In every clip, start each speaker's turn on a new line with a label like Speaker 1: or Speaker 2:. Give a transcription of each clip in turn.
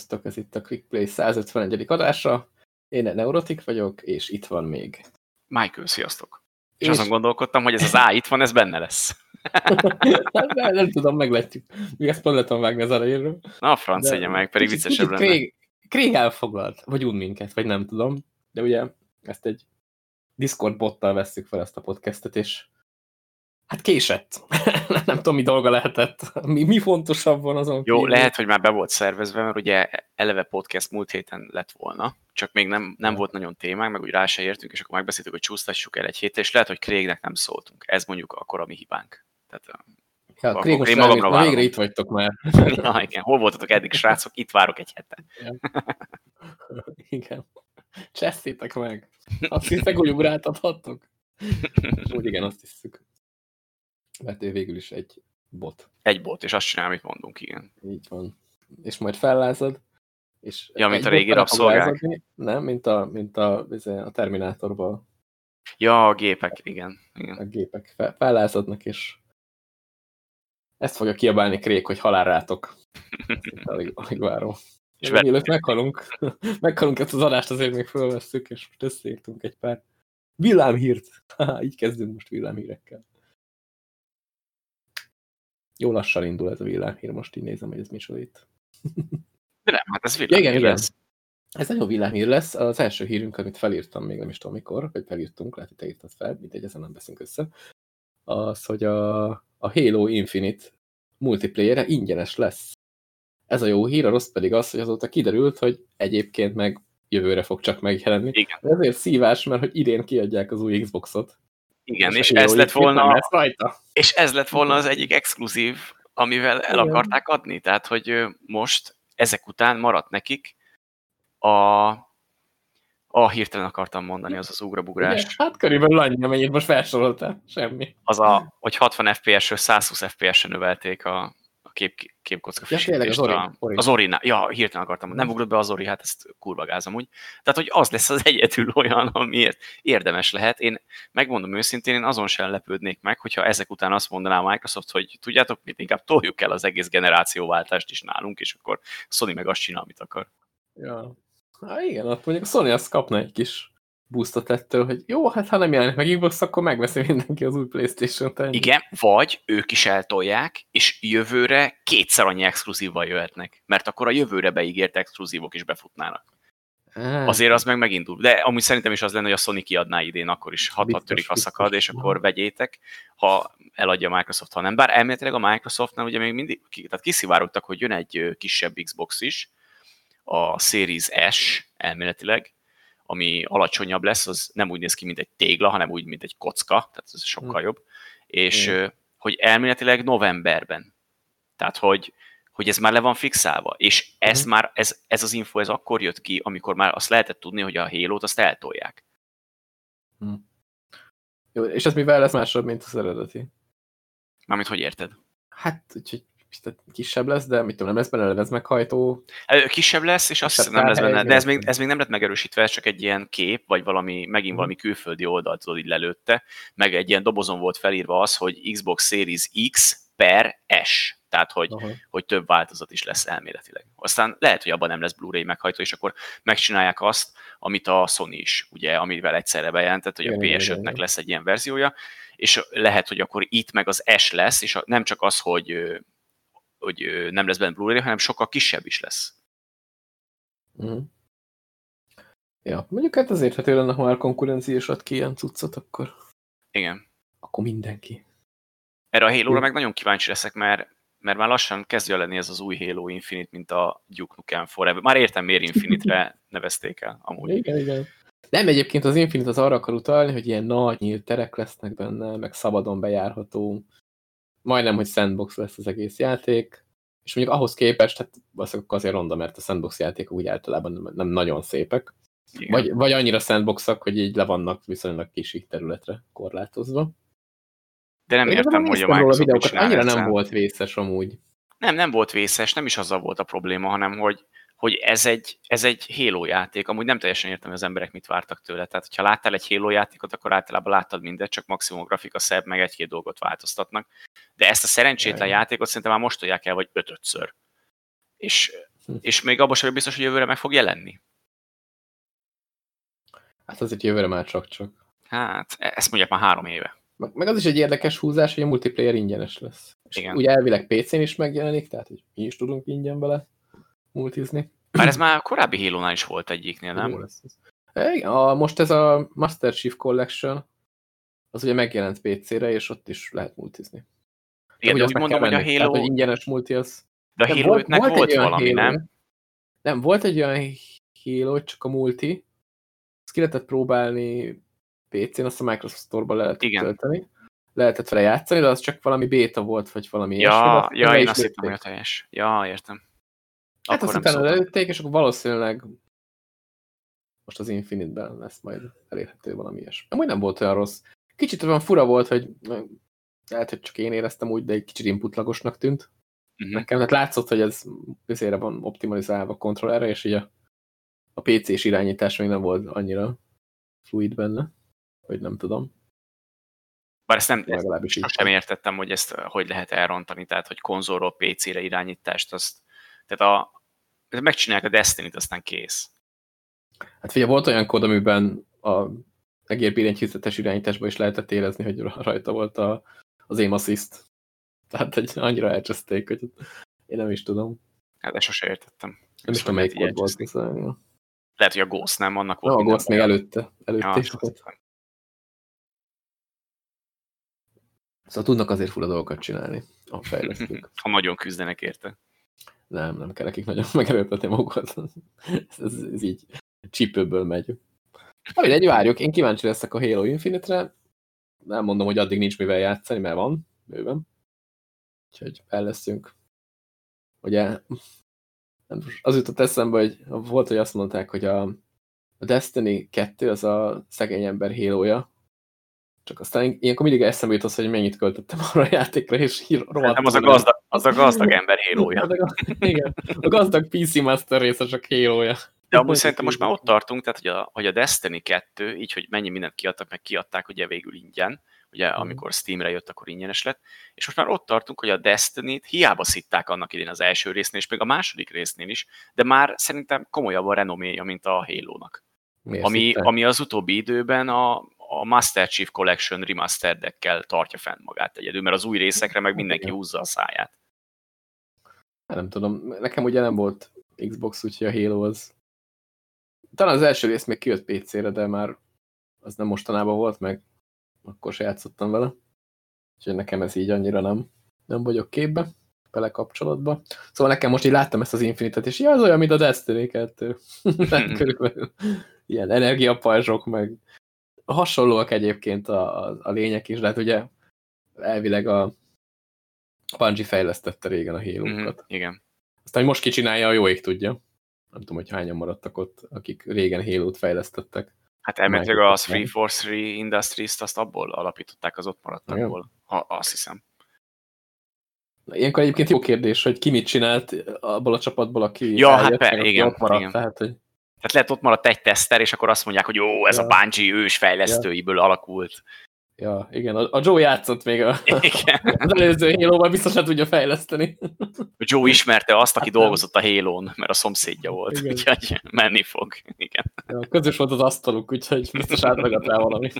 Speaker 1: Sziasztok, ez itt a ClickPlay 151. adása. Én egy Neurotik vagyok, és itt van még.
Speaker 2: Michael, sziasztok. És, és azon gondolkodtam, hogy ez az A itt van, ez benne lesz.
Speaker 1: nem, nem tudom, meglátjuk. Még ezt pont lehetem vágni az elejéről.
Speaker 2: Na, a franc meg, pedig viccesebb lenne. Craig,
Speaker 1: Craig elfoglalt, vagy un minket, vagy nem tudom. De ugye ezt egy Discord bottal vesszük fel ezt a podcastet, és Hát késett. nem tudom, mi dolga lehetett. Mi, mi fontosabb van azon?
Speaker 2: Jó, kívül? lehet, hogy már be volt szervezve, mert ugye eleve podcast múlt héten lett volna, csak még nem, nem volt nagyon témák, meg úgy rá se értünk, és akkor megbeszéltük, hogy csúsztassuk el egy hétre, és lehet, hogy Krégnek nem szóltunk. Ez mondjuk akkor a mi hibánk. Tehát,
Speaker 1: ja, Krég most magamra na, végre itt vagytok már.
Speaker 2: ja, igen. Hol voltatok eddig, srácok? Itt várok egy hete.
Speaker 1: igen. igen. Cseszétek meg. Azt hiszek, hogy ugráltathattok. Úgy igen, azt hiszük. Mert ő végül is egy bot.
Speaker 2: Egy bot, és azt csinál, amit mondunk, igen.
Speaker 1: Így van. És majd fellázad, és
Speaker 2: ja, mint a régi rabszolgák?
Speaker 1: Nem, mint a, mint a, a Terminátorban.
Speaker 2: Ja, a gépek, igen. igen.
Speaker 1: A gépek fel, fellázadnak, és ezt fogja kiabálni Krék, hogy halálrátok. alig, alig várom. És mielőtt meghalunk, meghalunk ezt az adást, azért még fölvesszük, és most összeírtunk egy pár villámhírt. így kezdünk most villámhírekkel. Jó lassan indul ez a villámhír, most így nézem, hogy ez micsoda itt.
Speaker 2: De nem, hát ez villámhír igen, igen. lesz.
Speaker 1: Ez nagyon villámhír lesz. Az első hírünk, amit felírtam még nem is tudom mikor, vagy felírtunk, lehet, hogy te írtad fel, mindegy, ezen nem beszünk össze, az, hogy a, a Halo Infinite multiplayere ingyenes lesz. Ez a jó hír, a rossz pedig az, hogy azóta kiderült, hogy egyébként meg jövőre fog csak megjelenni. Igen. Ezért szívás, mert hogy idén kiadják az új Xboxot.
Speaker 2: Igen, és, ez lett volna és ez lett volna az egyik exkluzív, amivel el Igen. akarták adni. Tehát, hogy most ezek után maradt nekik a a hirtelen akartam mondani, az az ugrabugrás. Igen,
Speaker 1: hát körülbelül annyi, amennyit most felsoroltál. Semmi.
Speaker 2: Az a, hogy 60 FPS-ről 120 FPS-re növelték a, a kép, képkocka. Ja, az, a, ori. az ori Ja, hirtelen akartam. Nem ugrott be az Ori, hát ezt kurva gáz amúgy. Tehát, hogy az lesz az egyedül olyan, amiért érdemes lehet. Én megmondom őszintén, én azon sem lepődnék meg, hogyha ezek után azt mondaná a Microsoft, hogy tudjátok mit, inkább toljuk el az egész generációváltást is nálunk, és akkor Sony meg azt csinál, amit akar.
Speaker 1: Ja. Há, igen, ott mondjuk a Sony azt kapna egy kis boostot ettől, hogy jó, hát ha nem jelenik meg Xbox, akkor megveszi mindenki az új Playstation-t.
Speaker 2: Igen, vagy ők is eltolják, és jövőre kétszer annyi exkluzívval jöhetnek, mert akkor a jövőre beígért exkluzívok is befutnának. Ah. Azért az meg megindul. De amúgy szerintem is az lenne, hogy a Sony kiadná idén, akkor is hat törik, ha szakad, és akkor vegyétek, ha eladja a Microsoft, ha nem. Bár elméletileg a Microsoftnál ugye még mindig, tehát kiszivárogtak, hogy jön egy kisebb Xbox is, a Series S elméletileg, ami alacsonyabb lesz, az nem úgy néz ki, mint egy tégla, hanem úgy, mint egy kocka, tehát ez sokkal hm. jobb, és mm. hogy elméletileg novemberben, tehát hogy, hogy ez már le van fixálva, és ez mm. már, ez, ez az info, ez akkor jött ki, amikor már azt lehetett tudni, hogy a Halo-t azt eltolják.
Speaker 1: Mm. Jó, és ez mivel lesz másabb, mint az eredeti?
Speaker 2: Mármint hogy érted?
Speaker 1: Hát, hogy kisebb lesz, de mit tudom, nem lesz benne levez meghajtó.
Speaker 2: Kisebb lesz, és azt hiszem nem lesz benne, de ez még, ez még nem lett megerősítve, ez csak egy ilyen kép, vagy valami, megint valami külföldi oldalt így lelőtte, meg egy ilyen dobozon volt felírva az, hogy Xbox Series X per S, tehát hogy, hogy több változat is lesz elméletileg. Aztán lehet, hogy abban nem lesz Blu-ray meghajtó, és akkor megcsinálják azt, amit a Sony is, ugye, amivel egyszerre bejelentett, hogy a PS5-nek lesz egy ilyen verziója, és lehet, hogy akkor itt meg az S lesz, és nem csak az, hogy hogy nem lesz benne Blu-ray, hanem sokkal kisebb is lesz.
Speaker 1: Mm. Ja, mondjuk hát azért, ha tőle ha már konkurenciás ad ki ilyen cuccot, akkor...
Speaker 2: Igen.
Speaker 1: Akkor mindenki.
Speaker 2: Erre a Halo-ra meg nagyon kíváncsi leszek, mert, mert már lassan kezdje lenni ez az új Halo Infinite, mint a Duke Nukem Forever. Már értem, miért Infinite-re nevezték el, amúgy.
Speaker 1: Igen, igen. Nem, egyébként az Infinite az arra akar utalni, hogy ilyen nagy nyílt terek lesznek benne, meg szabadon bejárható majdnem, hogy sandbox lesz az egész játék, és mondjuk ahhoz képest, hát valószínűleg azért ronda, mert a sandbox játékok úgy általában nem nagyon szépek, vagy, vagy annyira sandboxak, hogy így le vannak viszonylag kis területre korlátozva.
Speaker 2: De nem Én értem, hogy a Microsoft
Speaker 1: Annyira nem volt vészes amúgy.
Speaker 2: Nem, nem volt vészes, nem is azzal volt a probléma, hanem hogy hogy ez egy, ez egy Halo játék. Amúgy nem teljesen értem, hogy az emberek mit vártak tőle. Tehát, ha láttál egy Halo játékot, akkor általában láttad mindet, csak maximum grafika szebb, meg egy-két dolgot változtatnak. De ezt a szerencsétlen Jaj. játékot szerintem már most tudják el, vagy ötötször. És Hm. És még abban sem biztos, hogy jövőre meg fog jelenni.
Speaker 1: Hát azért jövőre már csak-csak.
Speaker 2: Hát, e- ezt mondják már három éve.
Speaker 1: Meg, meg az is egy érdekes húzás, hogy a multiplayer ingyenes lesz. Igen. Ugye elvileg PC-n is megjelenik, tehát hogy mi is tudunk ingyen bele multizni.
Speaker 2: Már ez már korábbi halo is volt egyiknél, nem?
Speaker 1: Igen, a, most ez a Master Chief Collection, az ugye megjelent PC-re, és ott is lehet multizni.
Speaker 2: Igen, de úgy mondom, hogy a Halo... Tehát,
Speaker 1: hogy ingyenes multi az...
Speaker 2: De a halo volt, volt, volt valami, Halo, nem?
Speaker 1: Nem, volt egy olyan Halo, csak a multi. Ezt ki lehetett próbálni PC-n, azt a Microsoft Store-ban lehetett Igen. tölteni. Lehetett vele játszani, de az csak valami beta volt, vagy valami
Speaker 2: ja, ilyesmi. Ja, én azt hittem, hogy a teljes. Ja, értem.
Speaker 1: Hát azt utána leütték, és akkor valószínűleg most az Infinite-ben lesz majd elérhető valami ilyesmi. Amúgy nem volt olyan rossz. Kicsit olyan fura volt, hogy lehet, hogy csak én éreztem úgy, de egy kicsit inputlagosnak tűnt. Uh mhm. -huh. Nekem hát látszott, hogy ez közére van optimalizálva a kontrollerre, és ugye a, a PC-s irányítás még nem volt annyira fluid benne, hogy nem tudom.
Speaker 2: Bár ezt nem, ezt sem értettem, hogy ezt hogy lehet elrontani, tehát hogy konzolról PC-re irányítást, azt, tehát a, megcsinálják a Destiny-t, aztán kész.
Speaker 1: Hát figyelj, volt olyan kód, amiben a egérbillentyűzetes irányításban is lehetett érezni, hogy rajta volt a, az aim assist. Tehát egy annyira elcseszték, hogy én nem is tudom.
Speaker 2: Hát ezt sose értettem.
Speaker 1: Nem is tudom, melyik volt volt.
Speaker 2: Lehet, hogy a Ghost nem, annak
Speaker 1: volt. No, a Ghost még előtte. előtte ja, is volt. Szóval tudnak azért fura dolgokat csinálni a fejlesztők.
Speaker 2: ha nagyon küzdenek érte.
Speaker 1: Nem, nem kell nekik nagyon megerőltetni magukat. ez, ez, ez így csípőből megy. Ahogy egy várjuk, én kíváncsi leszek a Halo Infinite-re. Nem mondom, hogy addig nincs mivel játszani, mert van, bőven. Úgyhogy el leszünk. Ugye, az jutott eszembe, hogy volt, hogy azt mondták, hogy a, a Destiny 2 az a szegény ember hélója, csak aztán ilyenkor mindig eszembe jut az, hogy mennyit költöttem arra a játékra, és
Speaker 2: rohadt. Nem, az a, gazdag, az a gazdag ember hélója.
Speaker 1: Igen, a gazdag PC Master része csak hélója.
Speaker 2: De amúgy szerintem most már ott tartunk, tehát hogy a, hogy a Destiny 2, így, hogy mennyi mindent kiadtak, meg kiadták ugye végül ingyen, ugye mm. amikor Steamre jött, akkor ingyenes lett, és most már ott tartunk, hogy a Destiny-t hiába szitták annak idén az első résznél, és még a második résznél is, de már szerintem komolyabb a renoméja, mint a Halo-nak. Ami, ami az utóbbi időben a, a Master Chief Collection remasteredekkel tartja fenn magát egyedül, mert az új részekre meg mindenki húzza a száját.
Speaker 1: Nem tudom, nekem ugye nem volt Xbox, úgyhogy a Halo az talán az első rész még kijött PC-re, de már az nem mostanában volt, meg akkor se játszottam vele. Úgyhogy nekem ez így annyira nem, nem vagyok képbe, vele kapcsolatban. Szóval nekem most így láttam ezt az Infinitet, és ja, az olyan, mint a Destiny 2. Körülbelül ilyen energiapajzsok, meg hasonlóak egyébként a, a, a lények is, de hát ugye elvileg a Bungie fejlesztette régen a halo mm -hmm,
Speaker 2: igen.
Speaker 1: Aztán, hogy most kicsinálja, a jó ég tudja nem tudom, hogy hányan maradtak ott, akik régen Halo-t fejlesztettek.
Speaker 2: Hát elméletileg a 343 Industries-t azt abból alapították az ott maradtakból, ha azt hiszem.
Speaker 1: Na, ilyenkor egyébként jó kérdés, hogy ki mit csinált abból a csapatból, aki
Speaker 2: ja, hát per, igen,
Speaker 1: ott maradt,
Speaker 2: igen.
Speaker 1: Tehát, hogy...
Speaker 2: tehát lehet ott maradt egy teszter, és akkor azt mondják, hogy jó, ez ja. a Bungie ős fejlesztőiből ja. alakult.
Speaker 1: Ja, igen, a, Joe játszott még a, igen. az előző halo biztos nem tudja fejleszteni.
Speaker 2: Joe ismerte azt, aki hát dolgozott a halo mert a szomszédja volt, igen. úgyhogy menni fog. Igen.
Speaker 1: Ja, közös volt az asztaluk, úgyhogy biztos átragadt rá valami.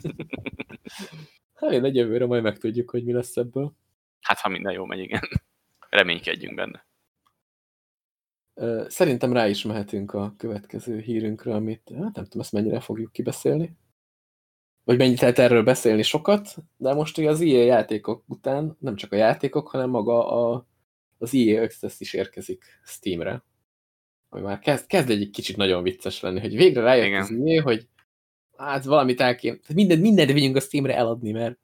Speaker 1: Hát én egy jövőre majd megtudjuk, hogy mi lesz ebből.
Speaker 2: Hát, ha minden jó megy, igen. Reménykedjünk benne.
Speaker 1: Szerintem rá is mehetünk a következő hírünkre, amit hát nem tudom, ezt mennyire fogjuk kibeszélni vagy mennyit lehet erről beszélni sokat, de most ugye az EA játékok után nem csak a játékok, hanem maga a, az EA Access is érkezik Steamre. Ami már kezd, kezd egy kicsit nagyon vicces lenni, hogy végre rájött Igen. az EA, hogy hát valamit el kéne, mindent, mindent vigyünk a Steamre eladni, mert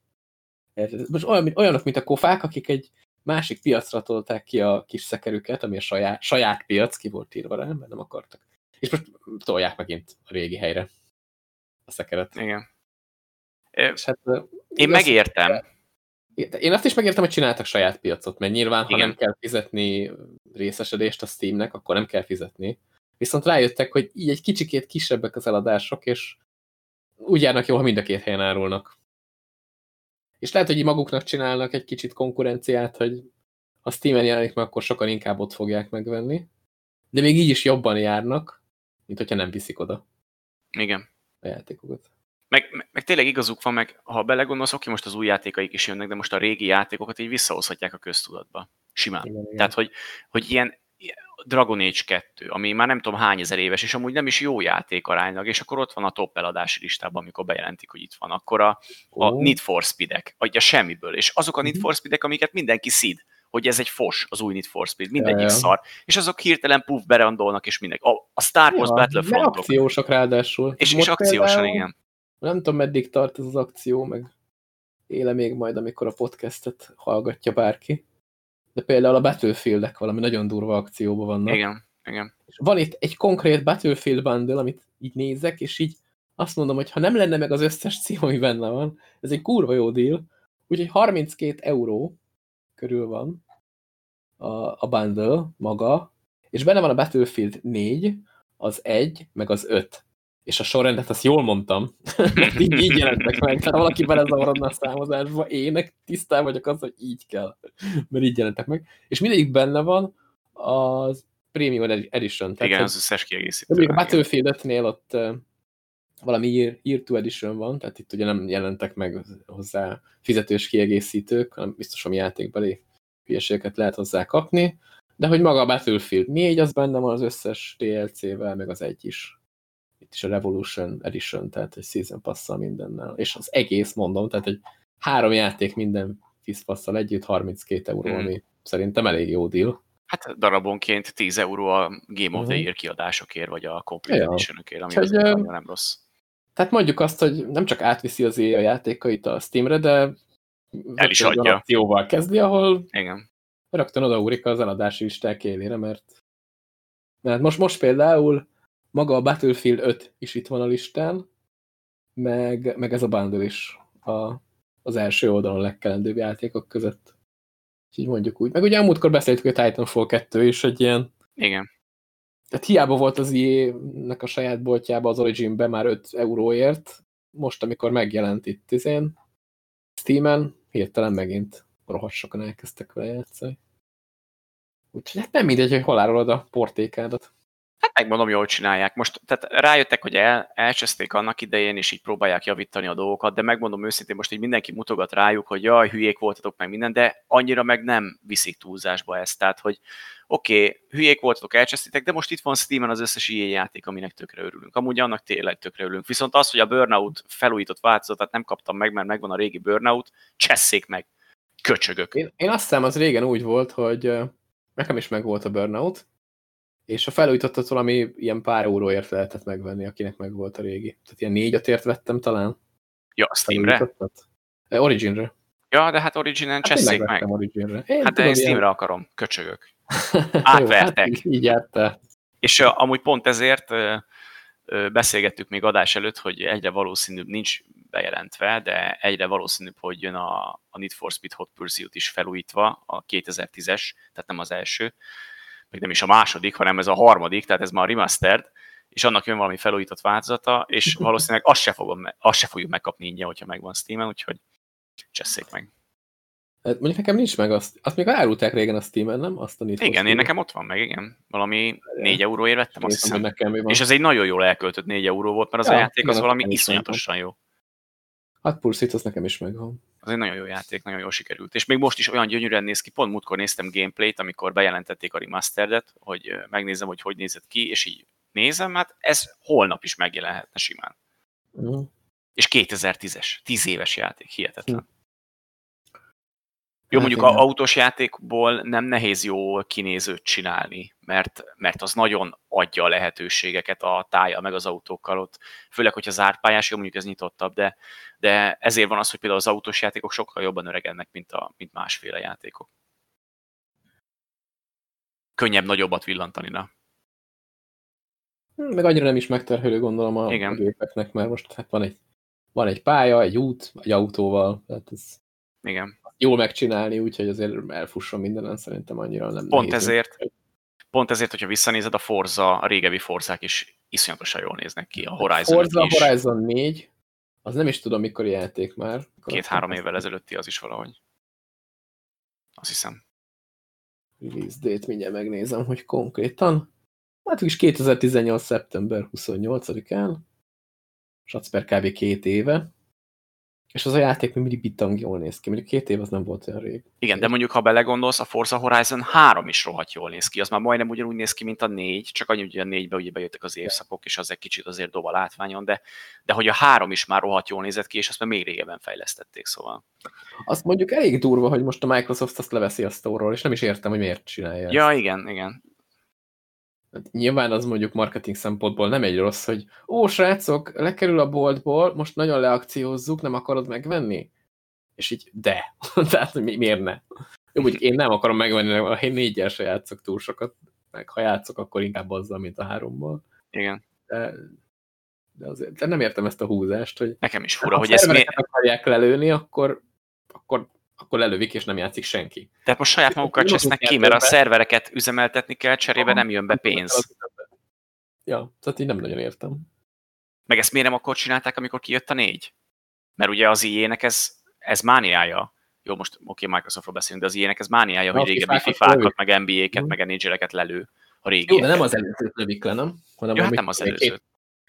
Speaker 1: most olyan, olyanok, mint a kofák, akik egy másik piacra tolták ki a kis szekerüket, ami a saját, saját piac, ki volt írva rá, mert nem akartak. És most tolják megint a régi helyre a szekeret.
Speaker 2: Igen. És hát, én megértem. Azt,
Speaker 1: én azt is megértem, hogy csináltak saját piacot, mert nyilván, ha Igen. nem kell fizetni részesedést a Steamnek, akkor nem kell fizetni. Viszont rájöttek, hogy így egy kicsikét kisebbek az eladások, és úgy járnak jó, ha mind a két helyen árulnak. És lehet, hogy így maguknak csinálnak egy kicsit konkurenciát, hogy ha Steam-en jelenik meg, akkor sokan inkább ott fogják megvenni. de még így is jobban járnak, mint hogyha nem viszik oda
Speaker 2: Igen.
Speaker 1: a játékokat.
Speaker 2: Meg, meg, tényleg igazuk van, meg ha belegondolsz, oké, most az új játékaik is jönnek, de most a régi játékokat így visszahozhatják a köztudatba. Simán.
Speaker 1: Igen, igen.
Speaker 2: Tehát, hogy, hogy ilyen Dragon Age 2, ami már nem tudom hány ezer éves, és amúgy nem is jó játék aránylag, és akkor ott van a top eladási listában, amikor bejelentik, hogy itt van. Akkor a, a. Need for Speed-ek, vagy a semmiből, és azok a Need
Speaker 1: Mhm.
Speaker 2: for Speed-ek, amiket mindenki szid, hogy ez egy fos, az új Need for Speed, mindegyik
Speaker 1: Ja,
Speaker 2: szar, és azok hirtelen puff berandolnak, és mindenki. A, a Star Wars
Speaker 1: Ja,
Speaker 2: Battlefront.
Speaker 1: meg akciósak ráadásul.
Speaker 2: És, és akciósan,
Speaker 1: például-
Speaker 2: igen.
Speaker 1: Nem tudom, meddig tart ez az akció, meg éle még majd, amikor a podcastet hallgatja bárki. De például a Battlefieldek valami nagyon durva akcióban vannak.
Speaker 2: Igen, igen.
Speaker 1: És van itt egy konkrét Battlefield bundle, amit így nézek, és így azt mondom, hogy ha nem lenne meg az összes cím, ami benne van, ez egy kurva jó deal. Úgyhogy 32 euró körül van a, a bundle maga, és benne van a Battlefield 4, az 1, meg az 5. És a sorrendet azt jól mondtam, mert így, így jelentek meg. Ha valaki belezavarodna a számozásba, ének tisztán vagyok az, hogy így kell, mert így jelentek meg. És mindegyik benne van az Premium Edition. Tehát,
Speaker 2: Igen,
Speaker 1: hogy-
Speaker 2: az összes kiegészítő.
Speaker 1: még a
Speaker 2: igen.
Speaker 1: Battlefield 5-nél ott valami Year, Year 2 Edition van, tehát itt ugye nem jelentek meg hozzá fizetős kiegészítők, hanem biztos, ami játékbeli hülyeségeket lehet hozzá kapni, de hogy maga a Battlefield 4, az benne van az összes DLC-vel, meg az egy is. Itt is a Revolution Edition, tehát egy Season Pass-szal mindennel. És az egész, mondom, tehát egy három játék minden fiszpasszal együtt 32 euró,
Speaker 2: Mhm.
Speaker 1: ami szerintem elég jó deal.
Speaker 2: Hát darabonként 10 euró a Game of the
Speaker 1: Mhm.
Speaker 2: Year kiadásokért, vagy a Complete
Speaker 1: Ja.
Speaker 2: Edition-ökért, ami
Speaker 1: Úgyhogy,
Speaker 2: az nem rossz.
Speaker 1: Tehát mondjuk azt, hogy nem csak átviszi az EA a játékait a Steamre, de
Speaker 2: El is adja.
Speaker 1: akcióval kezdi, ahol
Speaker 2: Igen.
Speaker 1: rögtön odaúrik az eladási listák élére, mert, mert most, most például maga a Battlefield 5 is itt van a listán, meg, meg ez a bundle is a, az első oldalon legkelendőbb játékok között. Így mondjuk úgy. Meg ugye múltkor beszéltük, hogy a Titanfall 2 is egy ilyen
Speaker 2: Igen.
Speaker 1: tehát hiába volt az EA-nek a saját boltjába az Origin-be már 5 euróért, most, amikor megjelent itt izén, Steam-en, hirtelen megint rohadt sokan elkezdtek vele játszani. Úgyhogy hát nem mindegy, hogy hol árulod a portékádat.
Speaker 2: Hát megmondom, jól csinálják. Most tehát rájöttek, hogy el, elcseszték annak idején, és így próbálják javítani a dolgokat, de megmondom őszintén, most így mindenki mutogat rájuk, hogy jaj, hülyék voltatok meg minden, de annyira meg nem viszik túlzásba ezt. Tehát, hogy oké, okay, hülyék voltatok, elcsesztétek, de most itt van Steam-en az összes ilyen játék, aminek tökre örülünk. Amúgy annak tényleg tökre örülünk. Viszont az, hogy a Burnout felújított változatát nem kaptam meg, mert megvan a régi Burnout, csesszék meg. Köcsögök.
Speaker 1: Én, én azt hiszem, az régen úgy volt, hogy nekem is megvolt a Burnout, és a felújítottat valami ilyen pár euróért lehetett megvenni, akinek megvolt a régi. Tehát ilyen négy ért vettem talán.
Speaker 2: Ja, Steamre?
Speaker 1: Ö, Originre.
Speaker 2: Ja, de hát Originen
Speaker 1: Hát
Speaker 2: csesszék
Speaker 1: tényleg
Speaker 2: meg.
Speaker 1: Originre. Én
Speaker 2: Hát de én
Speaker 1: ilyen-
Speaker 2: Steamre akarom, köcsögök.
Speaker 1: Jó,
Speaker 2: Átvertek.
Speaker 1: Hát így, jártál.
Speaker 2: És uh, amúgy pont ezért uh, beszélgettük még adás előtt, hogy egyre valószínűbb, nincs bejelentve, de egyre valószínűbb, hogy jön a, a Need for Speed Hot Pursuit is felújítva, a 2010-es, tehát nem az első, még nem is a második, hanem ez a harmadik, tehát ez már a remastered, és annak jön valami felújított változata, és valószínűleg azt se, fogom, azt se fogjuk megkapni ingyen, hogyha megvan Steam-en, úgyhogy csesszék meg.
Speaker 1: Hát Mondjuk nekem nincs meg azt. Azt még árulták régen a Steam-en, nem? Azt a Need
Speaker 2: Igen, én nekem ott van meg, igen. Valami 4 euróért vettem, azt hiszem.
Speaker 1: nekem van.
Speaker 2: És ez egy nagyon jól elköltött 4 euró volt, mert az
Speaker 1: Ja,
Speaker 2: a játék az valami iszonyatosan jó.
Speaker 1: Hát Pursuit, az nekem is megvan.
Speaker 2: Az egy nagyon jó játék, nagyon jól sikerült. És még most is olyan gyönyörűen néz ki, pont múltkor néztem gameplayt, amikor bejelentették a remasteredet, hogy megnézem, hogy hogy nézett ki, és így nézem, hát ez holnap is megjelenhetne simán.
Speaker 1: Uh-huh.
Speaker 2: És 2010-es, 10 éves játék, hihetetlen. Jó,
Speaker 1: Hát
Speaker 2: mondjuk
Speaker 1: igen.
Speaker 2: a autós játékból nem nehéz jól kinézőt csinálni, mert, mert az nagyon adja a lehetőségeket a tája meg az autókkal ott, főleg, hogyha zárpályás, jó, mondjuk ez nyitottabb, de, de ezért van az, hogy például az autós játékok sokkal jobban öregednek, mint, a, mint másféle játékok. Könnyebb nagyobbat villantani, na.
Speaker 1: Meg annyira nem is megterhelő gondolom a,
Speaker 2: Igen.
Speaker 1: a gépeknek, mert most hát van egy, van egy pálya, egy út, egy autóval, tehát ez
Speaker 2: Igen.
Speaker 1: Jól megcsinálni, úgyhogy azért elfusson mindenen szerintem annyira nem
Speaker 2: Pont
Speaker 1: nehéz.
Speaker 2: ezért, pont ezért, hogyha visszanézed, a Forza, a régebbi Forzák is iszonyatosan jól néznek ki. A Horizon
Speaker 1: Forza
Speaker 2: is.
Speaker 1: Horizon 4, az nem is tudom mikor játék már.
Speaker 2: Két-három évvel ezelőtti az is valahogy. Azt hiszem.
Speaker 1: Release date, mindjárt megnézem, hogy konkrétan. Hát is 2018. szeptember 28-án, Satz per kb. két éve, és az a játék még mindig bitang jól néz ki. Mondjuk két év az nem volt olyan rég.
Speaker 2: Igen, de mondjuk, ha belegondolsz, a Forza Horizon 3 is rohadt jól néz ki. Az már majdnem ugyanúgy néz ki, mint a 4, csak annyi, hogy a 4-be ugye bejöttek az évszakok, és az egy kicsit azért dob a látványon, de, de hogy a 3 is már rohadt jól nézett ki, és azt már még régebben fejlesztették, szóval.
Speaker 1: Azt mondjuk elég durva, hogy most a Microsoft azt leveszi a store és nem is értem, hogy miért csinálja
Speaker 2: Ja, ezt. igen, igen.
Speaker 1: Hát nyilván az mondjuk marketing szempontból nem egy rossz, hogy ó, srácok, lekerül a boltból, most nagyon leakciózzuk, nem akarod megvenni? És így, de. Tehát mi, miért ne? Jó, mondjuk én nem akarom megvenni, ha én négyel se játszok túl sokat, meg ha játszok, akkor inkább azzal, mint a hárommal.
Speaker 2: Igen.
Speaker 1: De, de, azért, de nem értem ezt a húzást, hogy
Speaker 2: nekem is fura, hogy ezt mi...
Speaker 1: akarják lelőni, akkor, akkor akkor lelövik, és nem játszik senki.
Speaker 2: Tehát most saját magukkal csesznek ki, mert a szervereket üzemeltetni kell, cserébe nem jön be pénz.
Speaker 1: Ja, tehát így nem nagyon értem.
Speaker 2: Meg ezt miért nem akkor csinálták, amikor kijött a négy? Mert ugye az IE-nek ez, ez mániája. Jó, most oké, Microsoftról beszélünk, de az IE-nek ez mániája, hogy régebbi FIFA-kat, meg NBA-ket, meg nhl lelő a régi.
Speaker 1: Jó, de nem az előzőt lövik le, nem?
Speaker 2: Hanem Jó, hát nem az előzőt.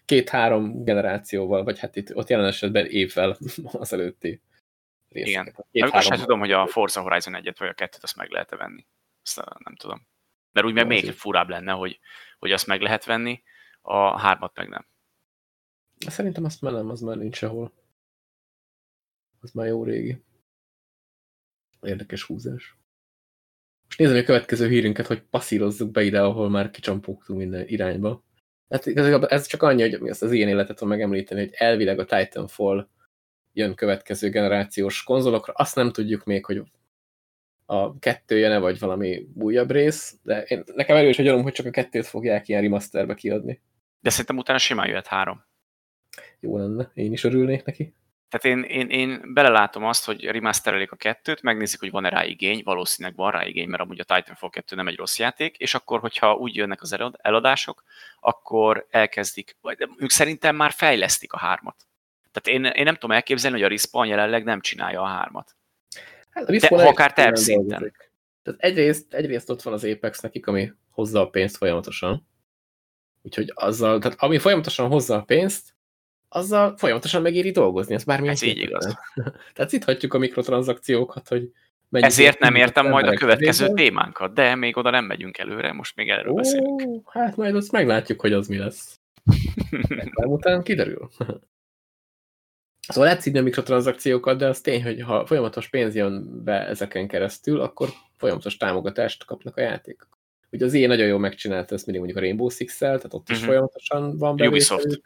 Speaker 1: Két-három két, generációval, vagy hát itt ott jelen esetben évvel az előtti.
Speaker 2: Igen. Két, azt sem tudom, hogy a Forza Horizon 1-et vagy a 2-t azt meg lehet -e venni. Azt nem tudom. Mert úgy meg még azért. furább lenne, hogy, hogy azt meg lehet venni, a hármat meg nem.
Speaker 1: Szerintem azt már nem, az már nincs sehol. Az már jó régi. Érdekes húzás. Most nézem a következő hírünket, hogy passzírozzuk be ide, ahol már kicsampogtunk minden irányba. Hát ez csak annyi, hogy ezt az ilyen életet tudom megemlíteni, hogy elvileg a Titanfall jön következő generációs konzolokra. Azt nem tudjuk még, hogy a kettő jön-e, vagy valami újabb rész, de én, nekem erős hogy gyanúm, hogy csak a kettőt fogják ilyen remasterbe kiadni.
Speaker 2: De szerintem utána simán jöhet három.
Speaker 1: Jó lenne, én is örülnék neki.
Speaker 2: Tehát én, én, én belelátom azt, hogy remasterelik a kettőt, megnézik, hogy van-e rá igény, valószínűleg van rá igény, mert amúgy a Titanfall 2 nem egy rossz játék, és akkor, hogyha úgy jönnek az eladások, akkor elkezdik, vagy ők szerintem már fejlesztik a hármat. Tehát én, én nem tudom elképzelni, hogy a Respawn jelenleg nem csinálja a hármat. Hát a De akár tervszinten.
Speaker 1: Tehát egyrészt, egyrészt ott van az Apex nekik, ami hozza a pénzt folyamatosan. Úgyhogy azzal, tehát ami folyamatosan hozza a pénzt, azzal folyamatosan megéri dolgozni, ez bármilyen
Speaker 2: Ez így igaz.
Speaker 1: Tehát itt hagyjuk a mikrotranszakciókat, hogy
Speaker 2: Ezért nem értem majd a következő részben. témánkat, de még oda nem megyünk előre, most még erről Ó, beszélünk.
Speaker 1: Hát majd azt meglátjuk, hogy az mi lesz. Után kiderül. Szóval lehet szívni a mikrotranszakciókat, de az tény, hogy ha folyamatos pénz jön be ezeken keresztül, akkor folyamatos támogatást kapnak a játék. Ugye az ilyen nagyon jól megcsinálta ezt mindig mondjuk a Rainbow Six-el, tehát ott is uh mhm. -huh. folyamatosan van be.
Speaker 2: Ubisoft.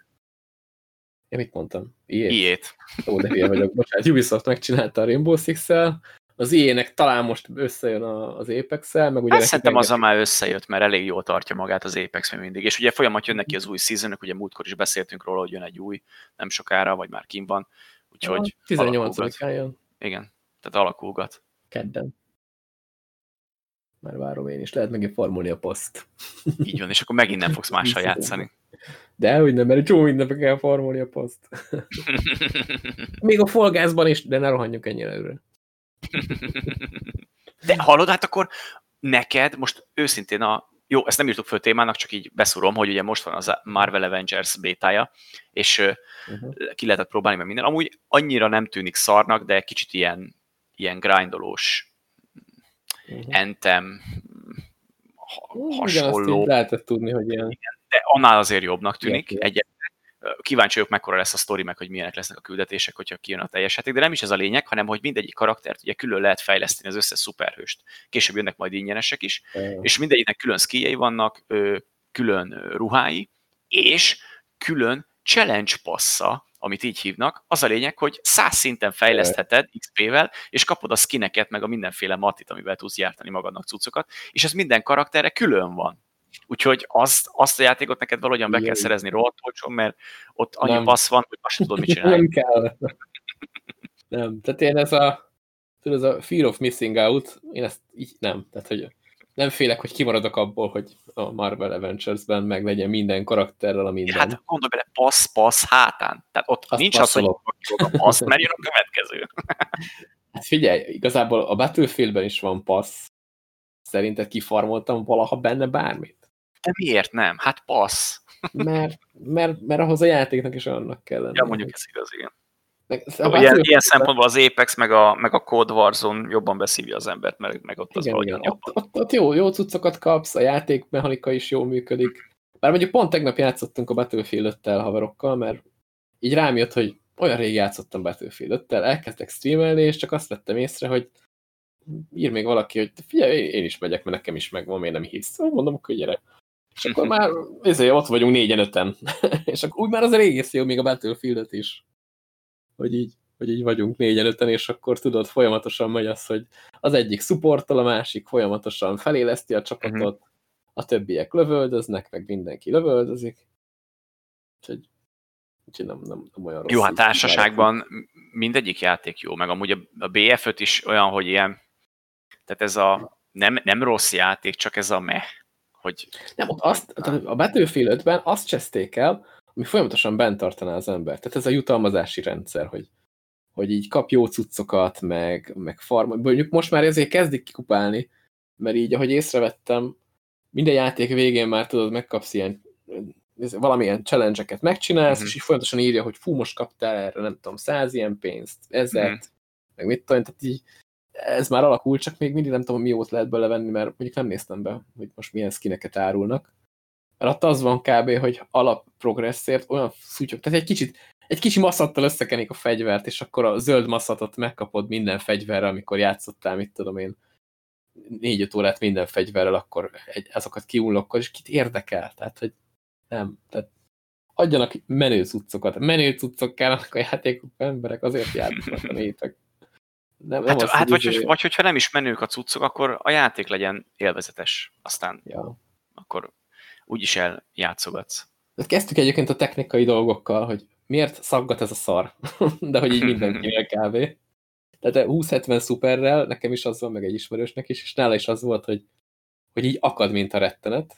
Speaker 1: Én mit mondtam? Ilyét?
Speaker 2: Ilyét.
Speaker 1: Ó, de hülye vagyok. Bocsánat, Ubisoft megcsinálta a Rainbow Six-el, az ilyenek talán most összejön az Apex-el, meg ugye...
Speaker 2: Hát szerintem az már összejött, mert elég jól tartja magát az Apex még mindig. És ugye folyamat jönnek ki az új seasonok, ugye múltkor is beszéltünk róla, hogy jön egy új, nem sokára, vagy már kim van. Úgyhogy
Speaker 1: 18-án jön.
Speaker 2: Igen, tehát alakulgat.
Speaker 1: Kedden. Már várom én is, lehet megint formulni a poszt.
Speaker 2: Így van, és akkor megint nem fogsz mással játszani.
Speaker 1: De hogy nem, mert egy csomó mindenbe kell formulni a poszt. Még a folgászban is, de ne rohanjuk ennyire előre.
Speaker 2: De hallod, hát akkor neked most őszintén a, jó, ezt nem írtuk föl témának, csak így beszúrom, hogy ugye most van az Marvel Avengers bétája, és uh-huh. ki lehetett próbálni meg minden. Amúgy annyira nem tűnik szarnak, de kicsit ilyen, ilyen grindolós uh-huh. entem hasonló.
Speaker 1: Ugyanazt lehetett tudni, hogy ilyen... Igen,
Speaker 2: de annál azért jobbnak tűnik. Egy, kíváncsi vagyok, mekkora lesz a sztori, meg hogy milyenek lesznek a küldetések, hogyha kijön a teljes játék, de nem is ez a lényeg, hanem hogy mindegyik karaktert ugye külön lehet fejleszteni az összes szuperhőst. Később jönnek majd ingyenesek is, uh. és mindegyiknek külön skijei vannak, külön ruhái, és külön challenge passza, amit így hívnak, az a lényeg, hogy száz szinten fejlesztheted XP-vel, és kapod a skineket, meg a mindenféle matit, amivel tudsz gyártani magadnak cuccokat, és ez minden karakterre külön van. Úgyhogy azt, azt a játékot neked valahogyan be kell szerezni rohadt olcsón, mert ott annyi nem. passz van, hogy azt sem tudod, mit csinálni.
Speaker 1: Nem kell. Nem. Tehát én ez a, tudod, ez a fear of missing out, én ezt így nem. Tehát, hogy nem félek, hogy kimaradok abból, hogy a Marvel Avengers-ben meg legyen minden karakterrel a minden.
Speaker 2: Hát gondolj bele, passz, passz hátán. Tehát ott azt nincs passzolok. az, hogy a passz, mert jön a következő.
Speaker 1: Hát figyelj, igazából a Battlefieldben is van passz. Szerinted kifarmoltam valaha benne bármit?
Speaker 2: De miért nem? Hát passz.
Speaker 1: Mert, mert, mert ahhoz a játéknak is annak kell lenni.
Speaker 2: Ja, mondjuk ez igaz, igen. Meg, ilyen, ilyen szempontból az Apex meg a, meg a Code Warzone jobban beszívja az embert, mert meg ott az igen, igen.
Speaker 1: Ott, ott, ott, jó, jó cuccokat kapsz, a játékmechanika is jól működik. Bár mondjuk pont tegnap játszottunk a Battlefield 5 haverokkal, mert így rám jött, hogy olyan rég játszottam Battlefield 5 elkezdtek streamelni, és csak azt vettem észre, hogy ír még valaki, hogy figyelj, én is megyek, mert nekem is megvan, miért nem hisz. Mondom, hogy gyere. És akkor már ezért ott vagyunk négyen öten. és akkor úgy már az egész jó, még a battlefield is. Hogy így, hogy így vagyunk négyen öten, és akkor tudod, folyamatosan megy az, hogy az egyik szupporttal, a másik folyamatosan feléleszti a csapatot, uh mhm. -huh. a többiek lövöldöznek, meg mindenki lövöldözik. Úgyhogy, úgyhogy nem, nem, nem olyan rossz.
Speaker 2: Jó, hát társaságban mindegyik játék jó, meg amúgy a BF5 is olyan, hogy ilyen, tehát ez a nem, nem rossz játék, csak ez a meh hogy...
Speaker 1: Nem, ott azt, a Battlefield 5-ben azt cseszték el, ami folyamatosan bent tartaná az ember. Tehát ez a jutalmazási rendszer, hogy, hogy így kap jó cuccokat, meg, meg farm. Mondjuk most már ezért kezdik kikupálni, mert így, ahogy észrevettem, minden játék végén már tudod, megkapsz ilyen valamilyen challenge-eket megcsinálsz, uh mhm. -huh. és így folyamatosan írja, hogy fú, most kaptál erre, nem tudom, száz ilyen pénzt, ezet, uh mhm. -huh. meg mit tudom, tehát így ez már alakul, csak még mindig nem tudom, mióta lehet belevenni, mert mondjuk nem néztem be, hogy most milyen skineket árulnak. Mert ott az van kb., hogy alap progresszért olyan szutyok, tehát egy kicsit, egy kicsi masszattal összekenik a fegyvert, és akkor a zöld masszatot megkapod minden fegyverre, amikor játszottál, mit tudom én, négy-öt órát minden fegyverrel, akkor egy, azokat kiunlokkod, és kit érdekel? Tehát, hogy nem. Tehát adjanak menő cuccokat. Menő cuccok kellnek a játékok emberek, azért játszanak a népek.
Speaker 2: Nem, nem hát, hát vagy, hogy, vagy hogyha nem is menők a cuccok, akkor a játék legyen élvezetes. Aztán ja. akkor úgyis eljátszogatsz.
Speaker 1: Hát kezdtük egyébként a technikai dolgokkal, hogy miért szaggat ez a szar, de hogy így mindenkivel kb. Tehát 20-70 szuperrel, nekem is az van, meg egy ismerősnek is, és nála is az volt, hogy, hogy így akad, mint a rettenet.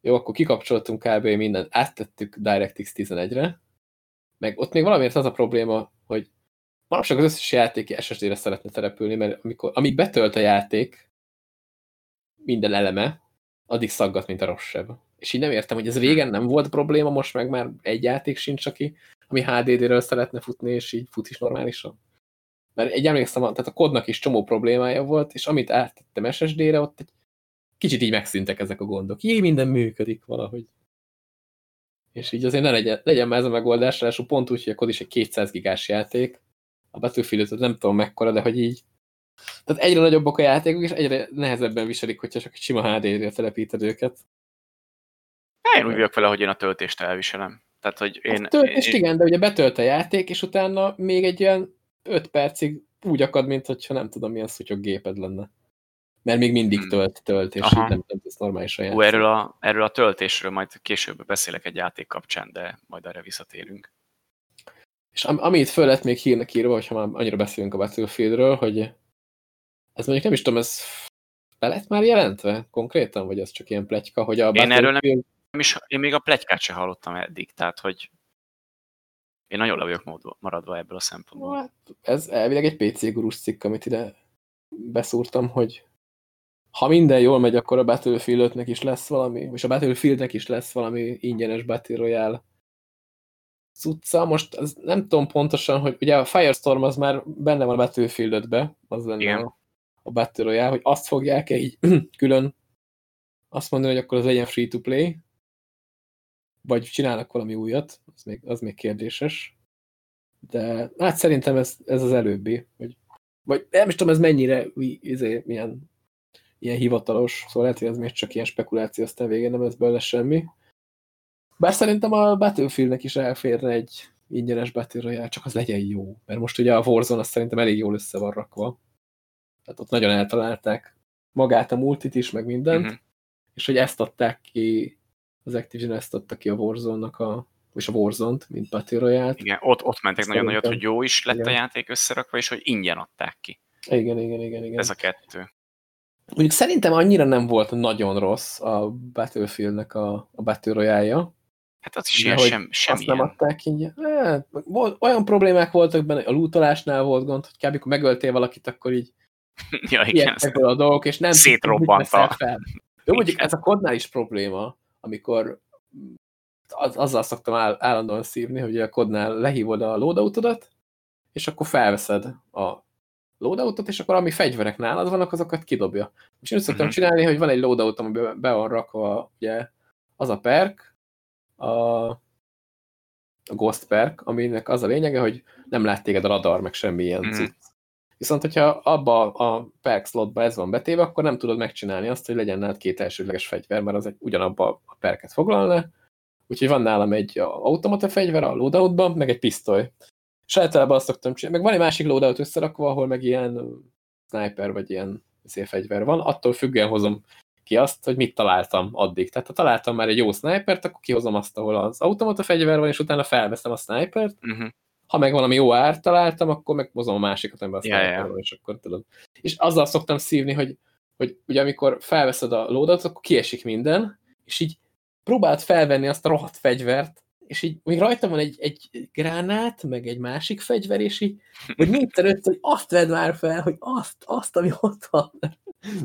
Speaker 1: Jó, akkor kikapcsoltunk kb. mindent, áttettük DirectX 11-re, meg ott még valamiért az a probléma, hogy manapság az összes játék SSD-re szeretne települni, mert amikor, amíg betölt a játék minden eleme, addig szaggat, mint a rosszabb. És így nem értem, hogy ez régen nem volt probléma, most meg már egy játék sincs, aki, ami HDD-ről szeretne futni, és így fut is normálisan. Mert egy emlékszem, tehát a kodnak is csomó problémája volt, és amit áttettem SSD-re, ott egy kicsit így megszűntek ezek a gondok. Jé, minden működik valahogy. És így azért ne legyen, legyen már ez a megoldás, pont úgy, hogy a kod is egy 200 gigás játék, a battlefield nem tudom mekkora, de hogy így tehát egyre nagyobbak a játékok, és egyre nehezebben viselik, hogyha csak egy sima HD-re telepíted őket.
Speaker 2: Én úgy vagyok vele, hogy én a töltést elviselem. Tehát, hogy én,
Speaker 1: a töltést én... igen, de ugye betölt a játék, és utána még egy ilyen 5 percig úgy akad, mint hogyha nem tudom, milyen szutyok géped lenne. Mert még mindig hmm. tölt, tölt, és Aha. nem tudsz normálisan
Speaker 2: játszani. erről a, erről a töltésről majd később beszélek egy játék kapcsán, de majd erre visszatérünk.
Speaker 1: És am amit föl lett még hírnek írva, hogyha már annyira beszélünk a Battlefieldről, hogy ez mondjuk nem is tudom, ez be lett már jelentve konkrétan, vagy ez csak ilyen pletyka, hogy a
Speaker 2: Én erről nem, nem is, én még a pletykát sem hallottam eddig, tehát hogy én nagyon le vagyok maradva ebből a szempontból. Hát,
Speaker 1: ez elvileg egy PC gurus cikk, amit ide beszúrtam, hogy ha minden jól megy, akkor a Battlefield is lesz valami, és a Battlefieldnek is lesz valami ingyenes Battle Royale cucca. Most az nem tudom pontosan, hogy ugye a Firestorm az már benne van a Battlefield be az lenne a, a Battle Royale, hogy azt fogják-e így külön azt mondani, hogy akkor az legyen free-to-play, vagy csinálnak valami újat, az még, az még kérdéses. De hát szerintem ez, ez az előbbi, hogy, vagy nem is tudom, ez mennyire izé, milyen, ilyen hivatalos, szóval lehet, hogy ez még csak ilyen spekuláció, aztán végén nem lesz belőle semmi. Bár szerintem a Battlefieldnek is elférne egy ingyenes Battle Royale, csak az legyen jó. Mert most ugye a Warzone az szerintem elég jól össze van rakva. Tehát ott nagyon eltalálták magát a multit is, meg mindent. Uh mhm. -huh. És hogy ezt adták ki, az Activision ezt adta ki a Warzone-nak a és a Warzone-t, mint Battle.
Speaker 2: Igen, ott, ott mentek nagyon nagyot, hogy jó is lett igen. a játék összerakva, és hogy ingyen adták ki.
Speaker 1: Igen, igen, igen. igen.
Speaker 2: Ez a kettő.
Speaker 1: Mondjuk szerintem annyira nem volt nagyon rossz a Battlefieldnek a, a Battle
Speaker 2: Hát az is ilyen sem, semmi.
Speaker 1: Azt nem adták ingyen. Hát, olyan problémák voltak benne, a lootolásnál volt gond, hogy kb. amikor megöltél valakit, akkor így
Speaker 2: ja, igen,
Speaker 1: a dolgok, és nem
Speaker 2: szétrobbanta.
Speaker 1: Jó, mondjuk ez a kodnál is probléma. amikor az, azzal szoktam áll, állandóan szívni, hogy a kodnál lehívod a loadoutodat, és akkor felveszed a loadoutot, és akkor ami fegyverek nálad vannak, azokat kidobja. És én szoktam uh mhm. -huh. csinálni, hogy van egy loadout, amiben be van rakva ugye, az a perk, a, a Ghost perk, aminek az a lényege, hogy nem lát téged a radar, meg semmi ilyen uh mhm. -huh. Viszont, hogyha abba a perk slotba ez van betéve, akkor nem tudod megcsinálni azt, hogy legyen nálad két elsődleges fegyver, mert az egy ugyanabba a perket foglalna. Úgyhogy van nálam egy automata fegyver a loadoutban, meg egy pisztoly. És általában azt szoktam csinálni. Meg van egy másik loadout összerakva, ahol meg ilyen sniper vagy ilyen fegyver van. Attól függően hozom ki azt, hogy mit találtam addig. Tehát ha találtam már egy jó snipert, akkor kihozom azt, ahol az automata fegyver van, és utána felveszem a snipert. Uh mhm. -huh. Ha meg valami jó árt találtam, akkor meghozom a másikat, amiben a sniper yeah, yeah. van, és akkor tudod. És azzal szoktam szívni, hogy, hogy ugye amikor felveszed a loadot, akkor kiesik minden, és így próbált felvenni azt a rohadt fegyvert, és így még rajta van egy, egy gránát, meg egy másik fegyver, és így, hogy öt, hogy azt vedd már fel, hogy azt, azt, ami ott van.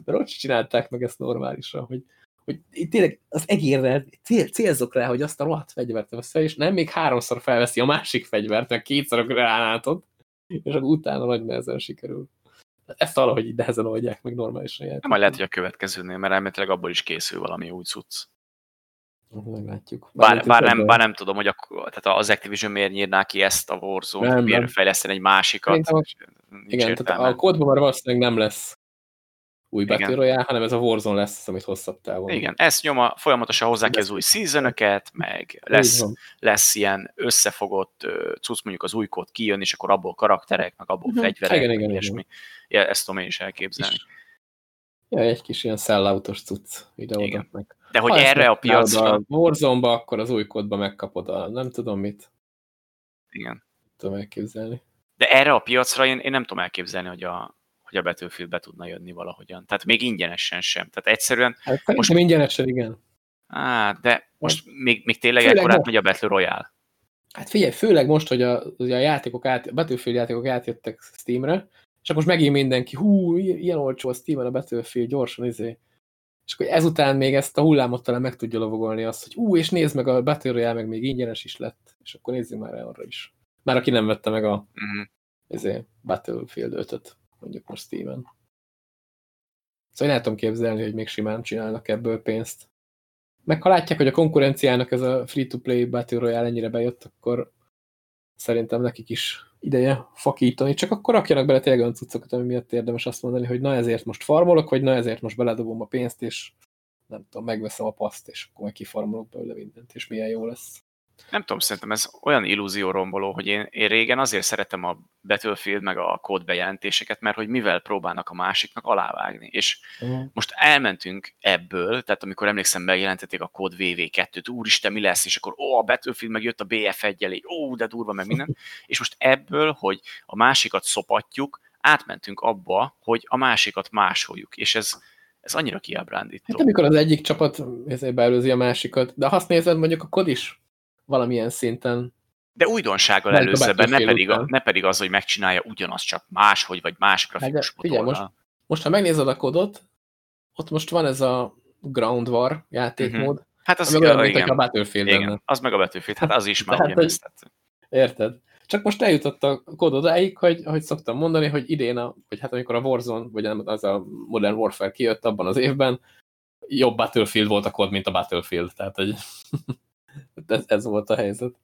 Speaker 1: Mert ott csinálták meg ezt normálisan, hogy, hogy tényleg az egérrel cél, célzok rá, hogy azt a rohadt fegyvert vesz fel, és nem még háromszor felveszi a másik fegyvert, meg kétszer a gránátot, és akkor utána nagy nehezen sikerül. Ezt valahogy így nehezen oldják meg normálisan.
Speaker 2: Nem, majd lehet, hogy a következőnél, mert elméletileg abból is készül valami új cucc.
Speaker 1: Meglátjuk.
Speaker 2: Bár, bár, nem, bár nem tudom, hogy a, tehát az Activision miért nyírná ki ezt a Warzone-t, miért fejleszteni egy másikat.
Speaker 1: igen, tehát a kódban már valószínűleg nem lesz új Battle Royale, hanem ez a Warzone lesz, amit hosszabb távon.
Speaker 2: Igen, ezt nyoma, folyamatosan hozzák az új season meg lesz, lesz ilyen összefogott cucc, mondjuk az új kód kijön, és akkor abból karakterek, meg abból uh-huh. fegyverek, igen, igen, ilyesmi. Ja, ezt tudom én is elképzelni.
Speaker 1: Ja, egy kis ilyen selloutos cucc ide-oda.
Speaker 2: De hogy ha erre a piacra... A
Speaker 1: warzone akkor az új kódba megkapod a nem tudom mit.
Speaker 2: Igen.
Speaker 1: Tudom elképzelni.
Speaker 2: De erre a piacra én, én nem tudom elképzelni, hogy a, hogy a Battlefield be tudna jönni valahogyan. Tehát még ingyenesen sem. Tehát egyszerűen...
Speaker 1: Hát, most ingyenesen, igen.
Speaker 2: Á, de most még, még tényleg ekkor átmegy a Battle Royale.
Speaker 1: Hát figyelj, főleg most, hogy a, ugye a játékok át, a Battlefield játékok átjöttek Steamre, és akkor most megint mindenki, hú, ilyen olcsó a Steam-en a Battlefield, gyorsan, izé. És akkor ezután még ezt a hullámot talán meg tudja lovagolni azt, hogy ú, és nézd meg a Battle Royale, meg még ingyenes is lett, és akkor nézzük már arra is. Már aki nem vette meg a uh mhm. -huh. izé, Battlefield 5-öt, mondjuk most Steven. Szóval én tudom képzelni, hogy még simán csinálnak ebből pénzt. Meg ha látják, hogy a konkurenciának ez a free-to-play Battle Royale ennyire bejött, akkor szerintem nekik is ideje fakítani, csak akkor rakjanak bele tényleg olyan cuccokat, ami miatt érdemes azt mondani, hogy na ezért most farmolok, vagy na ezért most beledobom a pénzt, és nem tudom, megveszem a paszt, és akkor meg kifarmolok belőle mindent, és milyen jó lesz
Speaker 2: nem tudom, szerintem ez olyan illúzió romboló, hogy én, én régen azért szeretem a Battlefield meg a kód bejelentéseket, mert hogy mivel próbálnak a másiknak alávágni. És uh-huh. most elmentünk ebből, tehát amikor emlékszem, bejelentették a kód VV2-t, úristen, mi lesz, és akkor ó, a Battlefield meg jött a BF1 elé, ó, de durva, meg minden. és most ebből, hogy a másikat szopatjuk, átmentünk abba, hogy a másikat másoljuk. És ez, ez annyira kiábrándító.
Speaker 1: Hát amikor az egyik csapat beelőzi a másikat, de ha azt nézed, mondjuk a kod is valamilyen szinten.
Speaker 2: De újdonsággal először ne pedig, a, ne pedig az, hogy megcsinálja ugyanazt, csak máshogy, vagy más hát grafikus hát
Speaker 1: figyelj, most, most, ha megnézed a kodot, ott most van ez a Ground War játékmód, uh-huh.
Speaker 2: Hát az
Speaker 1: olyan, mint igen. a Battlefield
Speaker 2: igen, lenne. az meg a Battlefield, hát az is már Tehát,
Speaker 1: hogy, Érted? Csak most eljutott a kód odáig, hogy, hogy szoktam mondani, hogy idén, a, vagy hát amikor a Warzone, vagy nem, az a Modern Warfare kijött abban az évben, jobb Battlefield volt a kód, mint a Battlefield. Tehát, hogy ez, ez volt a helyzet.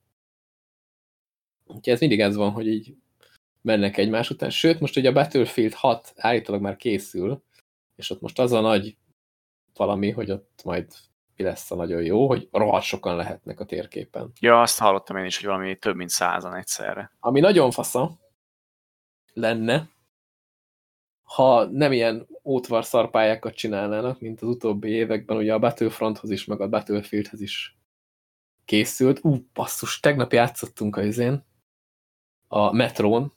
Speaker 1: Úgyhogy ez mindig ez van, hogy így mennek egymás után. Sőt, most ugye a Battlefield 6 állítólag már készül, és ott most az a nagy valami, hogy ott majd mi lesz a nagyon jó, hogy rohadt sokan lehetnek a térképen.
Speaker 2: Ja, azt hallottam én is, hogy valami több mint százan egyszerre.
Speaker 1: Ami nagyon fasza lenne, ha nem ilyen ótvar szarpályákat csinálnának, mint az utóbbi években, ugye a Battlefronthoz is, meg a Battlefieldhez is készült. Ú, basszus, tegnap játszottunk a izén, a metrón,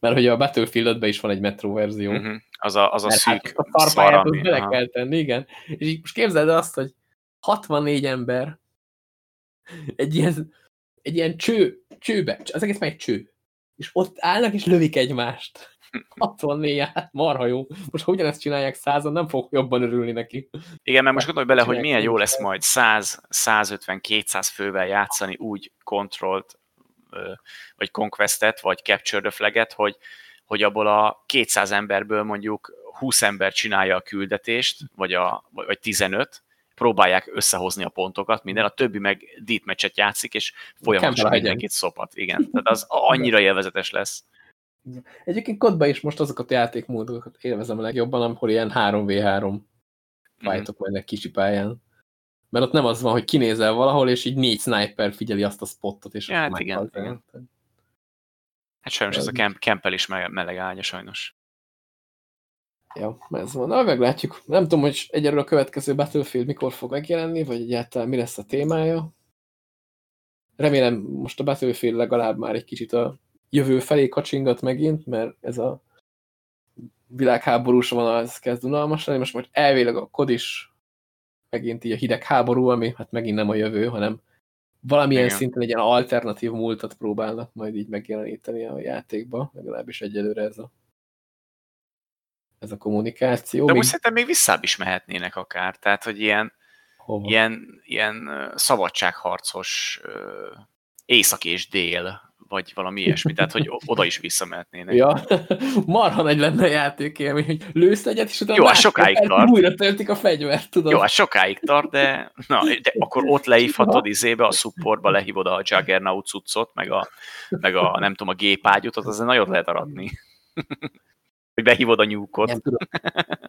Speaker 1: mert hogy a battlefield is van egy metro verzió. Uh mhm.
Speaker 2: -huh. Az a, az a szűk
Speaker 1: hát a szar, bele kell tenni, igen. És így most képzeld azt, hogy 64 ember egy ilyen, egy ilyen cső, csőbe, az egész már egy cső. És ott állnak és lövik egymást. 64, hát marha jó. Most ha ugyanezt csinálják százan, nem fog jobban örülni neki.
Speaker 2: Igen, mert most gondolj bele, hogy milyen jó lesz majd 100, 150, 200 fővel játszani úgy kontrollt, vagy conquestet, vagy capture the flaget, hogy, hogy abból a 200 emberből mondjuk 20 ember csinálja a küldetést, vagy, a, vagy 15, próbálják összehozni a pontokat, minden, a többi meg deathmatchet játszik, és folyamatosan mindenkit szopat. Igen, tehát az annyira élvezetes lesz.
Speaker 1: Egyébként kodban is most azokat a játékmódokat élvezem a legjobban, amikor ilyen 3v3 fightok mm. mennek kicsi pályán. Mert ott nem az van, hogy kinézel valahol, és így négy sniper figyeli azt a spottot, és
Speaker 2: hát igen, igen. Hát sajnos ez a camp, campel is meleg ágya, sajnos.
Speaker 1: Ja, ez van. Na, meglátjuk. Nem tudom, hogy egyelőre a következő Battlefield mikor fog megjelenni, vagy egyáltalán mi lesz a témája. Remélem most a Battlefield legalább már egy kicsit a jövő felé kacsingat megint, mert ez a világháborús van, ez kezd unalmas lenni. Most majd elvileg a kod is megint így a hidegháború, ami hát megint nem a jövő, hanem valamilyen Igen. szinten egy ilyen alternatív múltat próbálnak majd így megjeleníteni a játékba, legalábbis egyelőre ez a ez a kommunikáció.
Speaker 2: De még... most szerintem még visszább is mehetnének akár, tehát hogy ilyen, ilyen, ilyen szabadságharcos észak és dél, vagy valami ilyesmi, tehát hogy oda is visszamehetnének.
Speaker 1: Ja, marha nagy lenne a játékélmény, hogy lősz egyet, és utána
Speaker 2: Jó, hát sokáig tart.
Speaker 1: újra töltik a fegyvert, tudod.
Speaker 2: Jó, hát sokáig tart, de, na, de akkor ott leívhatod izébe, a supportba lehívod a Juggernaut cuccot, meg a, meg a nem tudom, a gépágyút, az nagyon lehet aratni hogy behívod a nyúkot. Nem tudom.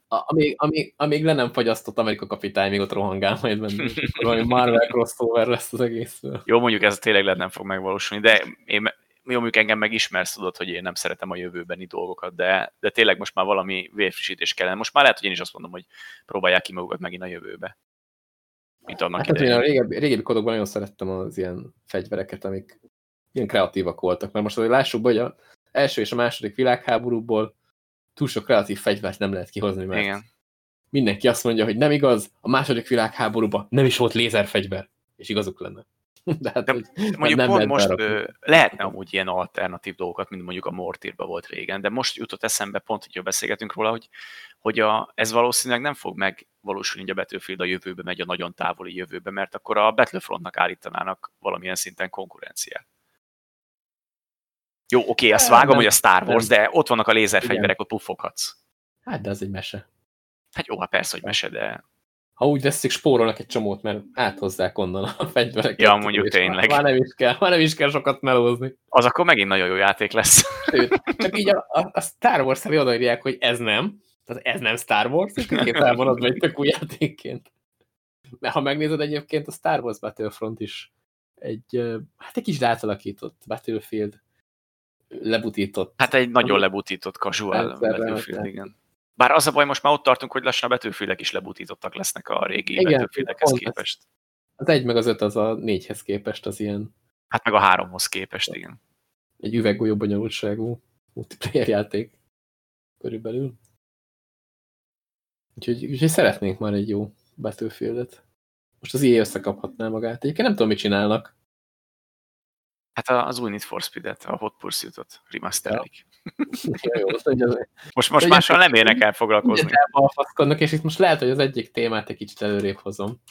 Speaker 1: Amíg, amíg, amíg le nem fagyasztott Amerika kapitány, még ott rohangál majd benne. Valami Marvel crossover lesz az egész.
Speaker 2: Jó, mondjuk ez tényleg lehet nem fog megvalósulni, de én, jó, mondjuk engem megismersz, tudod, hogy én nem szeretem a jövőbeni dolgokat, de, de tényleg most már valami vérfrissítés kellene. Most már lehet, hogy én is azt mondom, hogy próbálják ki magukat megint a jövőbe.
Speaker 1: Mint annak hát, hát én a régebbi, régebbi kodokban nagyon szerettem az ilyen fegyvereket, amik ilyen kreatívak voltak, mert most hogy lássuk hogy az első és a második világháborúból túl sok kreatív fegyvert nem lehet kihozni, mert Igen. mindenki azt mondja, hogy nem igaz, a második világháborúban nem is volt lézerfegyver, és igazuk lenne.
Speaker 2: De, hát, De mondjuk nem pont most ö, lehetne amúgy ilyen alternatív dolgokat, mint mondjuk a Mortírban volt régen, de most jutott eszembe pont, hogy beszélgetünk róla, hogy, hogy a, ez valószínűleg nem fog megvalósulni, hogy a Battlefield a jövőbe megy a nagyon távoli jövőbe, mert akkor a Battlefrontnak állítanának valamilyen szinten konkurenciát. Jó, oké, azt vágom, nem, hogy a Star Wars, nem. de ott vannak a lézerfegyverek, ott puffoghatsz.
Speaker 1: Hát, de ez egy mese.
Speaker 2: Hát jó, hát persze, hogy mese, de...
Speaker 1: Ha úgy veszik, spórolnak egy csomót, mert áthozzák onnan a fegyvereket.
Speaker 2: Ja, mondjuk tényleg.
Speaker 1: Már nem, is kell, már nem is kell sokat melózni.
Speaker 2: Az akkor megint nagyon jó játék lesz.
Speaker 1: Sőt, csak így a, a, a Star Wars felé odaírják, hogy ez nem. Tehát ez nem Star Wars, és két elmaradva egy tök új játékként. Mert ha megnézed egyébként, a Star Wars Battlefront is egy, hát egy kis átalakított Battlefield lebutított.
Speaker 2: Hát egy nagyon lebutított casual Battlefield, igen. Bár az a baj, most már ott tartunk, hogy lassan a betűfélek is lebutítottak lesznek a régi betűfélekhez képest.
Speaker 1: Az egy meg az öt az a négyhez képest az ilyen.
Speaker 2: Hát meg a háromhoz képest, igen.
Speaker 1: Egy üveggolyó bonyolultságú multiplayer játék körülbelül. Úgyhogy, úgyhogy szeretnénk már egy jó Battlefieldet. Most az EA összekaphatná magát. Egyébként nem tudom, mit csinálnak.
Speaker 2: Hát az új Need for Speed-et, a Hot Pursuit-ot remasterelik.
Speaker 1: Ja. jó,
Speaker 2: most most mással nem érnek el foglalkozni.
Speaker 1: Ugye, és itt most lehet, hogy az egyik témát egy kicsit előrébb hozom.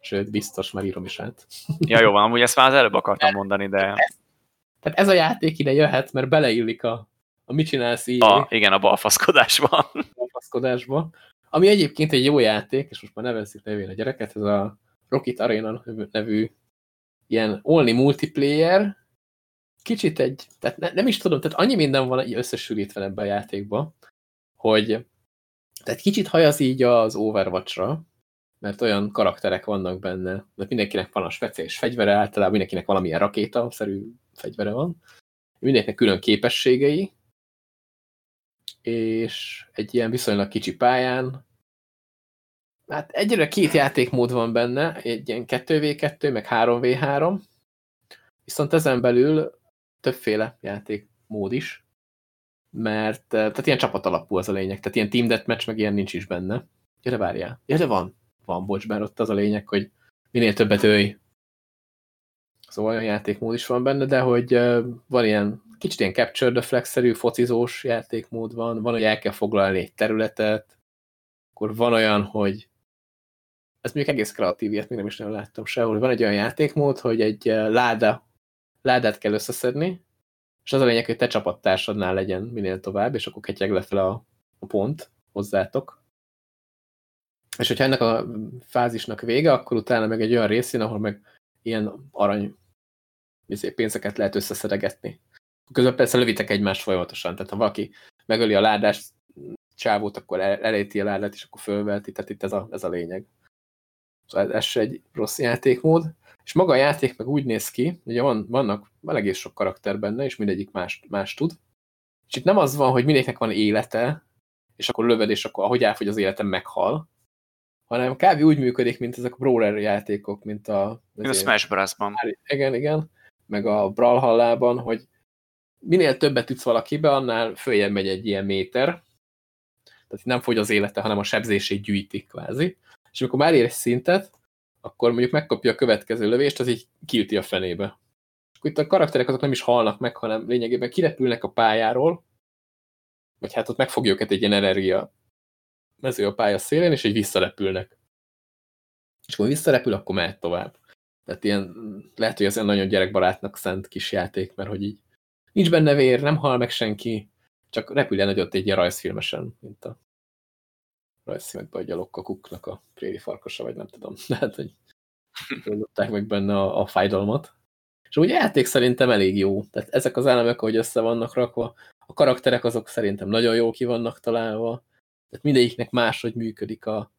Speaker 1: Sőt, biztos már írom is át.
Speaker 2: Ja, jó van, amúgy ezt már az előbb akartam mondani, de...
Speaker 1: Ez, tehát ez a játék ide jöhet, mert beleillik a, a mit csinálsz így.
Speaker 2: A, igen, a balfaszkodásba.
Speaker 1: Balfaszkodásba. Ami egyébként egy jó játék, és most már nevezzük nevén a gyereket, ez a Rocket Arena nevű ilyen only multiplayer, kicsit egy, tehát ne, nem is tudom, tehát annyi minden van összesülítve ebbe a játékba, hogy tehát kicsit hajaz így az Overwatch-ra, mert olyan karakterek vannak benne, mert mindenkinek van a speciális fegyvere, általában mindenkinek valamilyen rakéta-szerű fegyvere van, mindenkinek külön képességei, és egy ilyen viszonylag kicsi pályán Hát egyre két játékmód van benne, egy ilyen 2v2, meg 3v3, viszont ezen belül többféle játékmód is, mert tehát ilyen csapat alapú az a lényeg, tehát ilyen team deathmatch, meg ilyen nincs is benne. De várjál. Ja, van. Van, bocs, bár ott az a lényeg, hogy minél többet ölj. Szóval olyan játékmód is van benne, de hogy van ilyen kicsit ilyen capture the flag-szerű focizós játékmód van, van, hogy el kell foglalni egy területet, akkor van olyan, hogy ez még egész kreatív, ilyet még nem is nagyon láttam sehol. Van egy olyan játékmód, hogy egy láda, ládát kell összeszedni, és az a lényeg, hogy te csapattársadnál legyen minél tovább, és akkor ketyeg lefele a, a pont hozzátok. És hogyha ennek a fázisnak vége, akkor utána meg egy olyan részén, ahol meg ilyen arany izé, pénzeket lehet összeszedegetni. Közben persze lövitek egymást folyamatosan, tehát ha valaki megöli a ládás csávót, akkor elejti a ládát, és akkor fölvelti, tehát itt ez a, ez a lényeg. Szóval ez se egy rossz játékmód. És maga a játék meg úgy néz ki, ugye van, vannak, van egész sok karakter benne, és mindegyik más, más tud. És itt nem az van, hogy mindegyiknek van élete, és akkor löved, és akkor ahogy elfogy az életem, meghal, hanem kb. úgy működik, mint ezek a brawler játékok, mint a...
Speaker 2: Mint a Smash Bros-ban.
Speaker 1: Igen, igen. Meg a Brawlhallában, hogy minél többet ütsz valakibe, annál följebb megy egy ilyen méter. Tehát nem fogy az élete, hanem a sebzését gyűjtik kvázi. És amikor már ér egy szintet, akkor mondjuk megkapja a következő lövést, az így kilti a fenébe. És akkor itt a karakterek azok nem is halnak meg, hanem lényegében kirepülnek a pályáról, vagy hát ott megfogja őket egy ilyen energia mező a pálya szélén, és így visszarepülnek. És akkor visszarepül, akkor mehet tovább. Tehát ilyen, lehet, hogy ez egy nagyon gyerekbarátnak szent kis játék, mert hogy így nincs benne vér, nem hal meg senki, csak repüljen nagyot egy ilyen rajzfilmesen, mint a rajzfilmekben a gyalogkakuknak a préri farkasa, vagy nem tudom. Lehet, hogy oldották meg benne a, a fájdalmat. És úgy játék szerintem elég jó. Tehát ezek az elemek, ahogy össze vannak rakva, a karakterek azok szerintem nagyon jó ki vannak találva. Tehát mindegyiknek máshogy működik a,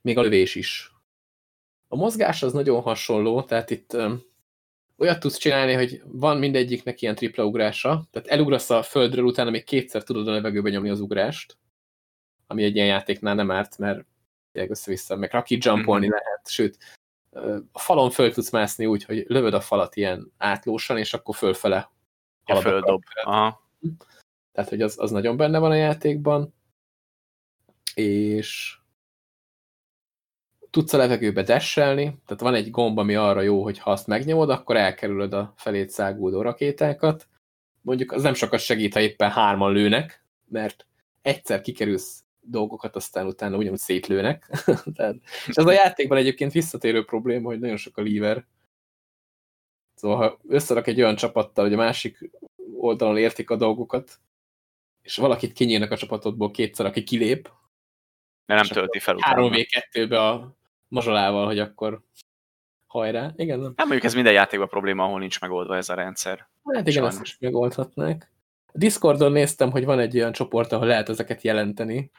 Speaker 1: még a lövés is. A mozgás az nagyon hasonló, tehát itt öm, olyat tudsz csinálni, hogy van mindegyiknek ilyen tripla ugrása, tehát elugrasz a földről, utána még kétszer tudod a levegőbe nyomni az ugrást, ami egy ilyen játéknál nem árt, mert össze-vissza, meg raki jumpolni mm -hmm. lehet, sőt, a falon föl tudsz mászni úgy, hogy lövöd a falat ilyen átlósan, és akkor fölfele
Speaker 2: ja, földob. Aha.
Speaker 1: Tehát, hogy az, az nagyon benne van a játékban, és tudsz a levegőbe desselni, tehát van egy gomb, ami arra jó, hogy ha azt megnyomod, akkor elkerülöd a felét szágúdó rakétákat. Mondjuk az nem sokat segít, ha éppen hárman lőnek, mert egyszer kikerülsz dolgokat, aztán utána ugyanúgy szétlőnek. Tehát, és ez a játékban egyébként visszatérő probléma, hogy nagyon sok a líver. Szóval ha összerak egy olyan csapattal, hogy a másik oldalon értik a dolgokat, és valakit kinyírnak a csapatodból kétszer, aki kilép,
Speaker 2: de nem tölti fel
Speaker 1: utána. 3v2-be a mazsolával, hogy akkor hajrá. Igen, nem.
Speaker 2: nem mondjuk ez minden játékban probléma, ahol nincs megoldva ez a rendszer.
Speaker 1: Hát igen, Sajnos. ezt is megoldhatnák. A Discordon néztem, hogy van egy olyan csoport, ahol lehet ezeket jelenteni.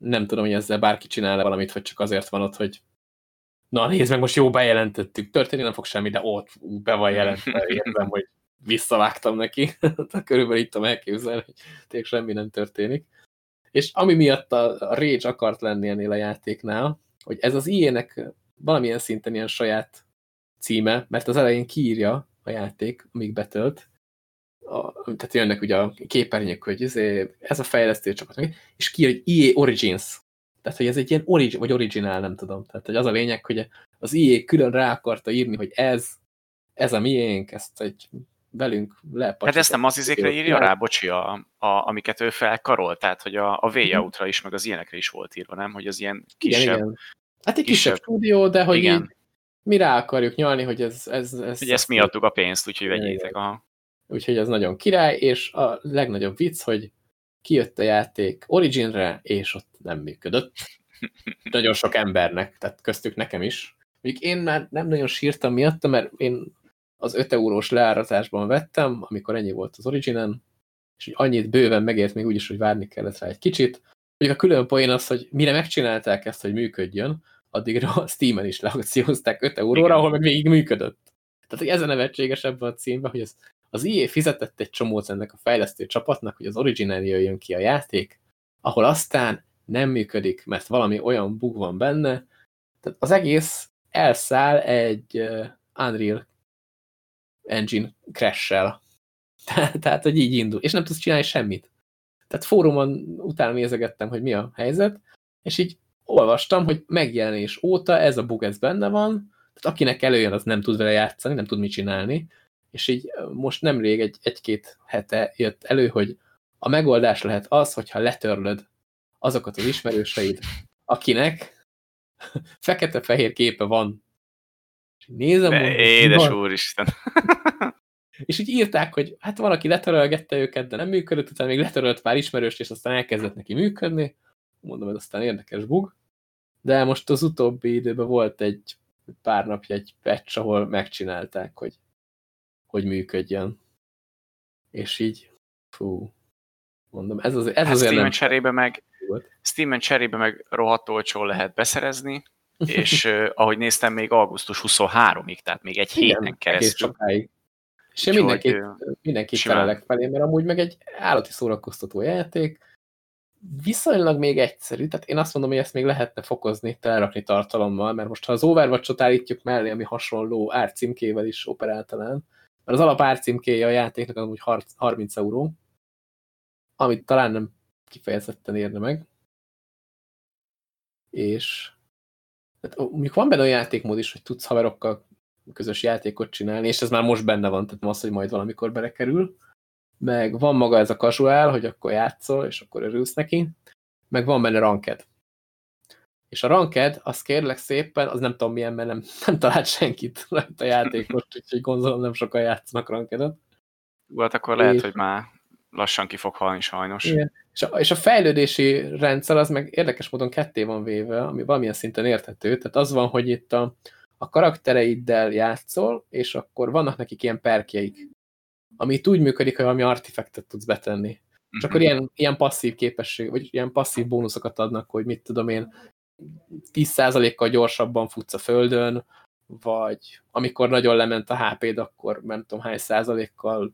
Speaker 1: Nem tudom, hogy ezzel bárki csinál -e valamit, vagy csak azért van ott, hogy na nézd meg, most jó bejelentettük. Történni nem fog semmi, de ott be van jelentve, érzem, hogy visszavágtam neki. Körülbelül itt tudom elképzelni, hogy tényleg semmi nem történik. És ami miatt a Rage akart lenni ennél a játéknál, hogy ez az ilyenek valamilyen szinten ilyen saját címe, mert az elején kiírja a játék, amíg betölt, a, tehát jönnek ugye a képernyők, hogy ez, ez a fejlesztő csapat, és kiír, hogy EA Origins. Tehát, hogy ez egy ilyen origin, vagy originál, nem tudom. Tehát, hogy az a lényeg, hogy az EA külön rá akarta írni, hogy ez, ez a miénk, ezt egy velünk lepacsított.
Speaker 2: Hát ezt nem az izékre írja rá, bocsi, a, a, amiket ő felkarol, tehát hogy a, a way is, meg az ilyenekre is volt írva, nem? Hogy az ilyen kisebb... Igen, igen.
Speaker 1: Hát egy kisebb, kisebb stúdió, de hogy igen. így mi rá akarjuk nyalni, hogy ez... ez, ez
Speaker 2: hogy ezt mi adtuk a pénzt, úgyhogy vegyétek. Aha.
Speaker 1: Úgyhogy ez nagyon király, és a legnagyobb vicc, hogy kijött a játék Originre, és ott nem működött. nagyon sok embernek, tehát köztük nekem is. Még én már nem nagyon sírtam miatta, mert én az 5 eurós leáratásban vettem, amikor ennyi volt az Originen, és annyit bőven megért még úgyis, hogy várni kellett rá egy kicsit. Mondjuk a külön poén az, hogy mire megcsinálták ezt, hogy működjön, addigra a Steam-en is leakciózták 5 euróra, Igen. ahol meg végig működött. Tehát, hogy ez a nevetséges ebben a címben, hogy ez, az IE fizetett egy csomót ennek a fejlesztő csapatnak, hogy az Original jöjjön ki a játék, ahol aztán nem működik, mert valami olyan bug van benne. Tehát az egész elszáll egy Unreal engine crash-sel. Tehát, hogy így indul. És nem tudsz csinálni semmit. Tehát fórumon utána nézegettem, hogy mi a helyzet, és így olvastam, hogy megjelenés óta ez a bug ez benne van, tehát akinek előjön, az nem tud vele játszani, nem tud mit csinálni, És így most nemrég egy, egy-két hete jött elő, hogy a megoldás lehet az, hogyha letörlöd azokat az ismerőseid, akinek fekete-fehér képe van. És nézem,
Speaker 2: De, édes van. úristen.
Speaker 1: és így írták, hogy hát valaki letörölgette őket, de nem működött, utána még letörölt pár ismerőst, és aztán elkezdett neki működni. Mondom, ez aztán érdekes bug. De most az utóbbi időben volt egy pár napja egy patch, ahol megcsinálták, hogy, hogy működjön. És így, fú, mondom, ez, az, ez hát azért
Speaker 2: Steam nem... cserébe meg, Steam-en cserébe meg rohadt olcsó lehet beszerezni, és uh, ahogy néztem, még augusztus 23-ig, tehát még egy Igen, héten keresztül.
Speaker 1: Sokáig. És én mindenkit, mindenkit felelek felé, mert amúgy meg egy állati szórakoztató játék, viszonylag még egyszerű, tehát én azt mondom, hogy ezt még lehetne fokozni, telerakni tartalommal, mert most ha az Overwatch-ot állítjuk mellé, ami hasonló árcímkével is operál talán, mert az alap a játéknak amúgy 30 euró, amit talán nem kifejezetten érne meg. És hát, mondjuk van benne olyan játékmód is, hogy tudsz haverokkal közös játékot csinálni, és ez már most benne van, tehát nem az, hogy majd valamikor belekerül. Meg van maga ez a casual, hogy akkor játszol, és akkor örülsz neki. Meg van benne ranked. És a ranked, az kérlek szépen, az nem tudom milyen, mert nem, nem talált senkit a játékot, úgyhogy gondolom nem sokan játszanak rankedet.
Speaker 2: Volt, akkor lehet, és... hogy már lassan ki fog halni sajnos.
Speaker 1: Igen. És, a, és a fejlődési rendszer az meg érdekes módon ketté van véve, ami valamilyen szinten érthető. Tehát az van, hogy itt a, a karaktereiddel játszol, és akkor vannak nekik ilyen perkjeik, ami itt úgy működik, hogy valami artifektet tudsz betenni. És akkor mhm. ilyen, ilyen passzív képesség, vagy ilyen passzív bónuszokat adnak, hogy mit tudom én, 10%-kal gyorsabban futsz a földön, vagy amikor nagyon lement a HP-d, akkor nem tudom hány százalékkal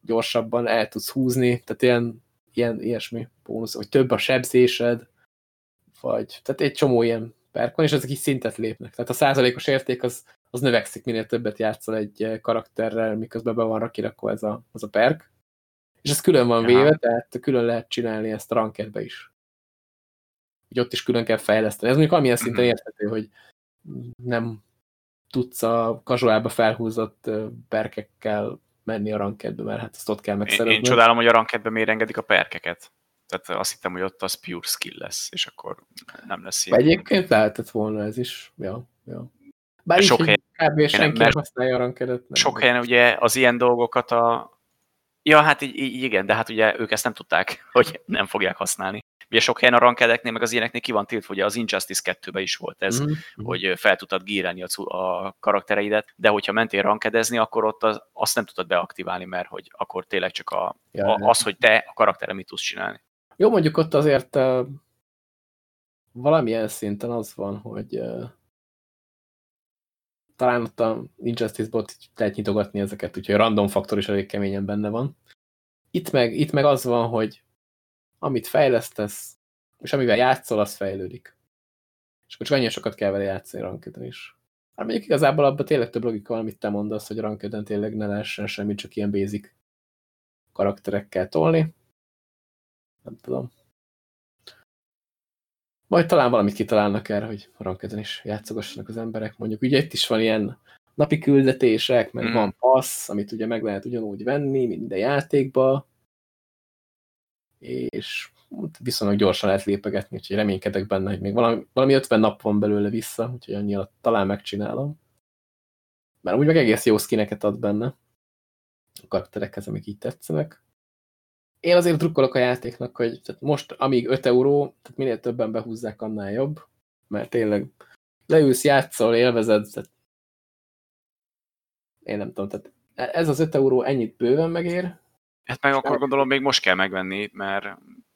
Speaker 1: gyorsabban el tudsz húzni, tehát ilyen, ilyen ilyesmi bónusz, vagy több a sebzésed, vagy tehát egy csomó ilyen perk van, és ezek is szintet lépnek. Tehát a százalékos érték az, az növekszik, minél többet játszol egy eh, karakterrel, miközben be van rakirakva ez a, az a perk. És ez külön van véve, tehát külön lehet csinálni ezt a rankedbe is. Úgy ott is külön kell fejleszteni. Ez mondjuk amilyen szinten mhm. érthető, hogy nem tudsz a casualba felhúzott perkekkel menni a rankedbe, mert hát azt ott kell megszerezni.
Speaker 2: Én, én csodálom, hogy a rankedbe miért engedik a perkeket. Tehát azt hittem, hogy ott az pure skill lesz, és akkor nem lesz
Speaker 1: ilyen. Egyébként lehetett volna ez is. Ja, ja. Bár sok helyen, kb. senki nem használja a rankedet.
Speaker 2: Sok helyen ugye az ilyen dolgokat a... Ja, hát így, így, igen, de hát ugye ők ezt nem tudták, hogy nem fogják használni. Ugye sok helyen a rankedeknél, meg az ilyeneknél ki van tiltva, ugye az Injustice 2-ben is volt ez, mm-hmm. hogy fel tudtad gírálni a, a karaktereidet, de hogyha mentél rankedezni, akkor ott az, azt nem tudtad beaktiválni, mert hogy akkor tényleg csak a, ja, a, az, hogy te a karaktere mit tudsz csinálni.
Speaker 1: Jó, mondjuk ott azért uh, valamilyen szinten az van, hogy uh, talán ott a Injustice-ból lehet nyitogatni ezeket, úgyhogy a random faktor is elég keményen benne van. Itt meg, itt meg az van, hogy amit fejlesztesz, és amivel játszol, az fejlődik. És akkor csak annyi sokat kell vele játszani rankeden is. Hát mondjuk igazából abban tényleg több logika van, amit te mondasz, hogy rankeden tényleg ne lehessen semmit, csak ilyen basic karakterekkel tolni. Nem tudom. Majd talán valamit kitalálnak erre, hogy rankeden is játszogassanak az emberek. Mondjuk ugye itt is van ilyen napi küldetések, meg mm. van passz, amit ugye meg lehet ugyanúgy venni minden játékba, és viszonylag gyorsan lehet lépegetni, úgyhogy reménykedek benne, hogy még valami, valami 50 nap van belőle vissza, úgyhogy annyi alatt talán megcsinálom. Mert úgy meg egész jó skineket ad benne a karakterekhez, amik így tetszenek. Én azért drukkolok a játéknak, hogy tehát most, amíg 5 euró, tehát minél többen behúzzák, annál jobb, mert tényleg leülsz, játszol, élvezed, tehát én nem tudom, tehát ez az 5 euró ennyit bőven megér,
Speaker 2: Hát meg akkor gondolom még most kell megvenni, mert,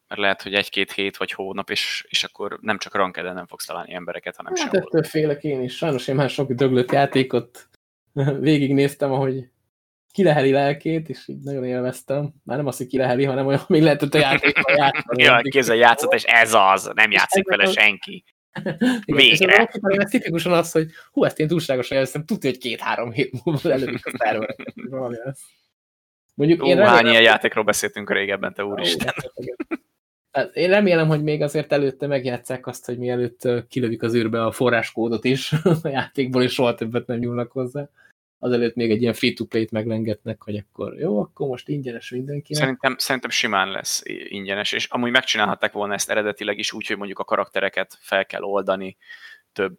Speaker 2: mert lehet, hogy egy-két hét vagy hónap, és, és akkor nem csak rankeden nem fogsz találni embereket, hanem hát
Speaker 1: sehol. ettől félek én is. Sajnos én már sok döglött játékot végignéztem, ahogy kileheli lelkét, és így nagyon élveztem. Már nem az, hogy kileheli, hanem olyan, még lehet, hogy a játékban
Speaker 2: játszani. ja, kézzel játszott, és ez az, nem játszik vele senki. Végre.
Speaker 1: És ez tipikusan az, hogy hú, ezt én túlságosan jelzem, tudja, hogy két-három hét múlva előbb a szervereket. Valami lesz.
Speaker 2: Mondjuk Ó, én remélem, hány ilyen játékról beszéltünk régebben, te úristen.
Speaker 1: Hát én remélem, hogy még azért előtte megjátszák azt, hogy mielőtt kilövik az űrbe a forráskódot is a játékból, és soha többet nem nyúlnak hozzá. azelőtt még egy ilyen free-to-play-t meglengetnek, hogy akkor jó, akkor most ingyenes mindenkinek.
Speaker 2: Szerintem, szerintem simán lesz ingyenes, és amúgy megcsinálhatták volna ezt eredetileg is úgy, hogy mondjuk a karaktereket fel kell oldani, több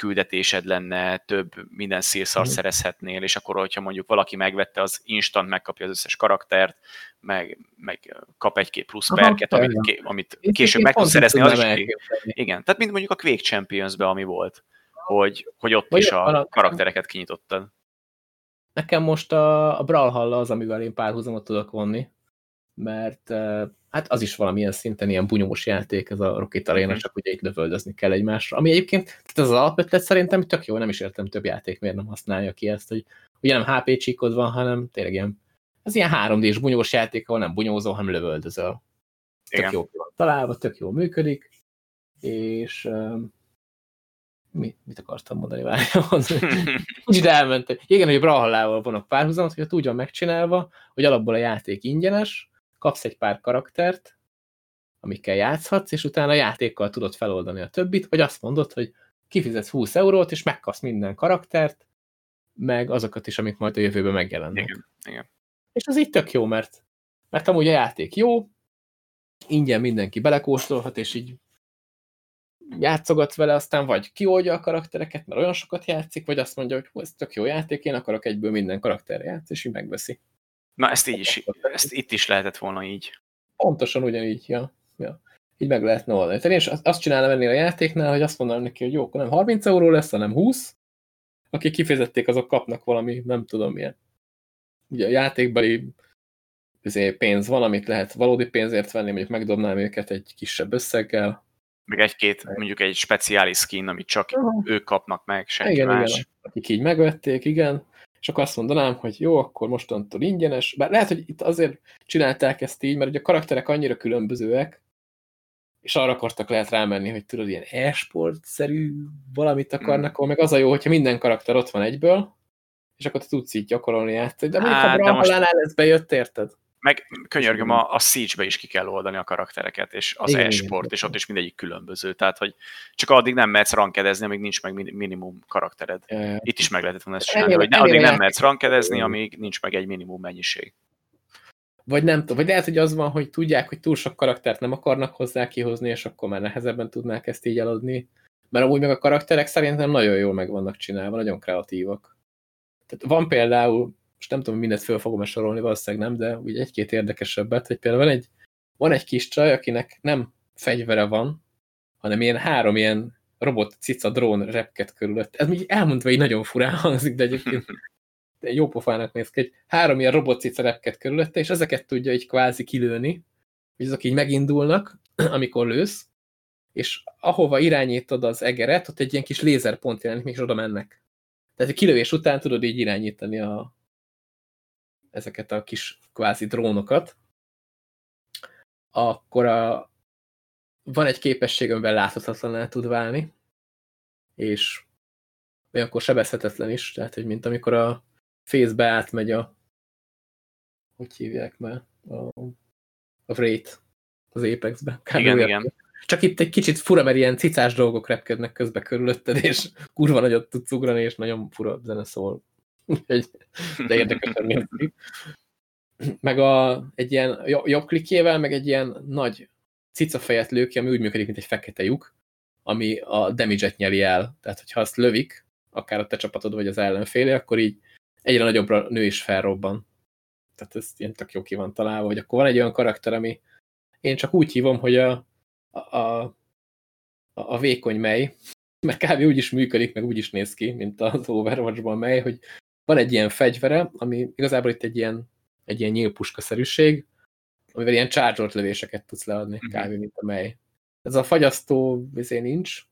Speaker 2: küldetésed lenne, több minden szélszart mm. szerezhetnél, és akkor, hogyha mondjuk valaki megvette, az instant megkapja az összes karaktert, meg, meg kap egy-két plusz Aha, perket, amit, amit később meg tudsz szerezni. Az is, igen, tehát mint mondjuk a Quake champions ami volt, hogy, hogy ott Vagy is a, a karaktereket kinyitottad.
Speaker 1: Nekem most a, a Brawlhalla az, amivel én párhuzamot tudok vonni, mert hát az is valamilyen szinten ilyen bunyós játék, ez a Rocket Arena, mm. csak ugye itt lövöldözni kell egymásra. Ami egyébként, tehát az alapötlet szerintem tök jó, nem is értem több játék, miért nem használja ki ezt, hogy ugye nem HP csíkod van, hanem tényleg ilyen, ez ilyen 3D-s bunyós játék, ahol nem bunyózol, hanem lövöldözöl. Tök Igen. jó van találva, tök jó működik, és mi, mit akartam mondani, várjál, úgy elmentem. Igen, hogy Brawlhallával vannak párhuzamot, hogy úgy van megcsinálva, hogy alapból a játék ingyenes, kapsz egy pár karaktert, amikkel játszhatsz, és utána a játékkal tudod feloldani a többit, vagy azt mondod, hogy kifizetsz 20 eurót, és megkapsz minden karaktert, meg azokat is, amik majd a jövőben megjelennek.
Speaker 2: Igen, igen.
Speaker 1: És az így tök jó, mert, mert amúgy a játék jó, ingyen mindenki belekóstolhat, és így játszogatsz vele, aztán vagy kioldja a karaktereket, mert olyan sokat játszik, vagy azt mondja, hogy ez tök jó játék, én akarok egyből minden karakterre játszani, és így megveszi.
Speaker 2: Na ezt így is, ezt itt is lehetett volna így.
Speaker 1: Pontosan ugyanígy, ja. ja. Így meg lehetne oldani. Tehát én azt csinálom ennél a játéknál, hogy azt mondanám neki, hogy jó, akkor nem 30 euró lesz, hanem 20. Akik kifizették, azok kapnak valami, nem tudom milyen. Ugye a játékbeli pénz van, amit lehet valódi pénzért venni, mondjuk megdobnám őket egy kisebb összeggel,
Speaker 2: meg egy-két, mondjuk egy speciális skin, amit csak Aha. ők kapnak meg, senki
Speaker 1: igen,
Speaker 2: más.
Speaker 1: Igen, akik így megvették, igen. És akkor azt mondanám, hogy jó, akkor mostantól ingyenes. Bár lehet, hogy itt azért csinálták ezt így, mert ugye a karakterek annyira különbözőek, és arra akartak lehet rámenni, hogy tudod, ilyen e-sport-szerű valamit akarnak, hmm. meg az a jó, hogyha minden karakter ott van egyből, és akkor te tudsz így gyakorolni játszani. De mondjuk Á, a Brawlhalla most... ez bejött, érted?
Speaker 2: Meg könyörgöm, a, a Siege-be is ki kell oldani a karaktereket, és az e-sport, és ott is mindegyik különböző. Tehát, hogy csak addig nem mehetsz rankedezni, amíg nincs meg minimum karaktered. Yeah. Itt is meg lehetett volna ezt csinálni, hogy addig nem mehetsz rankedezni, amíg nincs meg egy minimum mennyiség.
Speaker 1: Vagy nem tudom, vagy lehet, hogy az van, hogy tudják, hogy túl sok karaktert nem akarnak hozzá kihozni, és akkor már nehezebben tudnák ezt így eladni. Mert amúgy meg a karakterek szerintem nagyon jól meg vannak csinálva, nagyon kreatívak. Tehát van például, most nem tudom, hogy mindent föl fogom sorolni, valószínűleg nem, de úgy egy-két érdekesebbet, hogy például van egy, van egy kis csaj, akinek nem fegyvere van, hanem ilyen három ilyen robot cica drón repket körülött. Ez még elmondva így nagyon furán hangzik, de egyébként de jó pofának néz ki, hogy három ilyen robot cica repket körülötte, és ezeket tudja így kvázi kilőni, hogy azok így megindulnak, amikor lősz, és ahova irányítod az egeret, ott egy ilyen kis lézerpont jelenik, és oda mennek. Tehát a kilövés után tudod így irányítani a, ezeket a kis kvázi drónokat, akkor a, van egy képesség, amivel láthatatlan tud válni, és olyankor sebezhetetlen is, tehát, hogy mint amikor a fészbe átmegy a hogy hívják már? A, a Wraith az Apexbe.
Speaker 2: Igen, igen.
Speaker 1: Csak itt egy kicsit fura, mert ilyen cicás dolgok repkednek közbe körülötted, és kurva nagyot tudsz ugrani, és nagyon fura zene szól de érdekesen néz ki. Meg a, egy ilyen jobb klikjével, meg egy ilyen nagy cicafejet lő ki, ami úgy működik, mint egy fekete lyuk, ami a damage-et nyeli el. Tehát, hogyha azt lövik, akár a te csapatod, vagy az ellenfélé, akkor így egyre nagyobbra nő is felrobban. Tehát ez ilyen tök jó ki van találva, hogy akkor van egy olyan karakter, ami én csak úgy hívom, hogy a, a, a, a vékony mely, mert kb. úgy is működik, meg úgy is néz ki, mint az Overwatch-ban mely, hogy van egy ilyen fegyvere, ami igazából itt egy ilyen, egy ilyen nyílpuska-szerűség, amivel ilyen charge lövéseket tudsz leadni, mm -hmm. kb. mint a mely. Ez a fagyasztó vizé nincs.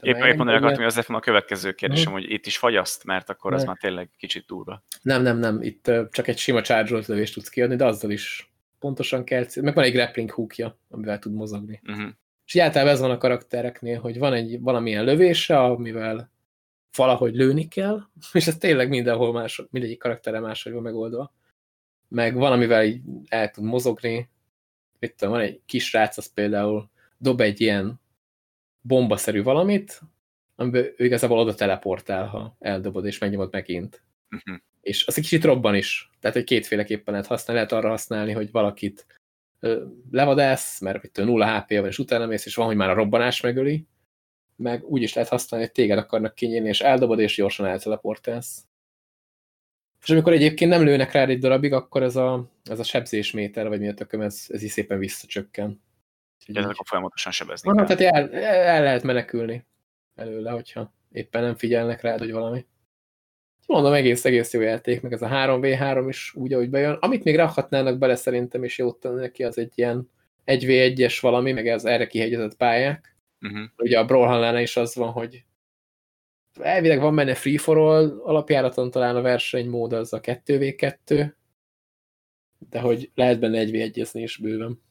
Speaker 2: Épp, épp mondani akartam, hogy az a következő kérdésem, mm. hogy itt is fagyaszt, mert akkor ne. az már tényleg kicsit durva.
Speaker 1: Nem, nem, nem, itt csak egy sima charge lövést tudsz kiadni, de azzal is pontosan kell, meg van egy grappling hookja, amivel tud mozogni. Mm -hmm. És általában ez van a karaktereknél, hogy van egy valamilyen lövése, amivel valahogy lőni kell, és ez tényleg mindenhol más, mindegyik karaktere máshogy van megoldva. Meg van, amivel így el tud mozogni. Itt van egy kis rác, az például dob egy ilyen bombaszerű valamit, amiben ő igazából oda teleportál, ha eldobod és megnyomod megint. Uh
Speaker 2: Mhm.
Speaker 1: -huh. És az egy kicsit robban is. Tehát, hogy kétféleképpen lehet használni. Lehet arra használni, hogy valakit levadász, mert te nulla HP van, és utána mész, és van, hogy már a robbanás megöli. Meg úgy is lehet használni, hogy téged akarnak kinyírni, és eldobod, és gyorsan elteleportálsz. És amikor egyébként nem lőnek rád egy darabig, akkor ez a, ez a sebzésméter, vagy mi a tököm, ez, ez is szépen visszacsökken.
Speaker 2: De ezek a folyamatosan sebezni
Speaker 1: Aha,
Speaker 2: kell.
Speaker 1: tehát el, el lehet menekülni előle, hogyha éppen nem figyelnek rád, hogy valami. Mondom, egész, egész jó játék, meg ez a 3v3 is úgy, ahogy bejön. Amit még rakhatnának bele szerintem, és jót tenne neki, az egy ilyen 1v1-es valami, meg ez erre kihegyezett pályák.
Speaker 2: Uh -huh.
Speaker 1: Ugye a Brawlhalla is az van, hogy elvileg van benne free for all, alapjáraton talán a versenymód az a 2v2, de hogy lehet benne 1v1-ezni is bőven.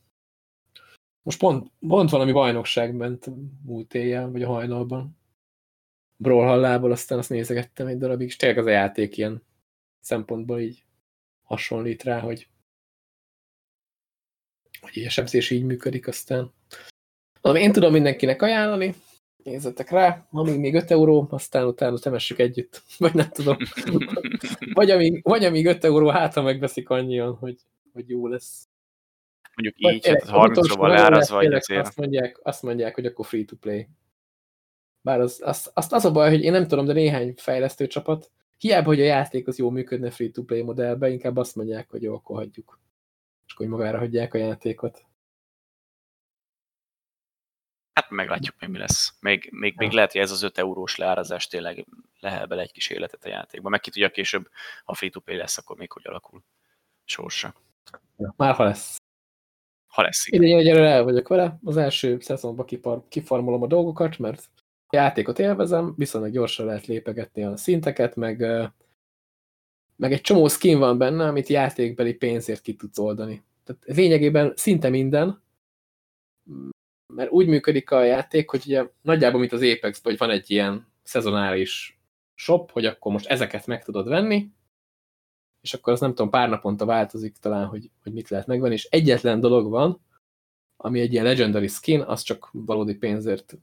Speaker 1: Most pont, pont valami bajnokság ment múlt éjjel, vagy a hajnalban. Brawlhallából, aztán azt nézegettem egy darabig, és tényleg az a játék ilyen szempontból így hasonlít rá, hogy hogy a sebzés így működik, aztán Ami én tudom mindenkinek ajánlani, nézzetek rá, amíg még 5 euró, aztán utána temessük együtt, vagy nem tudom. vagy, amíg, vagy amíg 5 euró, hát ha megveszik annyian, hogy, hogy jó lesz.
Speaker 2: Mondjuk
Speaker 1: Vagy
Speaker 2: így, hát 30 val leárazva, vagy azért.
Speaker 1: Azt mondják, azt mondják, hogy akkor free to play. Bár az, az, azt az a baj, hogy én nem tudom, de néhány fejlesztő csapat, hiába, hogy a játék az jól működne free to play modellben, inkább azt mondják, hogy jó, akkor hagyjuk. És akkor magára hagyják a játékot.
Speaker 2: Hát meglátjuk, még mi lesz. Még, még, még lehet, hogy ez az 5 eurós leárazás tényleg lehet bele egy kis életet a játékba. Meg ki tudja később, ha free to play lesz, akkor még hogy alakul sorsa.
Speaker 1: Ja, már ha lesz.
Speaker 2: Ha lesz, igen.
Speaker 1: Idén egyelőre el vagyok vele, az első szezonban kipar, kifarmolom a dolgokat, mert a játékot élvezem, viszonylag gyorsan lehet lépegetni a szinteket, meg, meg egy csomó skin van benne, amit játékbeli pénzért ki tudsz oldani. Tehát lényegében szinte minden, mert úgy működik a játék, hogy ugye nagyjából, mint az apex hogy van egy ilyen szezonális shop, hogy akkor most ezeket meg tudod venni, és akkor az nem tudom, pár naponta változik talán, hogy, hogy mit lehet megvenni, és egyetlen dolog van, ami egy ilyen legendary skin, az csak valódi pénzért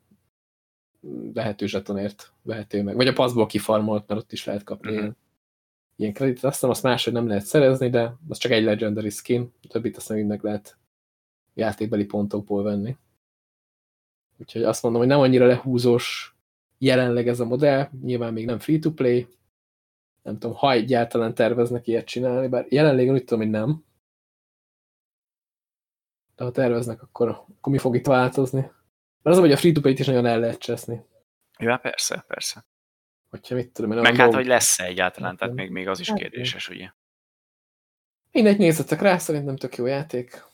Speaker 1: vehető zsetonért vehető meg. Vagy a passzból kifarmolt, mert ott is lehet kapni
Speaker 2: Mhm.
Speaker 1: ilyen, ilyen kreditet. Azt hiszem, azt máshogy nem lehet szerezni, de az csak egy legendary skin, a többit azt meg lehet játékbeli pontokból venni. Úgyhogy azt mondom, hogy nem annyira lehúzós jelenleg ez a modell, nyilván még nem free-to-play, nem tudom, ha egyáltalán terveznek ilyet csinálni, bár jelenleg úgy tudom, hogy nem. De ha terveznek, akkor, akkor mi fog itt változni? Mert az, hogy a free-to-play-t is nagyon el lehet cseszni.
Speaker 2: Ja, persze, persze.
Speaker 1: Hogyha mit tudom,
Speaker 2: Meg hát, hogy lesz-e egyáltalán, tehát még, még az is
Speaker 1: Hát,
Speaker 2: kérdéses, ugye?
Speaker 1: Mindegy, nézzetek rá, szerintem tök jó játék.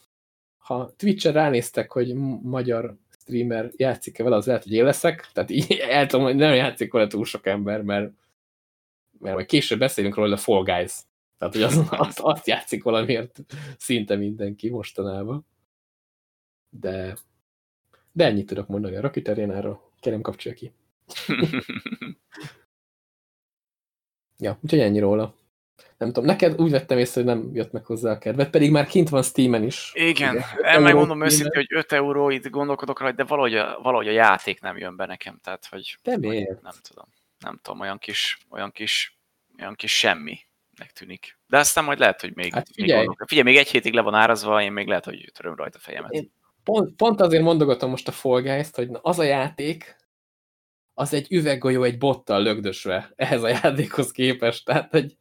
Speaker 1: Ha Twitch-en ránéztek, hogy magyar streamer játszik-e vele, az lehet, hogy én leszek. Tehát így el tudom, hogy nem játszik vele túl sok ember, mert, mert majd később beszélünk róla, a Fall Guys. Tehát, hogy az, azt, azt játszik valamiért szinte mindenki mostanában. De, de ennyit tudok mondani a Rocket Arénáról. Kérem, kapcsolja ki. Ja, úgyhogy ennyi róla. Nem tudom, neked úgy vettem észre, hogy nem jött meg hozzá a kedved, pedig már kint van Steamen is.
Speaker 2: Igen,
Speaker 1: euró
Speaker 2: megmondom őszintén, hogy 5 euró, itt gondolkodok rajta, de valahogy a, valahogy a játék nem jön be nekem, tehát hogy
Speaker 1: De
Speaker 2: vagy
Speaker 1: miért?
Speaker 2: nem tudom, nem tudom, olyan kis, olyan kis, olyan kis semminek tűnik. De aztán majd lehet, hogy még,
Speaker 1: Hát
Speaker 2: még
Speaker 1: figyelj.
Speaker 2: gondolok. figyelj, még egy hétig le van árazva, én még lehet, hogy töröm rajta a fejemet.
Speaker 1: Én- Pont, pont azért mondogatom most a Fall Guys-t, hogy na, az a játék, az egy üveggolyó egy bottal lögdösve ehhez a játékhoz képest. Tehát, hogy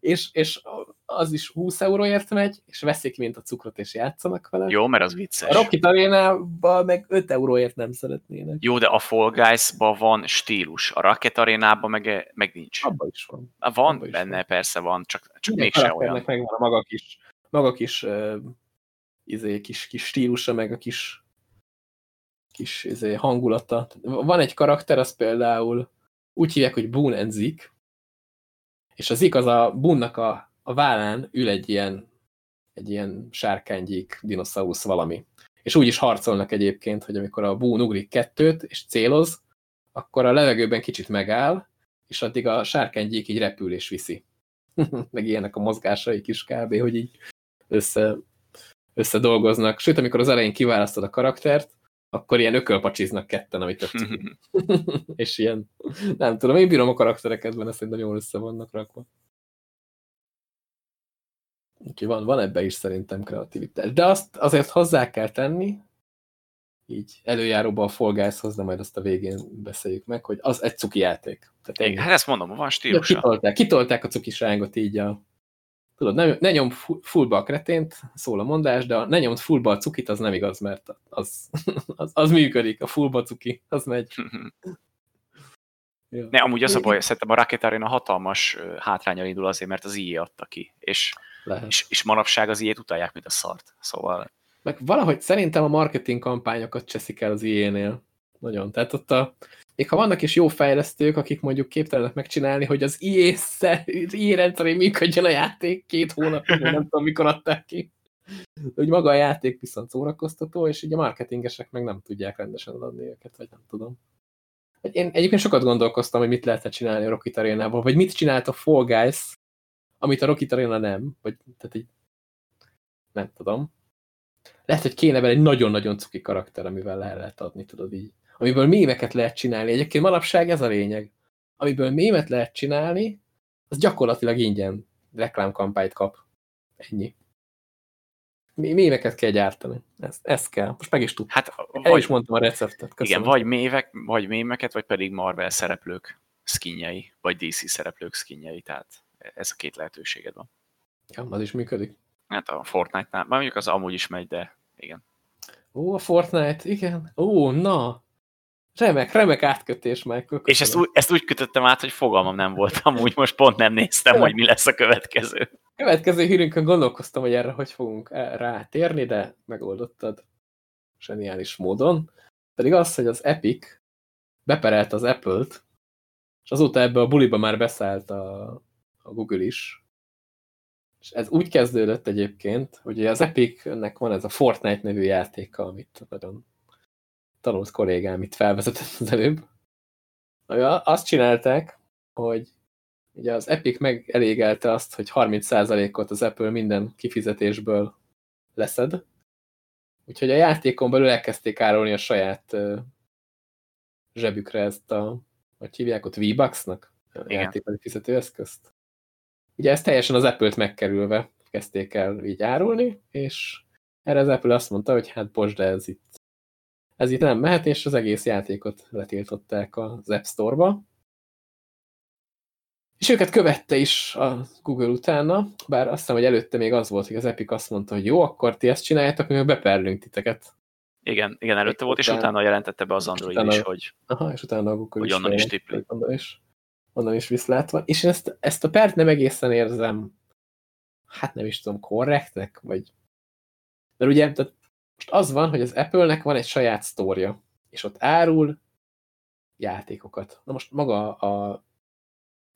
Speaker 1: és, és az is 20 euróért megy, és veszik, mint a cukrot, és játszanak vele.
Speaker 2: Jó, mert az
Speaker 1: A
Speaker 2: vicces.
Speaker 1: Rocket Arénában meg 5 euróért nem szeretnének.
Speaker 2: Jó, de a Fall Guys-ban van stílus, a Rocket Arénában meg, meg nincs.
Speaker 1: Abban is van.
Speaker 2: Van
Speaker 1: abban is
Speaker 2: benne,
Speaker 1: van.
Speaker 2: persze van, csak, csak
Speaker 1: Minden
Speaker 2: mégse
Speaker 1: karakternek
Speaker 2: olyan.
Speaker 1: megvan a maga kis, maga kis, uh, izé, kis, kis stílusa, meg a kis, kis izé, hangulata. Van egy karakter, az például úgy hívják, hogy Boone and Zik, és az a Boone-nak a, a vállán ül egy ilyen, egy ilyen sárkánygyík dinoszaurusz valami. És úgy is harcolnak egyébként, hogy amikor a Boone ugrik kettőt, és céloz, akkor a levegőben kicsit megáll, és addig a sárkánygyík így repül és viszi. meg ilyenek a mozgásaik is kb., hogy így össze, összedolgoznak. Sőt, amikor az elején kiválasztod a karaktert, akkor ilyen ökölpacsiznak ketten, amit tök És ilyen, nem tudom, én bírom a karaktereket benne, szerintem jól össze vannak rakva. Úgyhogy van, van ebbe is szerintem kreativitás. De azt azért hozzá kell tenni, így előjáróba a Fall Guys-hoz, de majd azt a végén beszéljük meg, hogy az egy cuki játék.
Speaker 2: Tehát Igen, hát ezt mondom, van stílusa.
Speaker 1: Kitolták, kitolták a cukiságot így a... Tudod, ne, ne nyom fullba a kretént, szól a mondás, de a ne nyom fullba a cukit, az nem igaz, mert az, az, az működik, a fullba cuki, az megy.
Speaker 2: ja. Ne, amúgy az a baj, szerintem a Rocket Arena hatalmas hátrányal indul azért, mert az IE adta ki, és, és, és manapság az IE-t utálják, mint a szart. Szóval
Speaker 1: meg valahogy szerintem a marketing kampányokat cseszik el az IE-nél. Nagyon. Tehát ott a, még ha vannak is jó fejlesztők, akik mondjuk képtelenek megcsinálni, hogy az IE, rendszerén működjön a játék két hónapig, nem tudom, mikor adták ki. Hogy maga a játék viszont szórakoztató, és ugye a marketingesek meg nem tudják rendesen adni őket, vagy nem tudom. Én egyébként sokat gondolkoztam, hogy mit lehetne csinálni a Rocket Arena-ból, vagy mit csinált a Fall Guys, amit a Rocket Arena nem, vagy tehát így nem tudom lehet, hogy kéne vele egy nagyon-nagyon cuki karakter, amivel le lehet adni, tudod így. Amiből mémeket lehet csinálni. Egyébként manapság ez a lényeg. Amiből mémet lehet csinálni, az gyakorlatilag ingyen reklámkampányt kap. Ennyi. Mémeket kell gyártani. Ezt, ezt kell. Most meg is tudtam. Hát, vagy, El is mondtam a receptet.
Speaker 2: Köszönöm. Igen, vagy, mévek, vagy mémeket, vagy pedig Marvel szereplők skinjei, vagy DC szereplők skinjei. Tehát ez a két lehetőséged van.
Speaker 1: Ja, az is működik.
Speaker 2: Hát a Fortnite-nál, már mondjuk az amúgy is megy, de igen.
Speaker 1: Ó, a Fortnite, igen. Ó, na. Remek, remek átkötés, Michael.
Speaker 2: És ezt úgy, ezt úgy kötöttem át, hogy fogalmam nem volt amúgy, most pont nem néztem, hogy mi lesz a következő.
Speaker 1: Következő hírünkön gondolkoztam, hogy erre hogy fogunk rátérni, de megoldottad zseniális módon. Pedig az, hogy az Epic beperelt az Apple-t, és azóta ebbe a buliba már beszállt a, a Google is, és ez úgy kezdődött egyébként, hogy az Epic-nek van ez a Fortnite nevű játéka, amit nagyon tanult kollégám itt felvezetett az előbb. Azt csinálták, hogy ugye az Epic megelégelte azt, hogy 30%-ot az Apple minden kifizetésből leszed. Úgyhogy a játékon belül elkezdték árulni a saját zsebükre ezt a, hogy hívják ott, V-Bucks-nak? Játékbeli fizetőeszközt. Ugye ez teljesen az Apple-t megkerülve kezdték el így árulni, és erre az Apple azt mondta, hogy hát bocs, de ez itt, ez itt nem mehet, és az egész játékot letiltották az App Store-ba. És őket követte is a Google utána, bár azt hiszem, hogy előtte még az volt, hogy az Epic azt mondta, hogy jó, akkor ti ezt csináljátok, mi beperlünk titeket.
Speaker 2: Igen, igen, előtte volt, és utána jelentette be az Android utána, is, hogy,
Speaker 1: aha, és utána a Google
Speaker 2: hogy
Speaker 1: is
Speaker 2: onnan is tipli.
Speaker 1: Is onnan is viszlátva, és én ezt, ezt a pert nem egészen érzem, hát nem is tudom, korrektnek, vagy... Mert ugye, tehát most az van, hogy az Apple-nek van egy saját sztória, és ott árul játékokat. Na most maga a,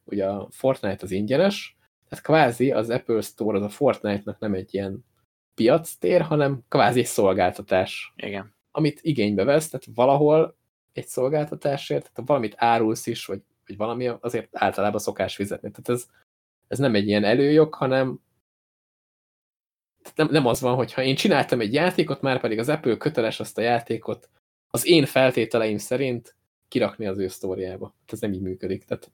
Speaker 1: ugye a Fortnite az ingyenes, tehát kvázi az Apple Store az a Fortnite-nak nem egy ilyen piactér, hanem kvázi egy szolgáltatás.
Speaker 2: Igen.
Speaker 1: Amit igénybe vesz, tehát valahol egy szolgáltatásért, tehát valamit árulsz is, vagy vagy valami, azért általában szokás fizetni. Tehát ez, ez nem egy ilyen előjog, hanem nem, nem az van, hogy ha én csináltam egy játékot, már pedig az Apple köteles azt a játékot az én feltételeim szerint kirakni az ő sztóriába. Tehát ez nem így működik. Tehát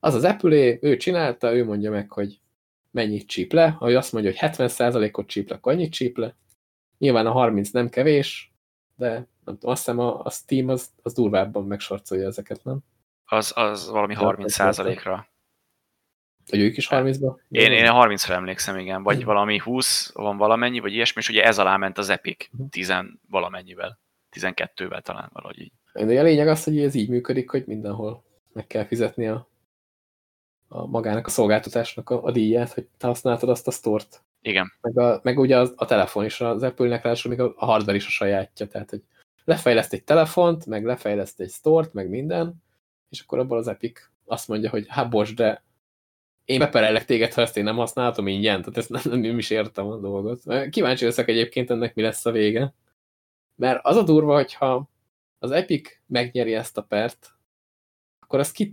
Speaker 1: az az apple ő csinálta, ő mondja meg, hogy mennyit csíp le, ő azt mondja, hogy 70%-ot csíp le, akkor annyit csíp le. Nyilván a 30 nem kevés, de nem tudom, azt hiszem a, a Steam az, az durvábban megsorcolja ezeket, nem?
Speaker 2: az, az valami 30 százalékra.
Speaker 1: Hogy ők is 30-ba?
Speaker 2: Én, én 30-ra emlékszem, igen. Vagy valami 20 van valamennyi, vagy ilyesmi, és ugye ez alá ment az Epic 10 mhm. valamennyivel. 12-vel talán valahogy így.
Speaker 1: De a lényeg az, hogy ez így működik, hogy mindenhol meg kell fizetni a, a magának a szolgáltatásnak a, a díját, hogy te használtad azt a sztort.
Speaker 2: Igen.
Speaker 1: Meg, a, meg ugye az, a telefon is, az Apple-nek ráadásul még a, a hardware is a sajátja, tehát hogy lefejleszt egy telefont, meg lefejleszt egy sztort, meg minden, és akkor abból az Epic azt mondja, hogy hát bocs, de én beperellek téged, ha ezt én nem használhatom ingyen, tehát ezt nem, nem is értem a dolgot. Kíváncsi leszek egyébként ennek mi lesz a vége. Mert az a durva, hogyha az Epic megnyeri ezt a pert, akkor az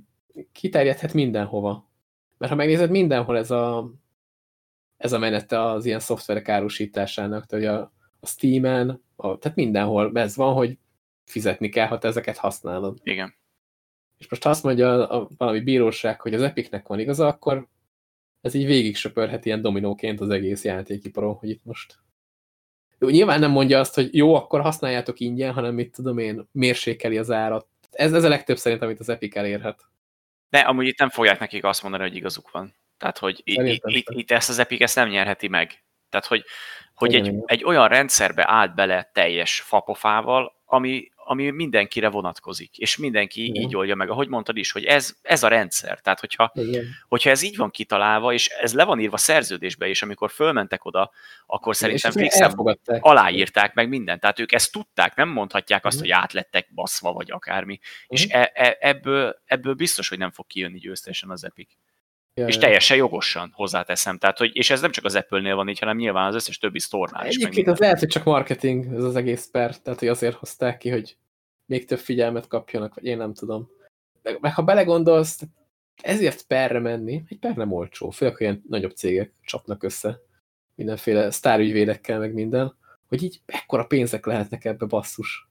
Speaker 1: kiterjedhet mindenhova. Mert ha megnézed, mindenhol ez a, ez a menete az ilyen szoftverek árusításának, tehát a, a Steam-en, tehát mindenhol ez van, hogy fizetni kell, ha te ezeket használod.
Speaker 2: Igen.
Speaker 1: És most ha azt mondja a, a, valami bíróság, hogy az Epicnek van igaza, akkor ez így végig söpörhet ilyen dominóként az egész játékiparon, hogy itt most jó, nyilván nem mondja azt, hogy jó, akkor használjátok ingyen, hanem mit tudom én, mérsékeli az árat. Ez, ez a legtöbb szerint, amit az Epic elérhet.
Speaker 2: De amúgy itt nem fogják nekik azt mondani, hogy igazuk van. Tehát, hogy itt, itt, itt ezt az Epic ezt nem nyerheti meg. Tehát, hogy, hogy egy, egy olyan rendszerbe állt bele teljes fapofával, ami, ami mindenkire vonatkozik, és mindenki Igen. így oldja meg, ahogy mondtad is, hogy ez, ez a rendszer. Tehát, hogyha, hogyha ez így van kitalálva, és ez le van írva szerződésbe is, amikor fölmentek oda, akkor szerintem fixen aláírták meg mindent. Tehát ők ezt tudták, nem mondhatják azt, Igen. hogy átlettek baszva, vagy akármi. Igen. És e, e, ebből, ebből biztos, hogy nem fog kijönni győztesen az Epic. Ja, és teljesen jogosan hozzáteszem. Tehát, hogy, és ez nem csak az Apple-nél van így, hanem nyilván az összes többi sztornál is.
Speaker 1: Egyébként az lehet, hogy csak marketing ez az egész per, tehát hogy azért hozták ki, hogy még több figyelmet kapjanak, vagy én nem tudom. Meg, meg ha belegondolsz, ezért perre menni, egy per nem olcsó, főleg ilyen nagyobb cégek csapnak össze mindenféle sztárügyvédekkel, meg minden, hogy így ekkora pénzek lehetnek ebbe basszus.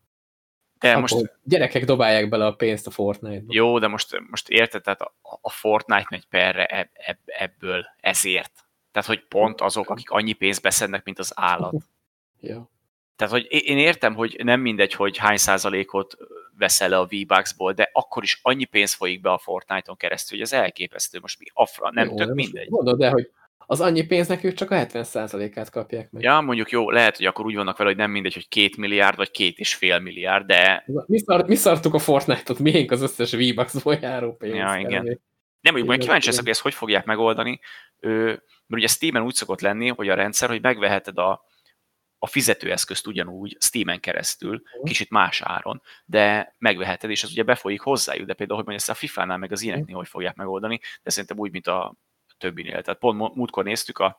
Speaker 1: De most... Gyerekek dobálják bele a pénzt a Fortnite-ba.
Speaker 2: Jó, de most, most érted, tehát a, a Fortnite megy perre ebb, ebb, ebből ezért. Tehát, hogy pont azok, akik annyi pénzt beszednek, mint az állat.
Speaker 1: ja.
Speaker 2: Tehát, hogy én értem, hogy nem mindegy, hogy hány százalékot veszel le a V-Bucksból, de akkor is annyi pénz folyik be a Fortnite-on keresztül, hogy ez elképesztő. Most mi afra, nem Jó, tök mindegy.
Speaker 1: Mondod, de hogy az annyi pénznek ők csak a 70%-át kapják meg.
Speaker 2: Ja, mondjuk jó, lehet, hogy akkor úgy vannak vele, hogy nem mindegy, hogy két milliárd, vagy két és fél milliárd, de...
Speaker 1: Mi, szart, mi szartuk a Fortnite-ot, miénk az összes V-Bucksból járó pénz.
Speaker 2: Ja, igen. Nem, mondjuk majd kíváncsi leszek, hogy ezt hogy fogják megoldani, mert ugye Steam-en úgy szokott lenni, hogy a rendszer, hogy megveheted a, a fizetőeszközt ugyanúgy Steam-en keresztül, kicsit más áron, de megveheted, és az ugye befolyik hozzájuk, de például, hogy mondjuk ezt a FIFA-nál meg az ilyeneknél hogy fogják megoldani, de szerintem úgy, mint a többinél. Tehát pont múltkor néztük, a,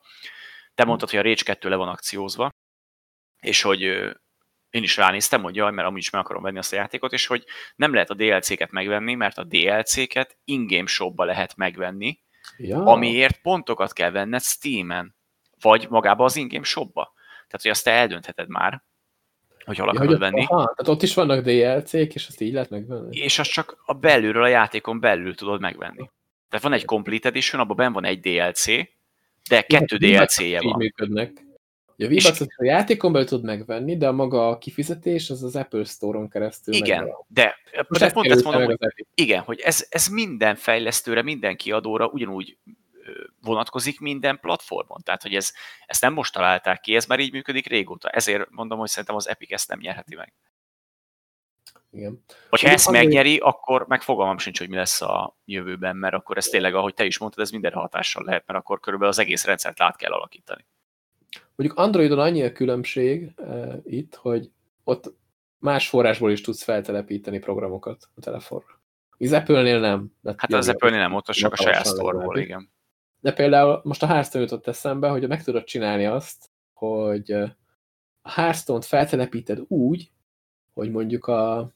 Speaker 2: te mondtad, hogy a Rage 2 le van akciózva, és hogy én is ránéztem, hogy jaj, mert amúgy is meg akarom venni azt a játékot, és hogy nem lehet a DLC-ket megvenni, mert a DLC-ket in-game shopba lehet megvenni, ja. amiért pontokat kell venned Steam-en, vagy magába az in-game shopba. Tehát, hogy azt te eldöntheted már, hogy hol akarod ja, venni.
Speaker 1: Aha, tehát ott is vannak DLC-k, és azt így lehet megvenni.
Speaker 2: És azt csak a belülről, a játékon belül tudod megvenni. Tehát van egy Complete Edition, abban ben van egy DLC, de kettő DLC-je van.
Speaker 1: működnek. A v a játékon belül tud megvenni, de a maga a kifizetés az az Apple Store-on keresztül
Speaker 2: Igen, megvan. de, de pont ezt mondom, hogy, igen, hogy ez, ez minden fejlesztőre, minden kiadóra ugyanúgy vonatkozik minden platformon. Tehát, hogy ez, ezt nem most találták ki, ez már így működik régóta. Ezért mondom, hogy szerintem az Epic ezt nem nyerheti meg.
Speaker 1: Igen.
Speaker 2: Hogyha ezt megnyeri, akkor meg fogalmam sincs, hogy mi lesz a jövőben, mert akkor ez tényleg, ahogy te is mondtad, ez minden hatással lehet, mert akkor körülbelül az egész rendszert át kell alakítani.
Speaker 1: Mondjuk Androidon annyi a különbség uh, itt, hogy ott más forrásból is tudsz feltelepíteni programokat a telefonra. Az Apple-nél nem.
Speaker 2: Hát az Apple-nél nem, ott csak a saját store igen.
Speaker 1: De például most a Hearthstone jutott eszembe, hogy meg tudod csinálni azt, hogy a Hearthstone-t feltelepíted úgy, hogy mondjuk a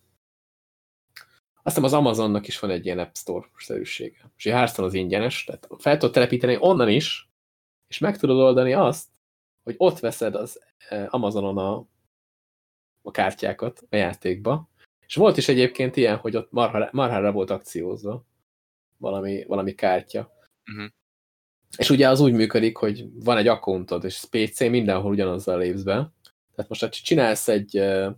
Speaker 1: hiszem az Amazonnak is van egy ilyen App Store-szerűsége. És a Hearthstone az ingyenes, tehát fel tudod telepíteni onnan is, és meg tudod oldani azt, hogy ott veszed az e, Amazonon a, a kártyákat a játékba. És volt is egyébként ilyen, hogy ott marha, marhára volt akciózva valami, valami kártya. Uh mhm. -huh. És ugye az úgy működik, hogy van egy akkountod, és PC mindenhol ugyanazzal lépsz be. Tehát most ha csinálsz egy e,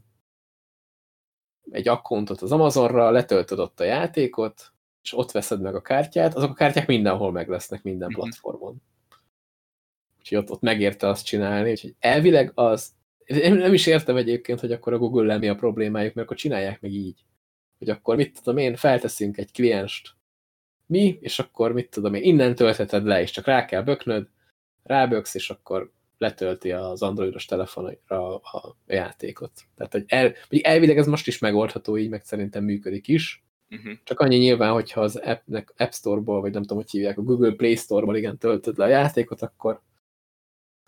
Speaker 1: egy akkontot az Amazonra, letöltöd ott a játékot, és ott veszed meg a kártyát, azok a kártyák mindenhol meg lesznek, minden mhm. platformon. Úgyhogy ott, ott megérte azt csinálni, úgyhogy elvileg az, én nem is értem egyébként, hogy akkor a Google-lel mi a problémájuk, mert akkor csinálják meg így. Hogy akkor mit tudom én, felteszünk egy klienst mi, és akkor mit tudom én, innen töltheted le, és csak rá kell böknöd, ráböksz, és akkor letölti az androidos telefonra a játékot. Tehát, hogy el, elvileg ez most is megoldható így, meg szerintem működik is. Uh mhm. -huh. Csak annyi nyilván, hogyha az appnek App Store-ból, vagy nem tudom, hogy hívják, a Google Play Store-ból igen töltöd le a játékot, akkor,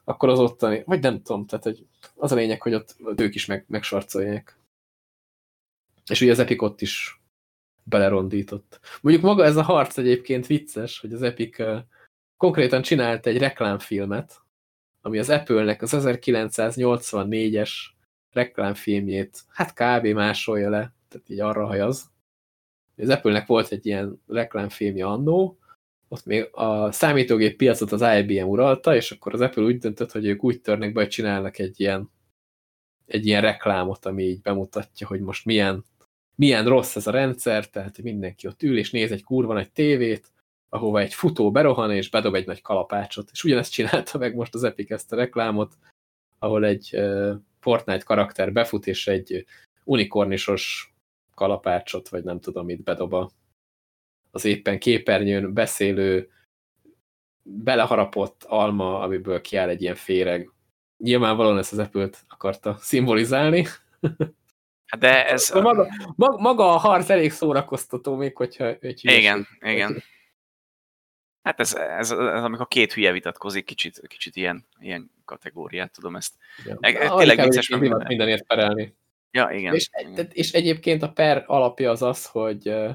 Speaker 1: akkor az ottani, vagy nem tudom, tehát hogy az a lényeg, hogy ott ők is meg, megsarcolják. És ugye az Epic ott is belerondított. Mondjuk maga ez a harc egyébként vicces, hogy az Epic uh, konkrétan csinált egy reklámfilmet, ami az Apple-nek az 1984-es reklámfilmjét, hát kb. másolja le, tehát így arra hajaz. Az Apple-nek volt egy ilyen reklámfilmje annó, ott még a számítógép piacot az IBM uralta, és akkor az Apple úgy döntött, hogy ők úgy törnek be, hogy csinálnak egy ilyen, egy ilyen reklámot, ami így bemutatja, hogy most milyen, milyen rossz ez a rendszer, tehát mindenki ott ül, és néz egy kurva nagy tévét, ahova egy futó berohan, és bedob egy nagy kalapácsot. És ugyanezt csinálta meg most az Epic ezt a reklámot, ahol egy Fortnite karakter befut, és egy unikornisos kalapácsot, vagy nem tudom mit bedob az éppen képernyőn beszélő, beleharapott alma, amiből kiáll egy ilyen féreg. Nyilvánvalóan ezt az apple akarta szimbolizálni.
Speaker 2: Hát de ez...
Speaker 1: Maga, maga a harc elég szórakoztató, még hogyha... Egy
Speaker 2: igen, igen. Hát ez, ez, ez, amikor két hülye vitatkozik, kicsit, kicsit ilyen, ilyen kategóriát tudom ezt.
Speaker 1: Ja. E, tényleg vicces meg minden. mindenért perelni.
Speaker 2: Ja, igen.
Speaker 1: És,
Speaker 2: igen.
Speaker 1: és egyébként a per alapja az az, hogy uh,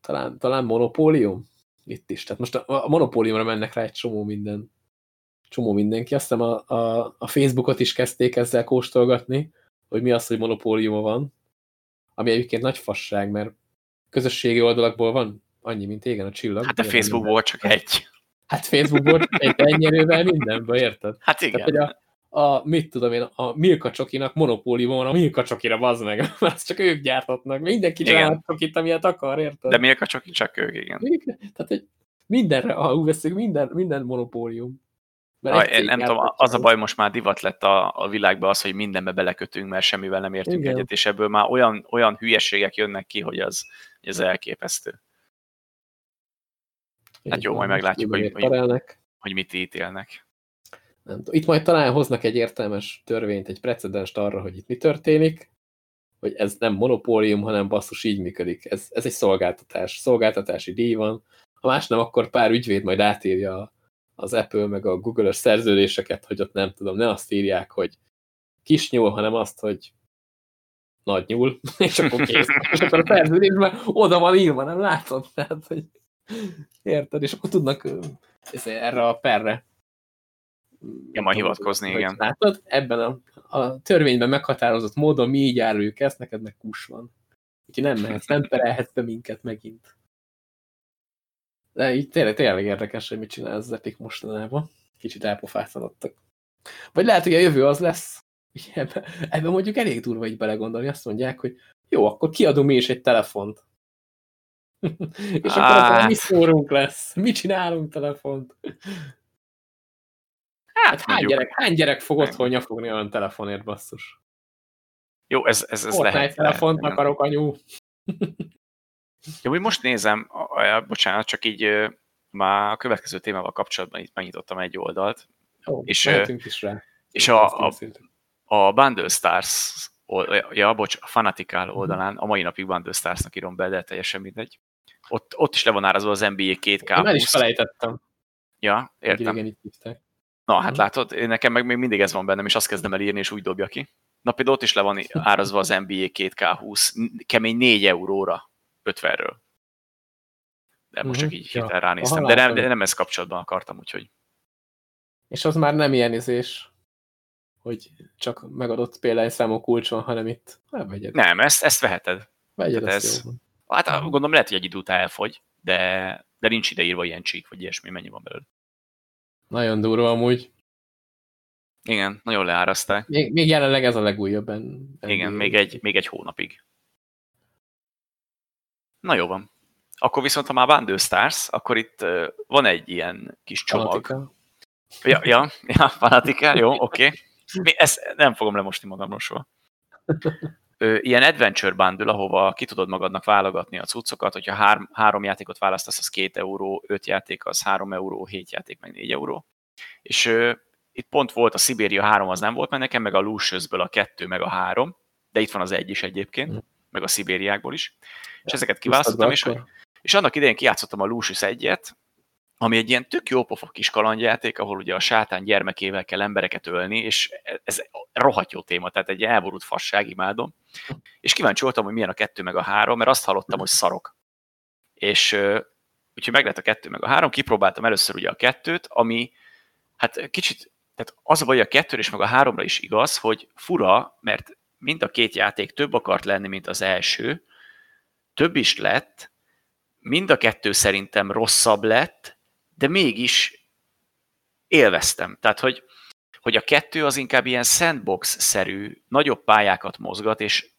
Speaker 1: talán, talán monopólium itt is. Tehát most a, a monopóliumra mennek rá egy csomó minden, csomó mindenki. Azt hiszem a, a, a Facebookot is kezdték ezzel kóstolgatni, hogy mi az, hogy monopóliuma van. Ami egyébként nagy fasság, mert közösségi oldalakból van annyi, mint égen a csillag.
Speaker 2: Hát a Facebookból csak egy.
Speaker 1: Hát Facebookból csak egy ennyerővel mindenből, érted?
Speaker 2: Hát igen. Tehát,
Speaker 1: hogy a, a, mit tudom én, a Milka Csokinak monopóliuma van a Milka Csokira, bazd meg, mert csak ők gyártatnak. Mindenki csinál Csokit, amilyet akar, érted?
Speaker 2: De Milka Csoki csak ők, igen.
Speaker 1: Tehát, hogy mindenre, ha úgy veszünk, minden, minden monopólium.
Speaker 2: Ha, én nem tudom, az a baj, most már divat lett a, a világban az, hogy mindenbe belekötünk, mert semmivel nem értünk Igen. egyet, és ebből már olyan, olyan hülyeségek jönnek ki, hogy az, hogy az elképesztő. Hát jó, majd meglátjuk, hogy, hogy, hogy mit ítélnek.
Speaker 1: Nem tudom. Itt majd talán hoznak egy értelmes törvényt, egy precedenst arra, hogy itt mi történik, hogy ez nem monopólium, hanem basszus így működik. Ez, ez egy szolgáltatás. Szolgáltatási díj van. Ha más nem, akkor pár ügyvéd majd átírja az Apple meg a Google-ös szerződéseket, hogy ott nem tudom, ne azt írják, hogy kis nyúl, hanem azt, hogy nagy nyúl, és akkor kész. és akkor a szerződésben oda van írva, nem látod? Tehát, hogy Érted? És akkor tudnak erre a perre
Speaker 2: ja, majd hivatkozni, igen.
Speaker 1: Látod? Ebben a, a törvényben meghatározott módon mi így áruljuk ezt, neked meg kus van. Úgyhogy nem mehetsz, nem perelhetsz be minket megint. De így tényleg, tényleg érdekes, hogy mit csinál az Epic mostanában. Kicsit elpofászanodtak. Vagy lehet, hogy a jövő az lesz, ebben, ebbe mondjuk elég durva így belegondolni, azt mondják, hogy jó, akkor kiadunk mi is egy telefont. És ah. akkor mi szórunk lesz? Mi csinálunk telefont? Hát hány gyerek, hány gyerek fog otthon nyafogni olyan telefonért, basszus?
Speaker 2: Jó, ez, ez, ez
Speaker 1: Fortnite
Speaker 2: lehet.
Speaker 1: telefont lehet, akarok, anyu.
Speaker 2: Jó, hogy most nézem, bocsánat, csak így már a következő témával kapcsolatban itt megnyitottam egy oldalt.
Speaker 1: Ó, és, is rá.
Speaker 2: És a, a, a Bundle Stars, ja, bocs, a Fanatical oldalán, a mai napig Bundle Starsnak írom be, de teljesen mindegy. Ott, ott is le van árazva az NBA 2K.
Speaker 1: Én el is felejtettem.
Speaker 2: Ja, értem. Na, hát látod, nekem meg még mindig ez van bennem, és azt kezdem el írni, és úgy dobja ki. Na például ott is le van árazva az NBA 2K20, kemény 4 euróra 50-ről. De most csak mhm. így ja. ránéztem. Aha, de, nem, de nem ez kapcsolatban akartam, úgyhogy.
Speaker 1: És az már nem ilyen izés, hogy csak megadott példányszámú kulcs van, hanem itt.
Speaker 2: Nem, vegyed. Nem, ezt, ezt veheted.
Speaker 1: Vegyed, ezt ez, jó.
Speaker 2: Hát gondolom lehet, hogy egy idő után elfogy, de, de nincs ideírva ilyen csík, vagy ilyesmi, mennyi van belőle.
Speaker 1: Nagyon durva amúgy.
Speaker 2: Igen, nagyon leáraszták.
Speaker 1: Még, még jelenleg ez a legújabb. En,
Speaker 2: Igen, még egy, még egy hónapig. Na jó van. Akkor viszont, ha már Bundle Stars, akkor itt uh, van egy ilyen kis csomag. Fanatika. Ja, ja, ja fanatika, jó, oké. Okay. Ezt nem fogom lemosni magamról soha. Ilyen adventure bundle, ahova ki tudod magadnak válogatni a cuccokat, hogyha három, három játékot választasz, az 2 euró, 5 játék az 3 euró, 7 játék meg 4 euró. És ö, itt pont volt a Siberia 3, az nem volt meg nekem, meg a Luciusből a 2, meg a 3, de itt van az egy is egyébként, mm. meg a Szibériákból is. És ezeket kiválasztottam, és, és annak idején kiátszottam a Lucius 1-et, ami egy ilyen tök pofa kis kalandjáték, ahol ugye a sátán gyermekével kell embereket ölni, és ez rohadt jó téma, tehát egy elborult fasság, imádom. És kíváncsi voltam, hogy milyen a kettő meg a három, mert azt hallottam, hogy szarok. És úgyhogy meg lett a kettő meg a három, kipróbáltam először ugye a kettőt, ami hát kicsit tehát az a baj, a kettőre és meg a háromra is igaz, hogy fura, mert mind a két játék több akart lenni, mint az első, több is lett, mind a kettő szerintem rosszabb lett, de mégis élveztem. Tehát, hogy, hogy a kettő az inkább ilyen sandbox-szerű, nagyobb pályákat mozgat, és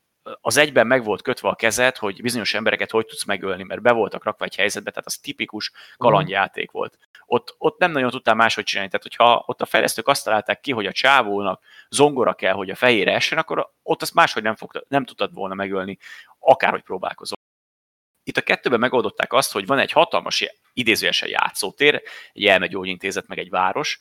Speaker 2: az egyben meg volt kötve a kezed, hogy bizonyos embereket hogy tudsz megölni, mert be voltak rakva egy helyzetbe, tehát az tipikus kalandjáték volt. Ott, ott nem nagyon tudtál máshogy csinálni, tehát hogyha ott a fejlesztők azt találták ki, hogy a csávónak zongora kell, hogy a fejére essen, akkor ott azt máshogy nem, fog, nem tudtad volna megölni, akárhogy próbálkozol. Itt a kettőben megoldották azt, hogy van egy hatalmas idézőjesen játszótér, egy elmegyógyintézet, meg egy város,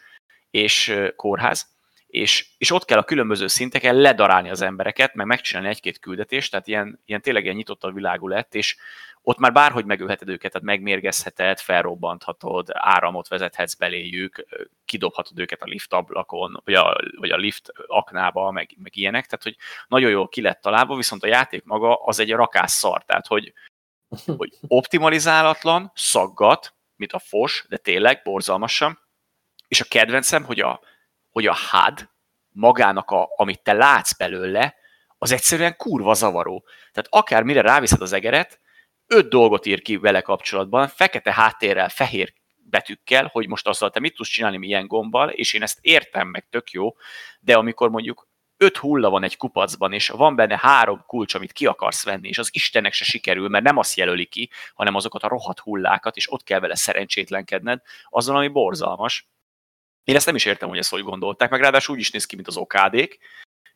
Speaker 2: és kórház, és, és ott kell a különböző szinteken ledarálni az embereket, meg megcsinálni egy-két küldetést, tehát ilyen, ilyen tényleg ilyen nyitott a világú lett, és ott már bárhogy megölheted őket, tehát megmérgezheted, felrobbanthatod, áramot vezethetsz beléjük, kidobhatod őket a lift ablakon, vagy a, vagy a lift aknába, meg, meg ilyenek, tehát hogy nagyon jól ki lett találva, viszont a játék maga az egy rakás szar, tehát hogy, hogy optimalizálatlan, szaggat, mint a fos, de tényleg borzalmasan, és a kedvencem, hogy a, hogy a HUD magának, a, amit te látsz belőle, az egyszerűen kurva zavaró. Tehát akár mire ráviszed az egeret, öt dolgot ír ki vele kapcsolatban, fekete háttérrel, fehér betűkkel, hogy most azzal te mit tudsz csinálni milyen gombbal, és én ezt értem meg, tök jó, de amikor mondjuk öt hulla van egy kupacban, és van benne három kulcs, amit ki akarsz venni, és az Istennek se sikerül, mert nem azt jelöli ki, hanem azokat a rohadt hullákat, és ott kell vele szerencsétlenkedned, azon, ami borzalmas. Én ezt nem is értem, hogy ezt hogy gondolták, meg ráadásul úgy is néz ki, mint az okádék.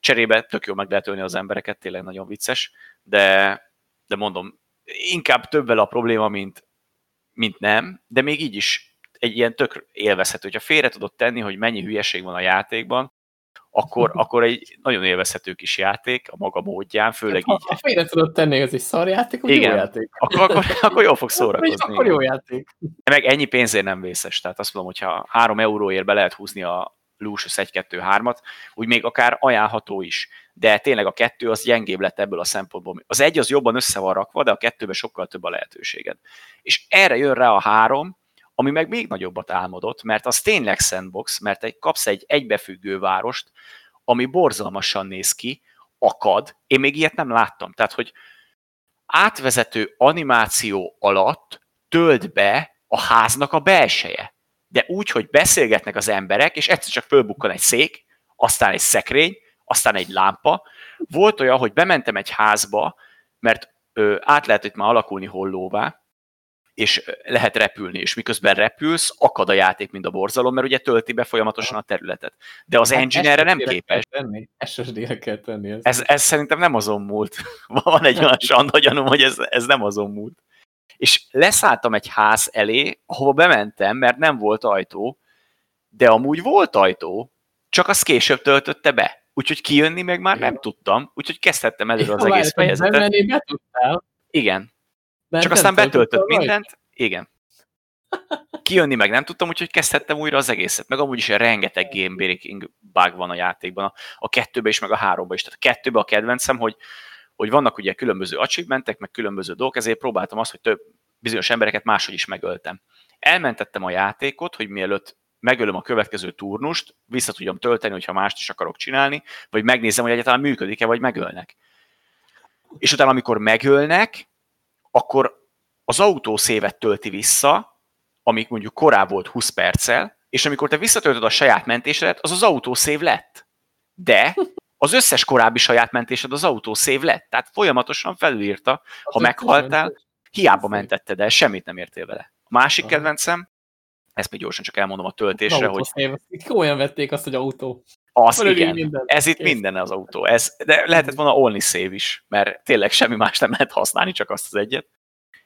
Speaker 2: Cserébe tök jó meg lehet ölni az embereket, tényleg nagyon vicces, de, de mondom, inkább több a probléma, mint, mint nem, de még így is egy ilyen tök élvezhető. Hogyha félre tudod tenni, hogy mennyi hülyeség van a játékban, akkor, akkor egy nagyon élvezhető kis játék a maga módján, főleg
Speaker 1: ha,
Speaker 2: így.
Speaker 1: Ha félre tudod tenni, ez egy szar játék, akkor
Speaker 2: Igen.
Speaker 1: jó játék.
Speaker 2: Akkor, akkor, akkor jól fog szórakozni.
Speaker 1: Akkor jó játék.
Speaker 2: Meg ennyi pénzért nem vészes. Tehát azt mondom, hogyha három euróért be lehet húzni a Lucius 1-2-3-at, úgy még akár ajánlható is. De tényleg a kettő az gyengébb lett ebből a szempontból. Az egy az jobban össze van rakva, de a kettőben sokkal több a lehetőséged. És erre jön rá a három, ami meg még nagyobbat álmodott, mert az tényleg sandbox, mert egy, kapsz egy egybefüggő várost, ami borzalmasan néz ki, akad. Én még ilyet nem láttam. Tehát, hogy átvezető animáció alatt tölt be a háznak a belseje. De úgy, hogy beszélgetnek az emberek, és egyszer csak fölbukkan egy szék, aztán egy szekrény, aztán egy lámpa. Volt olyan, hogy bementem egy házba, mert ö, át lehet itt már alakulni hollóvá, és lehet repülni, és miközben repülsz, akad a játék, mint a borzalom, mert ugye tölti be folyamatosan a területet. De az hát engine erre nem képes.
Speaker 1: Tenni. SSD-re kell tenni.
Speaker 2: Ez, ez, ez szerintem nem azon múlt. Van egy olyan sanda gyanúm, hogy ez, ez nem azon múlt. És leszálltam egy ház elé, ahova bementem, mert nem volt ajtó, de amúgy volt ajtó, csak az később töltötte be. Úgyhogy kijönni meg már nem tudtam, úgyhogy kezdhettem előre az egész fejezetet. Igen, mert Csak aztán betöltött mindent, rajta. igen. Kijönni meg nem tudtam, úgyhogy kezdhettem újra az egészet. Meg amúgy is rengeteg game breaking bug van a játékban, a, a kettőben is, meg a háromban is. Tehát a kettőben a kedvencem, hogy, hogy vannak ugye különböző achievementek, meg különböző dolgok, ezért próbáltam azt, hogy több bizonyos embereket máshogy is megöltem. Elmentettem a játékot, hogy mielőtt megölöm a következő turnust, vissza tudjam tölteni, hogyha mást is akarok csinálni, vagy megnézem, hogy egyáltalán működik-e, vagy megölnek. És utána, amikor megölnek, akkor az autó szévet tölti vissza, amik mondjuk korábban volt 20 perccel, és amikor te visszatöltöd a saját mentésedet, az az autószév lett. De az összes korábbi saját mentésed az autószév lett. Tehát folyamatosan felülírta, ha meghaltál, hiába mentetted el, semmit nem értél vele. A másik kedvencem, ezt még gyorsan csak elmondom a töltésre, hogy...
Speaker 1: Itt olyan vették azt, hogy autó.
Speaker 2: Az, igen. Minden. Ez itt Kész. minden az autó. Ez, de lehetett volna only save is, mert tényleg semmi más nem lehet használni, csak azt az egyet.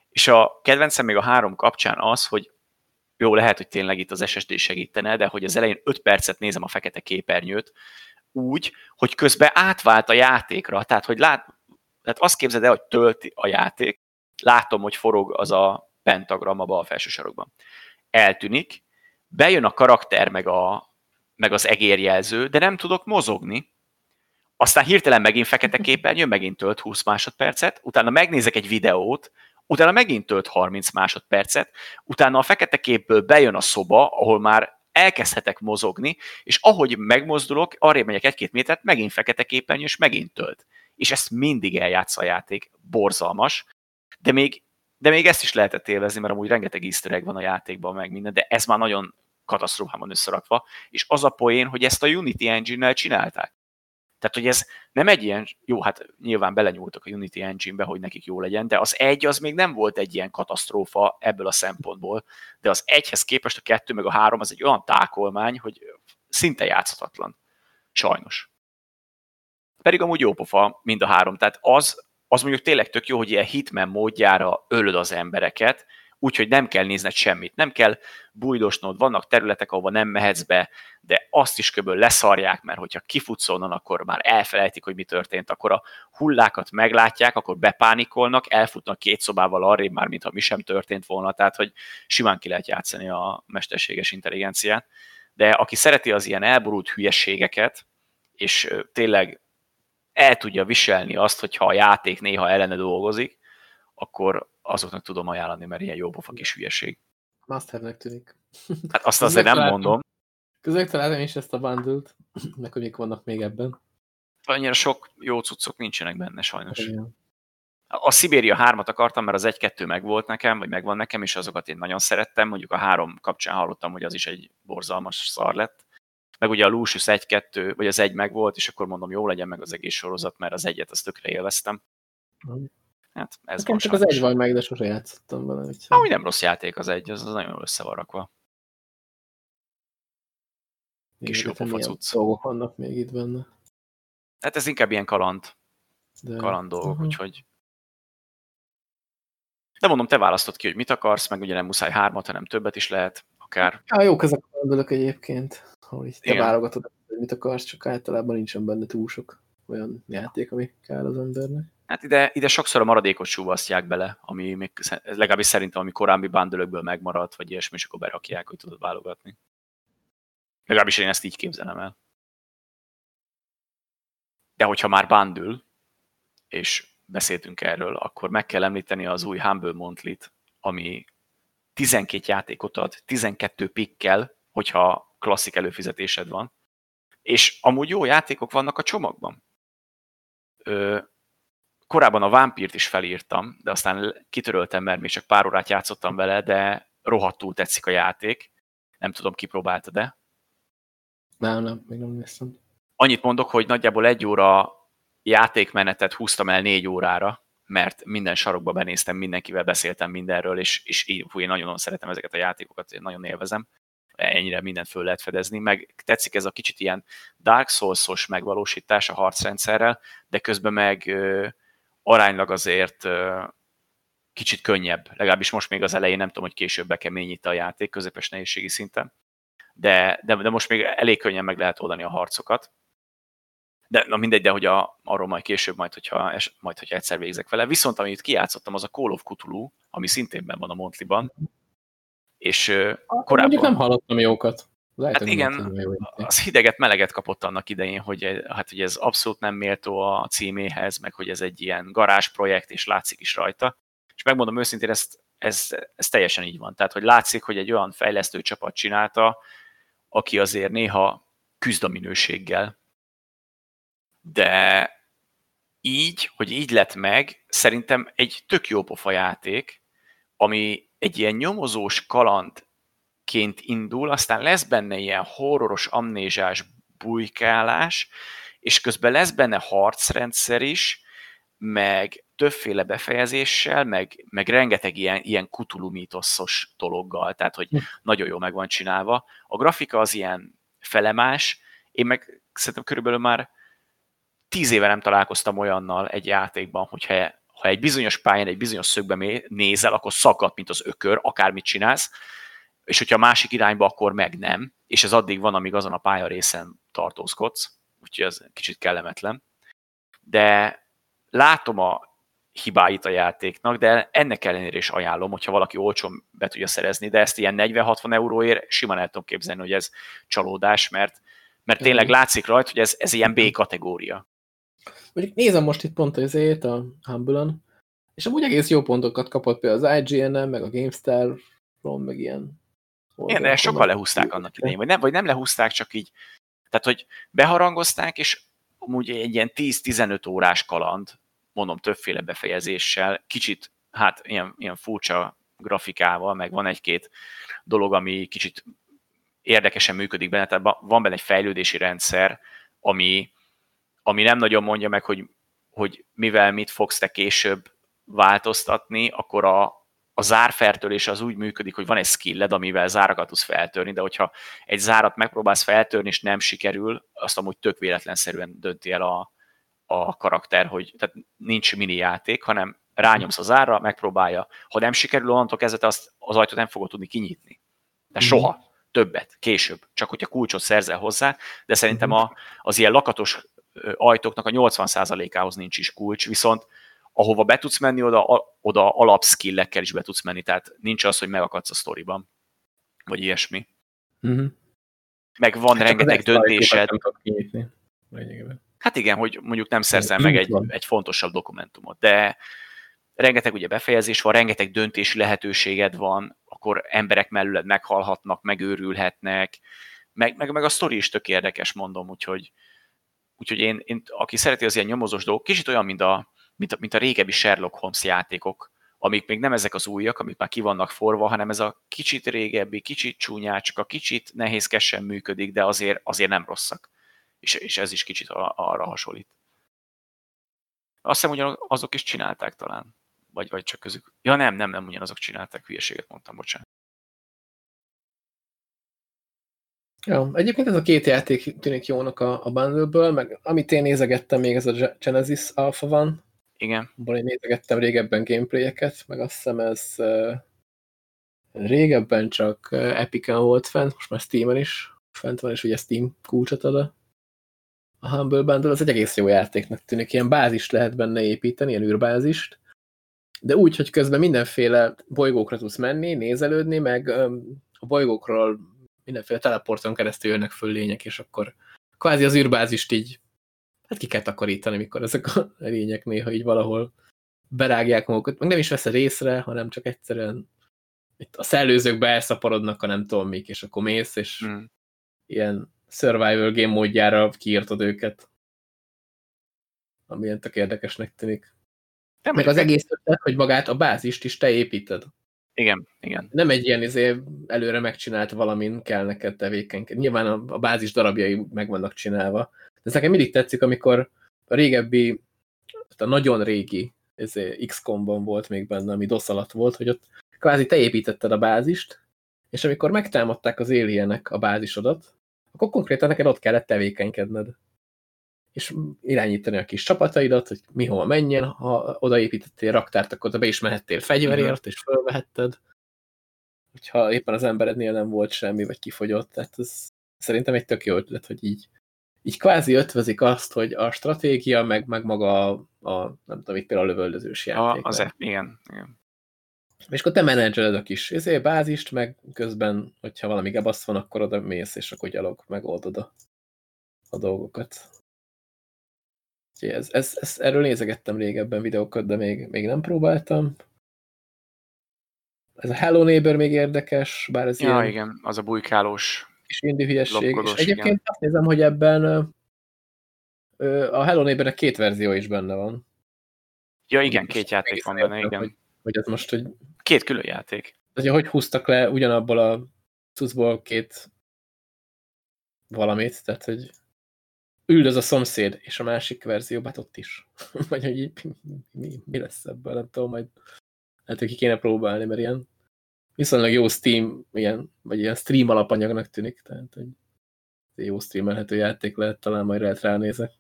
Speaker 2: És a kedvencem még a három kapcsán az, hogy jó, lehet, hogy tényleg itt az SSD segítene, de hogy az elején 5 percet nézem a fekete képernyőt, úgy, hogy közben átvált a játékra, tehát hogy lát, tehát azt képzeld el, hogy tölti a játék, látom, hogy forog az a pentagram a bal felső sarokban. Eltűnik, bejön a karakter meg a, meg az egérjelző, de nem tudok mozogni. Aztán hirtelen megint fekete képernyő, megint tölt 20 másodpercet, utána megnézek egy videót, utána megint tölt 30 másodpercet, utána a fekete képből bejön a szoba, ahol már elkezdhetek mozogni, és ahogy megmozdulok, arra megyek egy-két métert, megint fekete képernyő, és megint tölt. És ezt mindig eljátsza a játék, borzalmas, de még, de még ezt is lehetett élvezni, mert amúgy rengeteg easter egg van a játékban, meg minden, de ez már nagyon katasztrófában összerakva, és az a poén, hogy ezt a Unity Engine-nel csinálták. Tehát, hogy ez nem egy ilyen, jó, hát nyilván belenyúltak a Unity Engine-be, hogy nekik jó legyen, de az egy az még nem volt egy ilyen katasztrófa ebből a szempontból, de az egyhez képest a kettő meg a három az egy olyan tákolmány, hogy szinte játszhatatlan. Sajnos. Pedig amúgy jó pofa mind a három. Tehát az, az mondjuk tényleg tök jó, hogy ilyen hitman módjára ölöd az embereket, úgyhogy nem kell nézned semmit, nem kell bújdosnod, vannak területek, ahova nem mehetsz be, de azt is köböl leszarják, mert hogyha kifutsz onnan, akkor már elfelejtik, hogy mi történt, akkor a hullákat meglátják, akkor bepánikolnak, elfutnak két szobával arrébb már, mintha mi sem történt volna, tehát hogy simán ki lehet játszani a mesterséges intelligenciát. De aki szereti az ilyen elborult hülyeségeket, és tényleg el tudja viselni azt, hogyha a játék néha ellene dolgozik, akkor azoknak tudom ajánlani, mert ilyen jó pofa kis hülyeség.
Speaker 1: Have tűnik.
Speaker 2: Hát azt azért nem mondom.
Speaker 1: Közök találtam is ezt a bundle-t, meg hogy mik vannak még ebben.
Speaker 2: Annyira sok jó cuccok nincsenek benne sajnos. Igen. A Sibéria 3-at akartam, mert az 1-2 meg volt nekem, vagy megvan nekem, és azokat én nagyon szerettem. Mondjuk a 3 kapcsán hallottam, hogy az is egy borzalmas szar lett. Meg ugye a Lucius 1-2, vagy az 1 meg volt, és akkor mondom, jó legyen meg az egész sorozat, mert az egyet azt tökre élveztem. Hát ez
Speaker 1: Nekem csak az egy van meg, de sose játszottam vele. Úgyhogy...
Speaker 2: Ami nem rossz játék az egy, az, az nagyon össze van rakva.
Speaker 1: Kis jó pofacuc. dolgok vannak még itt benne.
Speaker 2: Hát ez inkább ilyen kaland. De... Kaland dolgok, uh -huh. úgyhogy... De mondom, te választod ki, hogy mit akarsz, meg ugye nem muszáj hármat, hanem többet is lehet, akár.
Speaker 1: Ja, jók ezek a kalandolok egyébként, hogy te Igen. válogatod, hogy mit akarsz, csak általában nincsen benne túl sok olyan játék, ami kell az embernek.
Speaker 2: Hát ide, ide sokszor a maradékot súvasztják bele, ami még legalábbis szerintem, ami korábbi bándölökből megmaradt, vagy ilyesmi, és akkor berakják, hogy tudod válogatni. Legalábbis én ezt így képzelem el. De hogyha már bándül, és beszéltünk erről, akkor meg kell említeni az új Humble monthly ami 12 játékot ad, 12 pikkel, hogyha klasszik előfizetésed van, és amúgy jó játékok vannak a csomagban. Ö, korábban a Vampírt is felírtam, de aztán kitöröltem, mert még csak pár órát játszottam vele, de rohadtul tetszik a játék. Nem tudom, kipróbálta, de.
Speaker 1: Nem, nem, még nem néztem.
Speaker 2: Annyit mondok, hogy nagyjából egy óra játékmenetet húztam el négy órára, mert minden sarokba benéztem, mindenkivel beszéltem mindenről, és, és így, fú, én nagyon szeretem ezeket a játékokat, én nagyon élvezem. Ennyire mindent föl lehet fedezni, meg tetszik ez a kicsit ilyen Dark Souls-os megvalósítás a harcrendszerrel, de közben meg aránylag azért kicsit könnyebb, legalábbis most még az elején, nem tudom, hogy később bekeményít a játék közepes nehézségi szinten, de, de, de most még elég könnyen meg lehet oldani a harcokat. De na mindegy, de hogy a, arról majd később, majd hogyha, es, majd hogyha egyszer végzek vele. Viszont amit kijátszottam, az a Call of Cthulhu, ami szintén ben van a Montliban. És
Speaker 1: ah, korábban... Mondjuk nem hallottam jókat.
Speaker 2: Lehet, hát igen, az hideget, meleget kapott annak idején, hogy, hát, hogy ez abszolút nem méltó a címéhez, meg hogy ez egy ilyen garázsprojekt, és látszik is rajta. És megmondom őszintén, ezt, ez, ez teljesen így van. Tehát, hogy látszik, hogy egy olyan fejlesztő csapat csinálta, aki azért néha küzd a minőséggel. De így, hogy így lett meg, szerintem egy tök jó pofa játék, ami egy ilyen nyomozós kaland ként indul, aztán lesz benne ilyen horroros, amnézsás bujkálás, és közben lesz benne harcrendszer meg többféle befejezéssel, meg, meg rengeteg ilyen, ilyen kutulumítoszos dologgal, tehát hogy hm. nagyon jó meg van csinálva. A grafika az ilyen felemás, én meg szerintem körülbelül már tíz éve nem találkoztam olyannal egy játékban, hogyha ha egy bizonyos pályán, egy bizonyos szögbe nézel, akkor szakad, mint az ökör, akármit csinálsz, és hogyha a másik irányba, akkor meg nem, és ez addig van, amíg azon a pálya részen tartózkodsz, úgyhogy ez kicsit kellemetlen. De látom a hibáit a játéknak, de ennek ellenére is ajánlom, hogyha valaki olcsón be tudja szerezni, de ezt ilyen 40-60 euróért simán el tudom képzelni, hogy ez csalódás, mert, mert tényleg látszik rajta, hogy ez, ez ilyen B kategória.
Speaker 1: Mondjuk nézem most itt pont azért a humble és amúgy egész jó pontokat kapott például az IGN-en, meg a GameStar-ron, meg ilyen
Speaker 2: Igen, de sokkal lehúzták annak idején, vagy nem, vagy nem lehúzták, csak így, tehát, hogy beharangozták, és amúgy egy ilyen 10-15 órás kaland, mondom, többféle befejezéssel, kicsit, hát ilyen, ilyen furcsa grafikával, meg van egy-két dolog, ami kicsit érdekesen működik benne, tehát van benne egy fejlődési rendszer, ami, ami nem nagyon mondja meg, hogy, hogy mivel mit fogsz te később változtatni, akkor a, a zárfertőlés az úgy működik, hogy van egy skilled, amivel zárakat tudsz feltörni, de hogyha egy zárat megpróbálsz feltörni, és nem sikerül, azt amúgy tök véletlenszerűen dönti el a, a karakter, hogy tehát nincs mini játék, hanem rányomsz a zárra, megpróbálja. Ha nem sikerül, onnantól kezdve azt az ajtót nem fogod tudni kinyitni. De mhm. soha. Többet, később. Csak hogyha kulcsot szerzel hozzá, de szerintem mhm. a, az ilyen lakatos ajtóknak a 80%-ához nincs is kulcs, viszont ahova be tudsz menni, oda, oda alapskillekkel is be tudsz menni, tehát nincs az, hogy megakadsz a sztoriban, vagy ilyesmi. Uh-huh. Meg van hát rengeteg döntésed. Hát igen, hogy mondjuk nem szerzel meg egy, egy fontosabb dokumentumot, de rengeteg ugye befejezés van, rengeteg döntési lehetőséged van, akkor emberek mellőled meghalhatnak, megőrülhetnek, meg, meg, meg a sztori is tök érdekes, mondom, úgyhogy, úgyhogy én, én, aki szereti az ilyen nyomozós dolgok, kicsit olyan, mint a, mint a, mint a régebbi Sherlock Holmes játékok, amik még nem ezek az újak, amik már ki forva, hanem ez a kicsit régebbi, kicsit csúnyácska, kicsit nehézkesen működik, de azért, azért nem rosszak. És, és ez is kicsit arra hasonlít. Azt hiszem, azok is csinálták talán. Vagy, vagy csak közük. Ja nem, nem, nem ugyanazok csinálták, hülyeséget mondtam, bocsánat.
Speaker 1: Ja, egyébként ez a két játék tűnik jónak a, a bundle meg amit én nézegettem, még ez a Genesis Alpha van,
Speaker 2: igen.
Speaker 1: Abban én nézegettem régebben gameplayeket, meg azt hiszem ez régebben csak Epic-en volt fent, most már Steam-en is fent van, és ugye Steam kulcsot ad a, a Humble Bundle, az egy egész jó játéknak tűnik. Ilyen bázist lehet benne építeni, ilyen űrbázist, de úgy, hogy közben mindenféle bolygókra tudsz menni, nézelődni, meg a bolygókról mindenféle teleporton keresztül jönnek föl lények, és akkor kvázi az űrbázist így hát ki kell takarítani, mikor ezek a lények néha így valahol berágják magukat, meg nem is vesz részre, hanem csak egyszerűen itt a szellőzőkbe elszaporodnak a nem tudom mik, és akkor mész, és hmm. ilyen survival game módjára kiírtod őket. Ami ilyen tök érdekesnek tűnik. Nem meg az egész ötlet, hogy magát a bázist is te építed.
Speaker 2: Igen, igen.
Speaker 1: Nem egy ilyen izé, előre megcsinált valamin kell neked tevékenykedni. Nyilván a, a bázis darabjai meg vannak csinálva, ez nekem mindig tetszik, amikor a régebbi, a nagyon régi XCOM-ban volt még benne, ami DOS alatt volt, hogy ott kvázi te építetted a bázist, és amikor megtámadták az alienek a bázisodat, akkor konkrétan neked ott kellett tevékenykedned. És irányítani a kis csapataidat, hogy mi hova menjen, ha odaépítettél raktárt, akkor te be is mehettél fegyverért, és fölvehetted. Hogyha éppen az emberednél nem volt semmi, vagy kifogyott. Tehát ez szerintem egy tök jó ötlet, hogy így így kvázi ötvözik azt, hogy a stratégia, meg, meg maga a, a nem tudom, itt például a lövöldözős játék.
Speaker 2: A, az e, igen, igen.
Speaker 1: És akkor te menedzseled a kis izé, bázist, meg közben, hogyha valami gebasz van, akkor oda mész, és akkor gyalog megoldod a, a dolgokat. ez, ez, ez, erről nézegettem régebben videókat, de még, még nem próbáltam. Ez a Hello Neighbor még érdekes, bár ez
Speaker 2: ja, ilyen... igen, az a bujkálós
Speaker 1: kis indi hülyesség. És egyébként igen. azt nézem, hogy ebben a Hello neighbor két verzió is benne van.
Speaker 2: Ja, igen, két játék van benne, igen.
Speaker 1: Hogy, hogy ez most, hogy...
Speaker 2: Két külön játék.
Speaker 1: hogy hogy húztak le ugyanabból a cuccból két valamit, tehát, hogy üldöz a szomszéd, és a másik verzióban hát ott is. Vagy hogy így, mi, mi lesz ebből, nem tudom, majd lehet, hogy ki kéne próbálni, mert ilyen viszonylag jó Steam, ilyen, vagy ilyen stream alapanyagnak tűnik, tehát hogy jó streamelhető játék lehet, talán majd lehet ránézek.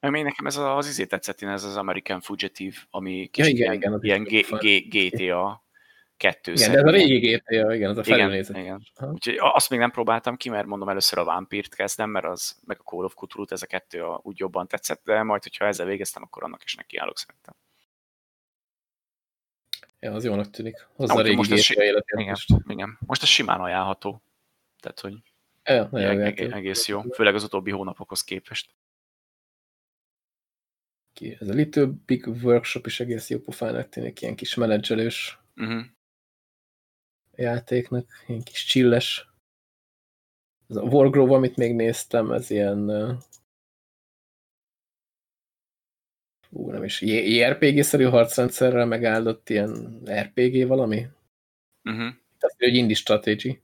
Speaker 2: Még nekem ez az izé tetszett, ez az American Fugitive, ami kis ja, igen, ilyen, igen, ilyen GTA 2
Speaker 1: Igen, de ez a régi GTA, igen, az a felülnézet.
Speaker 2: Igen, igen. Úgyhogy azt még nem próbáltam ki, mert mondom először a Vampírt kezdem, mert az, meg a Call of Cthulhu, ez a kettő a, úgy jobban tetszett, de majd, hogyha ezzel végeztem, akkor annak is nekiállok szerintem.
Speaker 1: Ja, az jónak tűnik. Hozzá a régi most
Speaker 2: si igen, igen, most ez simán ajánlható. Tehát, hogy
Speaker 1: ja,
Speaker 2: eg egész jó. Főleg az utóbbi hónapokhoz képest.
Speaker 1: Ki, ez a Little Big Workshop is egész jó pofának tűnik, ilyen kis menedzselős. Uh mhm. -huh. játéknak, ilyen kis csilles. Ez a Wargrove, amit még néztem, ez ilyen ú, nem is, JRPG-szerű harcrendszerrel megáldott ilyen RPG valami? Uh. -huh. Tehát egy indie strategy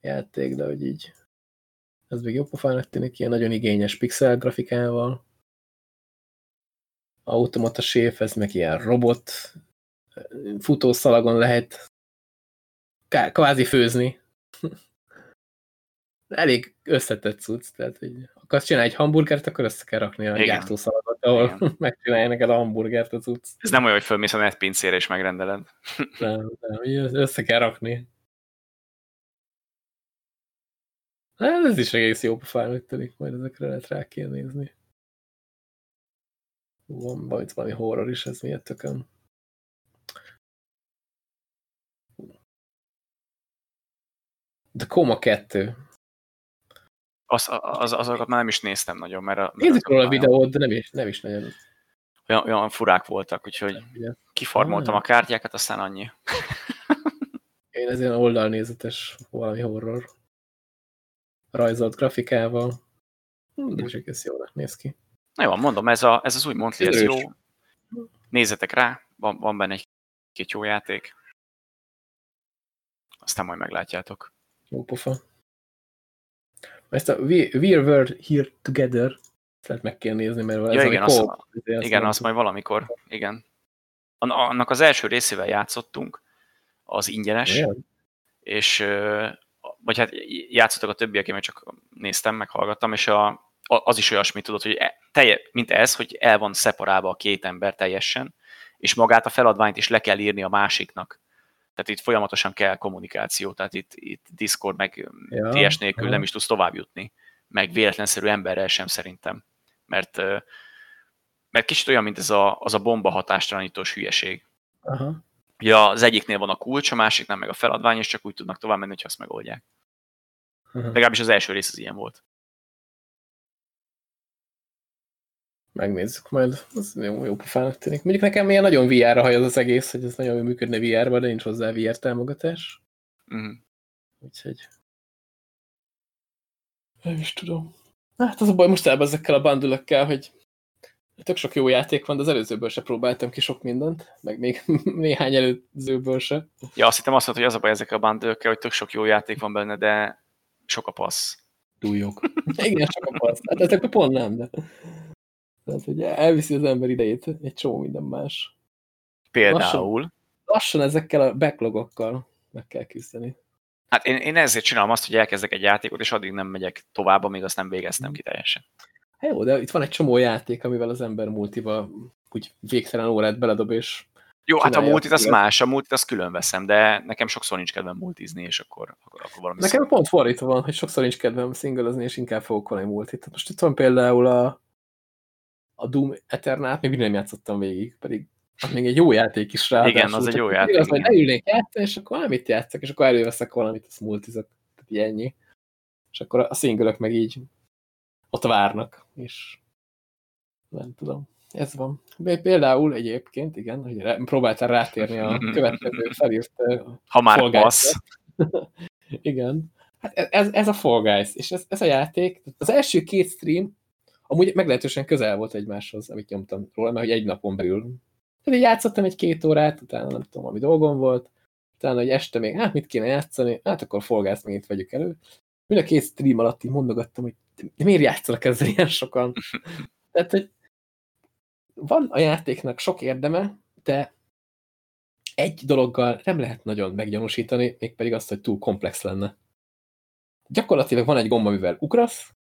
Speaker 1: játék, de hogy így ez még jobb pofának tűnik, ilyen nagyon igényes pixel grafikával. Automata séf, ez meg ilyen robot, futószalagon lehet kvázi főzni. Elég összetett cucc, tehát hogy akarsz csinálni egy hamburgert, akkor össze kell rakni a gyártószalagot, ahol megcsinálja neked a hamburgert a cucc.
Speaker 2: Ez nem olyan, hogy fölmész a netpincére és megrendeled.
Speaker 1: nem, nem, össze kell rakni. Hát ez is egész jó pofának tűnik, majd ezekre lehet rá kéne nézni. Van majd valami horror is, ez miért tököm. De Koma 2.
Speaker 2: Az, az, azokat már nem is néztem nagyon, mert... A,
Speaker 1: Nézzük róla a videót, de nem is, nem is nagyon.
Speaker 2: Olyan, olyan furák voltak, úgyhogy kifarmoltam ah. a kártyákat, aztán annyi.
Speaker 1: Én ez ilyen oldalnézetes valami horror rajzolt grafikával. De is egész jól néz ki.
Speaker 2: Na jó, mondom, ez, a, ez az ez jó. Nézzetek rá, van, van benne egy-két jó játék. Aztán majd meglátjátok.
Speaker 1: Jó pofa. Ezt a We, we Were Here Together tehát meg kell nézni, mert
Speaker 2: ja, ez igen, az, a, igen, azt majd valamikor, igen. Annak az első részével játszottunk, az ingyenes, igen. és vagy hát játszottak a többiek, én meg csak néztem, meghallgattam, és a, az is olyasmi tudod, hogy e, telje, mint ez, hogy el van szeparálva a két ember teljesen, és magát a feladványt is le kell írni a másiknak. Tehát itt folyamatosan kell kommunikáció, tehát itt, itt Discord meg ja, TS nélkül ja. nem is tudsz tovább jutni, meg véletlenszerű emberrel sem szerintem. Mert, mert kicsit olyan, mint ez a, az a bomba hatástalanítós hülyeség. Aha. Ugye az egyiknél van a kulcs, a másiknál meg a feladvány, és csak úgy tudnak tovább menni, hogyha azt megoldják. Uh-huh. Legalábbis az első rész az ilyen volt.
Speaker 1: Megnézzük majd, az jó, jó pofának tűnik. Mondjuk nekem ilyen nagyon VR-ra haj az, az egész, hogy ez nagyon jól működne VR-ba, de nincs hozzá VR támogatás. Uh-huh. Úgyhogy... Nem is tudom. Hát az a baj most ezekkel a bandülökkel, hogy Tök sok jó játék van, de az előzőből se próbáltam ki sok mindent, meg még néhány előzőből se.
Speaker 2: Ja, azt hittem azt mondta, hogy az a baj ezekkel a bandőkkel, hogy tök sok jó játék van benne, de sok a passz.
Speaker 1: Túljog. Igen, sok a passz. Hát ezek pont nem, de... Tehát, hogy elviszi az ember idejét egy csomó minden más.
Speaker 2: Például? Lassan,
Speaker 1: lassan ezekkel a backlogokkal meg kell küzdeni.
Speaker 2: Hát én, én ezért csinálom azt, hogy elkezdek egy játékot, és addig nem megyek tovább, amíg azt nem végeztem ki teljesen.
Speaker 1: Hát jó, de itt van egy csomó játék, amivel az ember multiba úgy végtelen órát beledob, és
Speaker 2: jó, hát a multit az más, a multit az külön veszem, de nekem sokszor nincs kedvem multizni, és akkor, akkor, akkor valami
Speaker 1: Nekem szó. pont fordítva van, hogy sokszor nincs kedvem szinglezni, és inkább fogok valami multit. Most itt van például a, a Doom Eternát, még nem játszottam végig, pedig még egy jó játék is rá.
Speaker 2: Igen, az egy jó játék. Az,
Speaker 1: hogy leülnék játszani, és akkor valamit játszok, és akkor előveszek valamit, azt multizok, tehát ennyi. És akkor a szingölök meg így ott várnak, és nem tudom. Ez van. De például egyébként, igen, hogy próbáltál rátérni a következő felírt
Speaker 2: Ha már passz.
Speaker 1: igen. Hát ez, ez a Fall Guys, és ez, ez a játék, az első két stream amúgy meglehetősen közel volt egymáshoz, amit nyomtam róla, mert hogy egy napon belül. Tehát játszottam egy-két órát, utána nem tudom, ami dolgom volt, utána, hogy este még, hát mit kéne játszani, hát akkor Guys megint vegyük elő. Mind a két stream alatt így mondogattam, hogy de miért játszanak ezzel ilyen sokan? Tehát, hogy van a játéknak sok érdeme, de egy dologgal nem lehet nagyon meggyanúsítani, mégpedig azt, hogy túl komplex lenne. Gyakorlatilag van egy gomb, amivel ugrasz,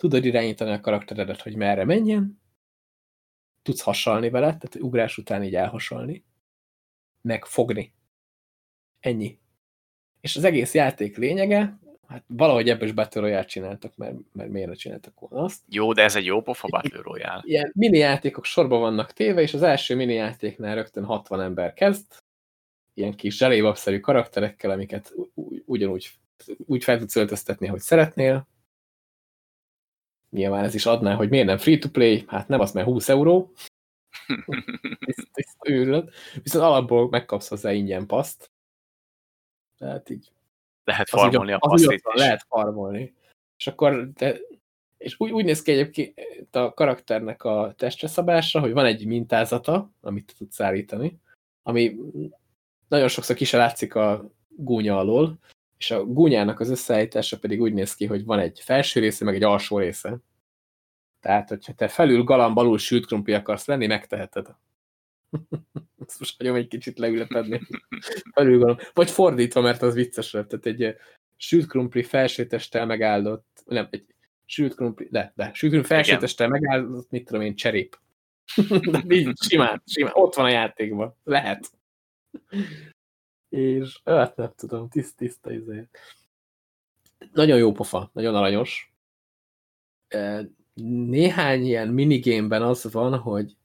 Speaker 1: tudod irányítani a karakteredet, hogy merre menjen, tudsz hasalni vele, tehát ugrás után így elhasalni, meg fogni. Ennyi. És az egész játék lényege, Hát valahogy ebből is Battle Royale csináltak, mert, mert miért csináltak volna azt.
Speaker 2: Jó, de ez egy jó pofa Battle Royale.
Speaker 1: Ilyen mini játékok sorban vannak téve, és az első mini játéknál rögtön 60 ember kezd, ilyen kis zselébabszerű karakterekkel, amiket ugyanúgy úgy fel tudsz öltöztetni, hogy szeretnél. Nyilván ez is adná, hogy miért nem free-to-play, hát nem az, mert 20 euró. Viszont alapból megkapsz hozzá ingyen paszt, Tehát így
Speaker 2: lehet farmolni
Speaker 1: az
Speaker 2: a
Speaker 1: is. Lehet farmolni. És akkor te, és úgy, úgy néz ki egyébként a karakternek a testre szabása, hogy van egy mintázata, amit tudsz állítani, ami nagyon sokszor ki se látszik a gúnya alól, és a gúnyának az összeállítása pedig úgy néz ki, hogy van egy felső része, meg egy alsó része. Tehát, hogyha te felül galamb alul sült krumpli akarsz lenni, megteheted. Ezt most hagyom egy kicsit leülepedni. Felül galamb. Vagy fordítva, mert az vicces lett. Tehát egy sült krumpli felső testtel megáldott, nem, egy sült krumpli, de, de, sült krumpli felső testtel megáldott, mit tudom én, cserép. de így, simán, simán, ott van a játékban. Lehet. És hát nem tudom, tiszt, tiszta izé. Nagyon jó pofa, nagyon aranyos. Néhány ilyen minigémben az van, hogy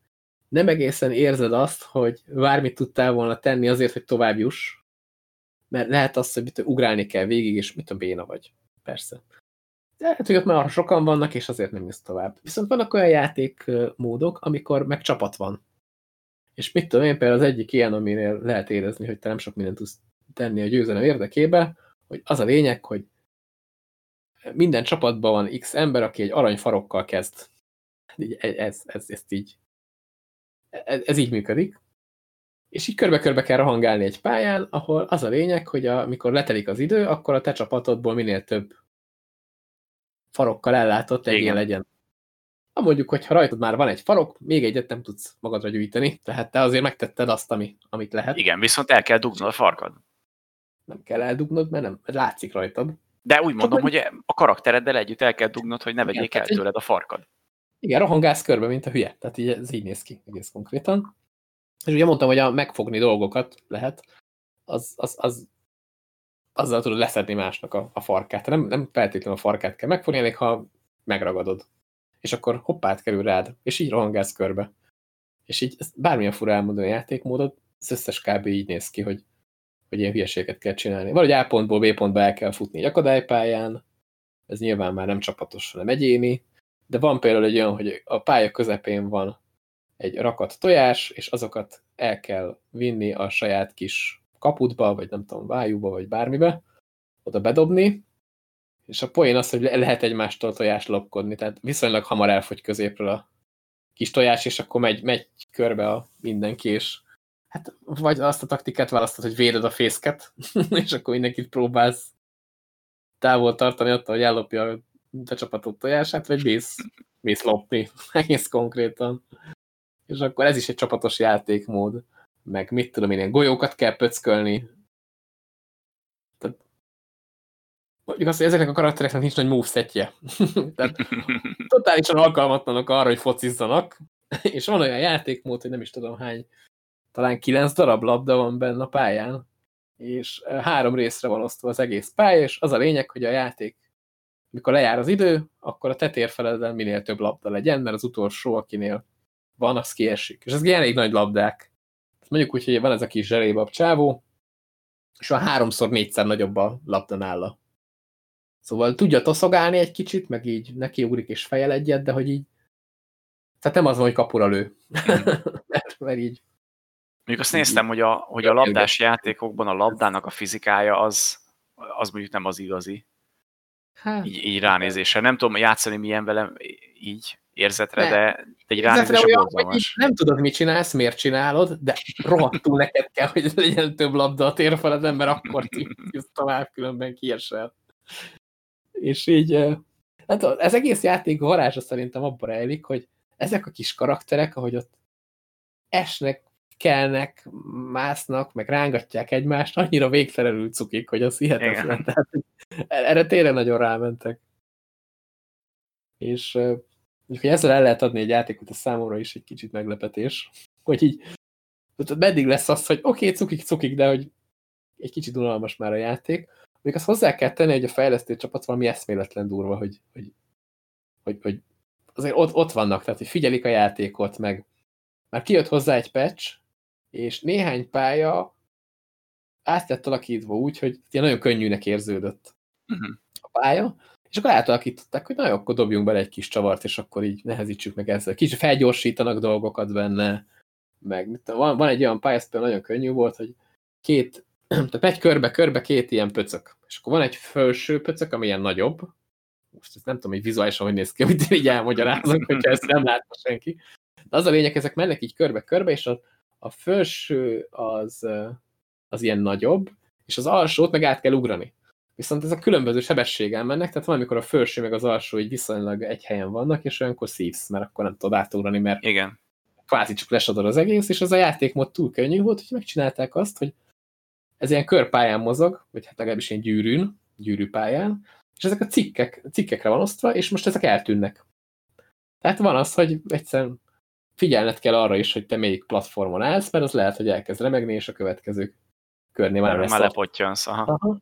Speaker 1: nem egészen érzed azt, hogy bármit tudtál volna tenni azért, hogy tovább juss. Mert lehet az, hogy mit, ugrálni kell végig, és mit a béna vagy. Persze. De lehet, hogy ott már sokan vannak, és azért nem jössz tovább. Viszont vannak olyan játékmódok, amikor meg csapat van. És mit tudom én, például az egyik ilyen, aminél lehet érezni, hogy te nem sok mindent tudsz tenni a győzelem érdekébe, hogy az a lényeg, hogy minden csapatban van x ember, aki egy aranyfarokkal kezd. Ez, ez, ez, ez így. Ez, ez így működik. És így körbe-körbe kell rohangálni egy pályán, ahol az a lényeg, hogy amikor letelik az idő, akkor a te csapatodból minél több farokkal ellátott egy legyen. Ha mondjuk, hogy ha rajtad már van egy farok, még egyet nem tudsz magadra gyűjteni, tehát te azért megtetted azt, ami, amit lehet.
Speaker 2: Igen, viszont el kell dugnod a farkad.
Speaker 1: Nem kell eldugnod, mert nem, látszik rajtad.
Speaker 2: De úgy mondom, hogy a karaktereddel együtt el kell dugnod, hogy ne vegyék el tőled a farkad.
Speaker 1: Igen, rohangálsz körbe, mint a hülye. Tehát így, ez így néz ki egész konkrétan. És ugye mondtam, hogy a megfogni dolgokat lehet, az, az, az azzal tudod leszedni másnak a, a farkát. Nem, nem feltétlenül a farkát kell megfogni, elég ha megragadod és akkor hoppát kerül rád, és így rohangálsz körbe. És így bármilyen fura elmondani a játékmódot, az összes kb. így néz ki, hogy, hogy ilyen hülyeséget kell csinálni. Valahogy A pontból B pontba el kell futni egy akadálypályán, ez nyilván már nem csapatos, hanem egyéni, de van például egy olyan, hogy a pálya közepén van egy rakat tojás, és azokat el kell vinni a saját kis kaputba, vagy nem tudom, vájúba, vagy bármibe, oda bedobni, és a poén az, hogy lehet egymástól tojást lopkodni, tehát viszonylag hamar elfogy középről a kis tojás, és akkor megy, megy körbe a mindenki, és hát vagy azt a taktikát választod, hogy véded a fészket, és akkor mindenkit próbálsz távol tartani attól, hogy ellopja a te csapatod tojását, vagy mész, mész lopni, egész konkrétan. És akkor ez is egy csapatos játékmód, meg mit tudom én, golyókat kell pöckölni, mondjuk azt, hogy ezeknek a karaktereknek nincs nagy movesetje. Tehát totálisan alkalmatlanok arra, hogy focizzanak, és van olyan játékmód, hogy nem is tudom hány, talán kilenc darab labda van benne a pályán, és három részre van osztva az egész pálya, és az a lényeg, hogy a játék, mikor lejár az idő, akkor a tetérfeleden minél több labda legyen, mert az utolsó, akinél van, az kiesik. És ez elég nagy labdák. Mondjuk úgy, hogy van ez a kis zserébab csávó, és van háromszor négyszer nagyobb a labda nála. Szóval tudja toszogálni egy kicsit, meg így nekiugrik és fejel egyet, de hogy így tehát nem az van, hogy kapura lő. mert, mert így
Speaker 2: Mondjuk azt néztem, hogy a, hogy a labdás játékokban a labdának a fizikája az, az mondjuk nem az igazi. Hát, így, így ránézésre. Nem tudom játszani milyen velem így érzetre, ne. de egy ránézésre borzalmas.
Speaker 1: Nem tudod, mit csinálsz, miért csinálod, de rohadtul neked kell, hogy legyen több labda a térfeleden, mert akkor tovább, különben kiesel. És így, hát ez egész játék varázsa szerintem abban rejlik, hogy ezek a kis karakterek, ahogy ott esnek, kelnek, másznak, meg rángatják egymást, annyira végtelenül cukik, hogy az hihetetlen. Tehát erre tényleg nagyon rámentek. És hogy ezzel el lehet adni egy játékot, a számomra is egy kicsit meglepetés, hogy így meddig lesz az, hogy oké, okay, cukik, cukik, de hogy egy kicsit unalmas már a játék. Még azt hozzá kell tenni, hogy a fejlesztő csapat valami eszméletlen durva, hogy, hogy, hogy, hogy azért ott, ott vannak, tehát hogy figyelik a játékot, meg már kijött hozzá egy patch, és néhány pálya át lett alakítva úgy, hogy ilyen nagyon könnyűnek érződött uh -huh. a pálya, és akkor átalakították, hogy na jó, akkor dobjunk bele egy kis csavart, és akkor így nehezítsük meg ezzel. Kicsit felgyorsítanak dolgokat benne, meg van, van egy olyan pálya, nagyon könnyű volt, hogy két tehát egy körbe-körbe két ilyen pöcök. És akkor van egy felső pöcök, ami ilyen nagyobb. Most ezt nem tudom, hogy vizuálisan hogy néz ki, amit így elmagyarázom, hogyha ezt nem látna senki. De az a lényeg, ezek mennek így körbe-körbe, és a, a felső az, az ilyen nagyobb, és az alsót meg át kell ugrani. Viszont ezek különböző sebességgel mennek, tehát valamikor a felső meg az alsó így viszonylag egy helyen vannak, és olyankor szívsz, mert akkor nem tudod átugrani, mert
Speaker 2: Igen.
Speaker 1: kvázi csak lesador az egész, és az a játékmód túl könnyű volt, hogy megcsinálták azt, hogy ez ilyen körpályán mozog, vagy hát legalábbis ilyen gyűrűn, gyűrűpályán, és ezek a cikkek, cikkekre van osztva, és most ezek eltűnnek. Tehát van az, hogy egyszerűen figyelned kell arra is, hogy te melyik platformon állsz, mert az lehet, hogy elkezd remegni, és a következő körnél már,
Speaker 2: már lepottyansz. Aha. aha.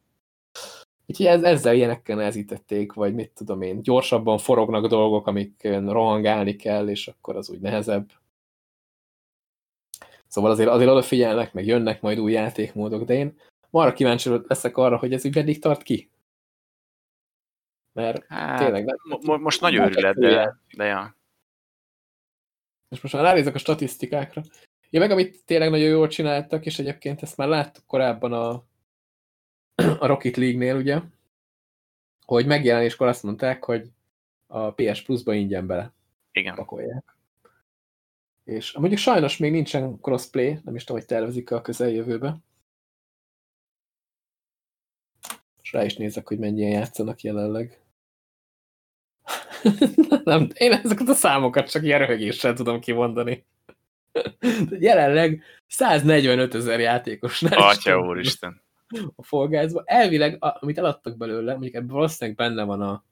Speaker 1: Úgyhogy ez, ezzel ilyenekkel nehezítették, vagy mit tudom én, gyorsabban forognak dolgok, amik rohangálni kell, és akkor az úgy nehezebb. Szóval azért, azért odafigyelnek, meg jönnek majd új játékmódok, de én marra kíváncsi leszek arra, hogy ez úgy meddig tart ki. Mert hát, tényleg
Speaker 2: mo most nagy őrület, de, de ja.
Speaker 1: És most már ránézek a statisztikákra. Ja, meg amit tényleg nagyon jól csináltak, és egyébként ezt már láttuk korábban a, a Rocket League-nél, ugye, hogy megjelenéskor azt mondták, hogy a PS Plus-ba ingyen bele
Speaker 2: Igen.
Speaker 1: pakolják. És mondjuk sajnos még nincsen crossplay, nem is tudom, hogy tervezik a közeljövőbe. És rá is nézek, hogy mennyien játszanak jelenleg. nem, én ezeket a számokat csak ilyen röhögéssel tudom kimondani. jelenleg 145 ezer játékosnál
Speaker 2: Atya úristen.
Speaker 1: A folgázba. Elvileg, amit eladtak belőle, mondjuk ebben valószínűleg benne van a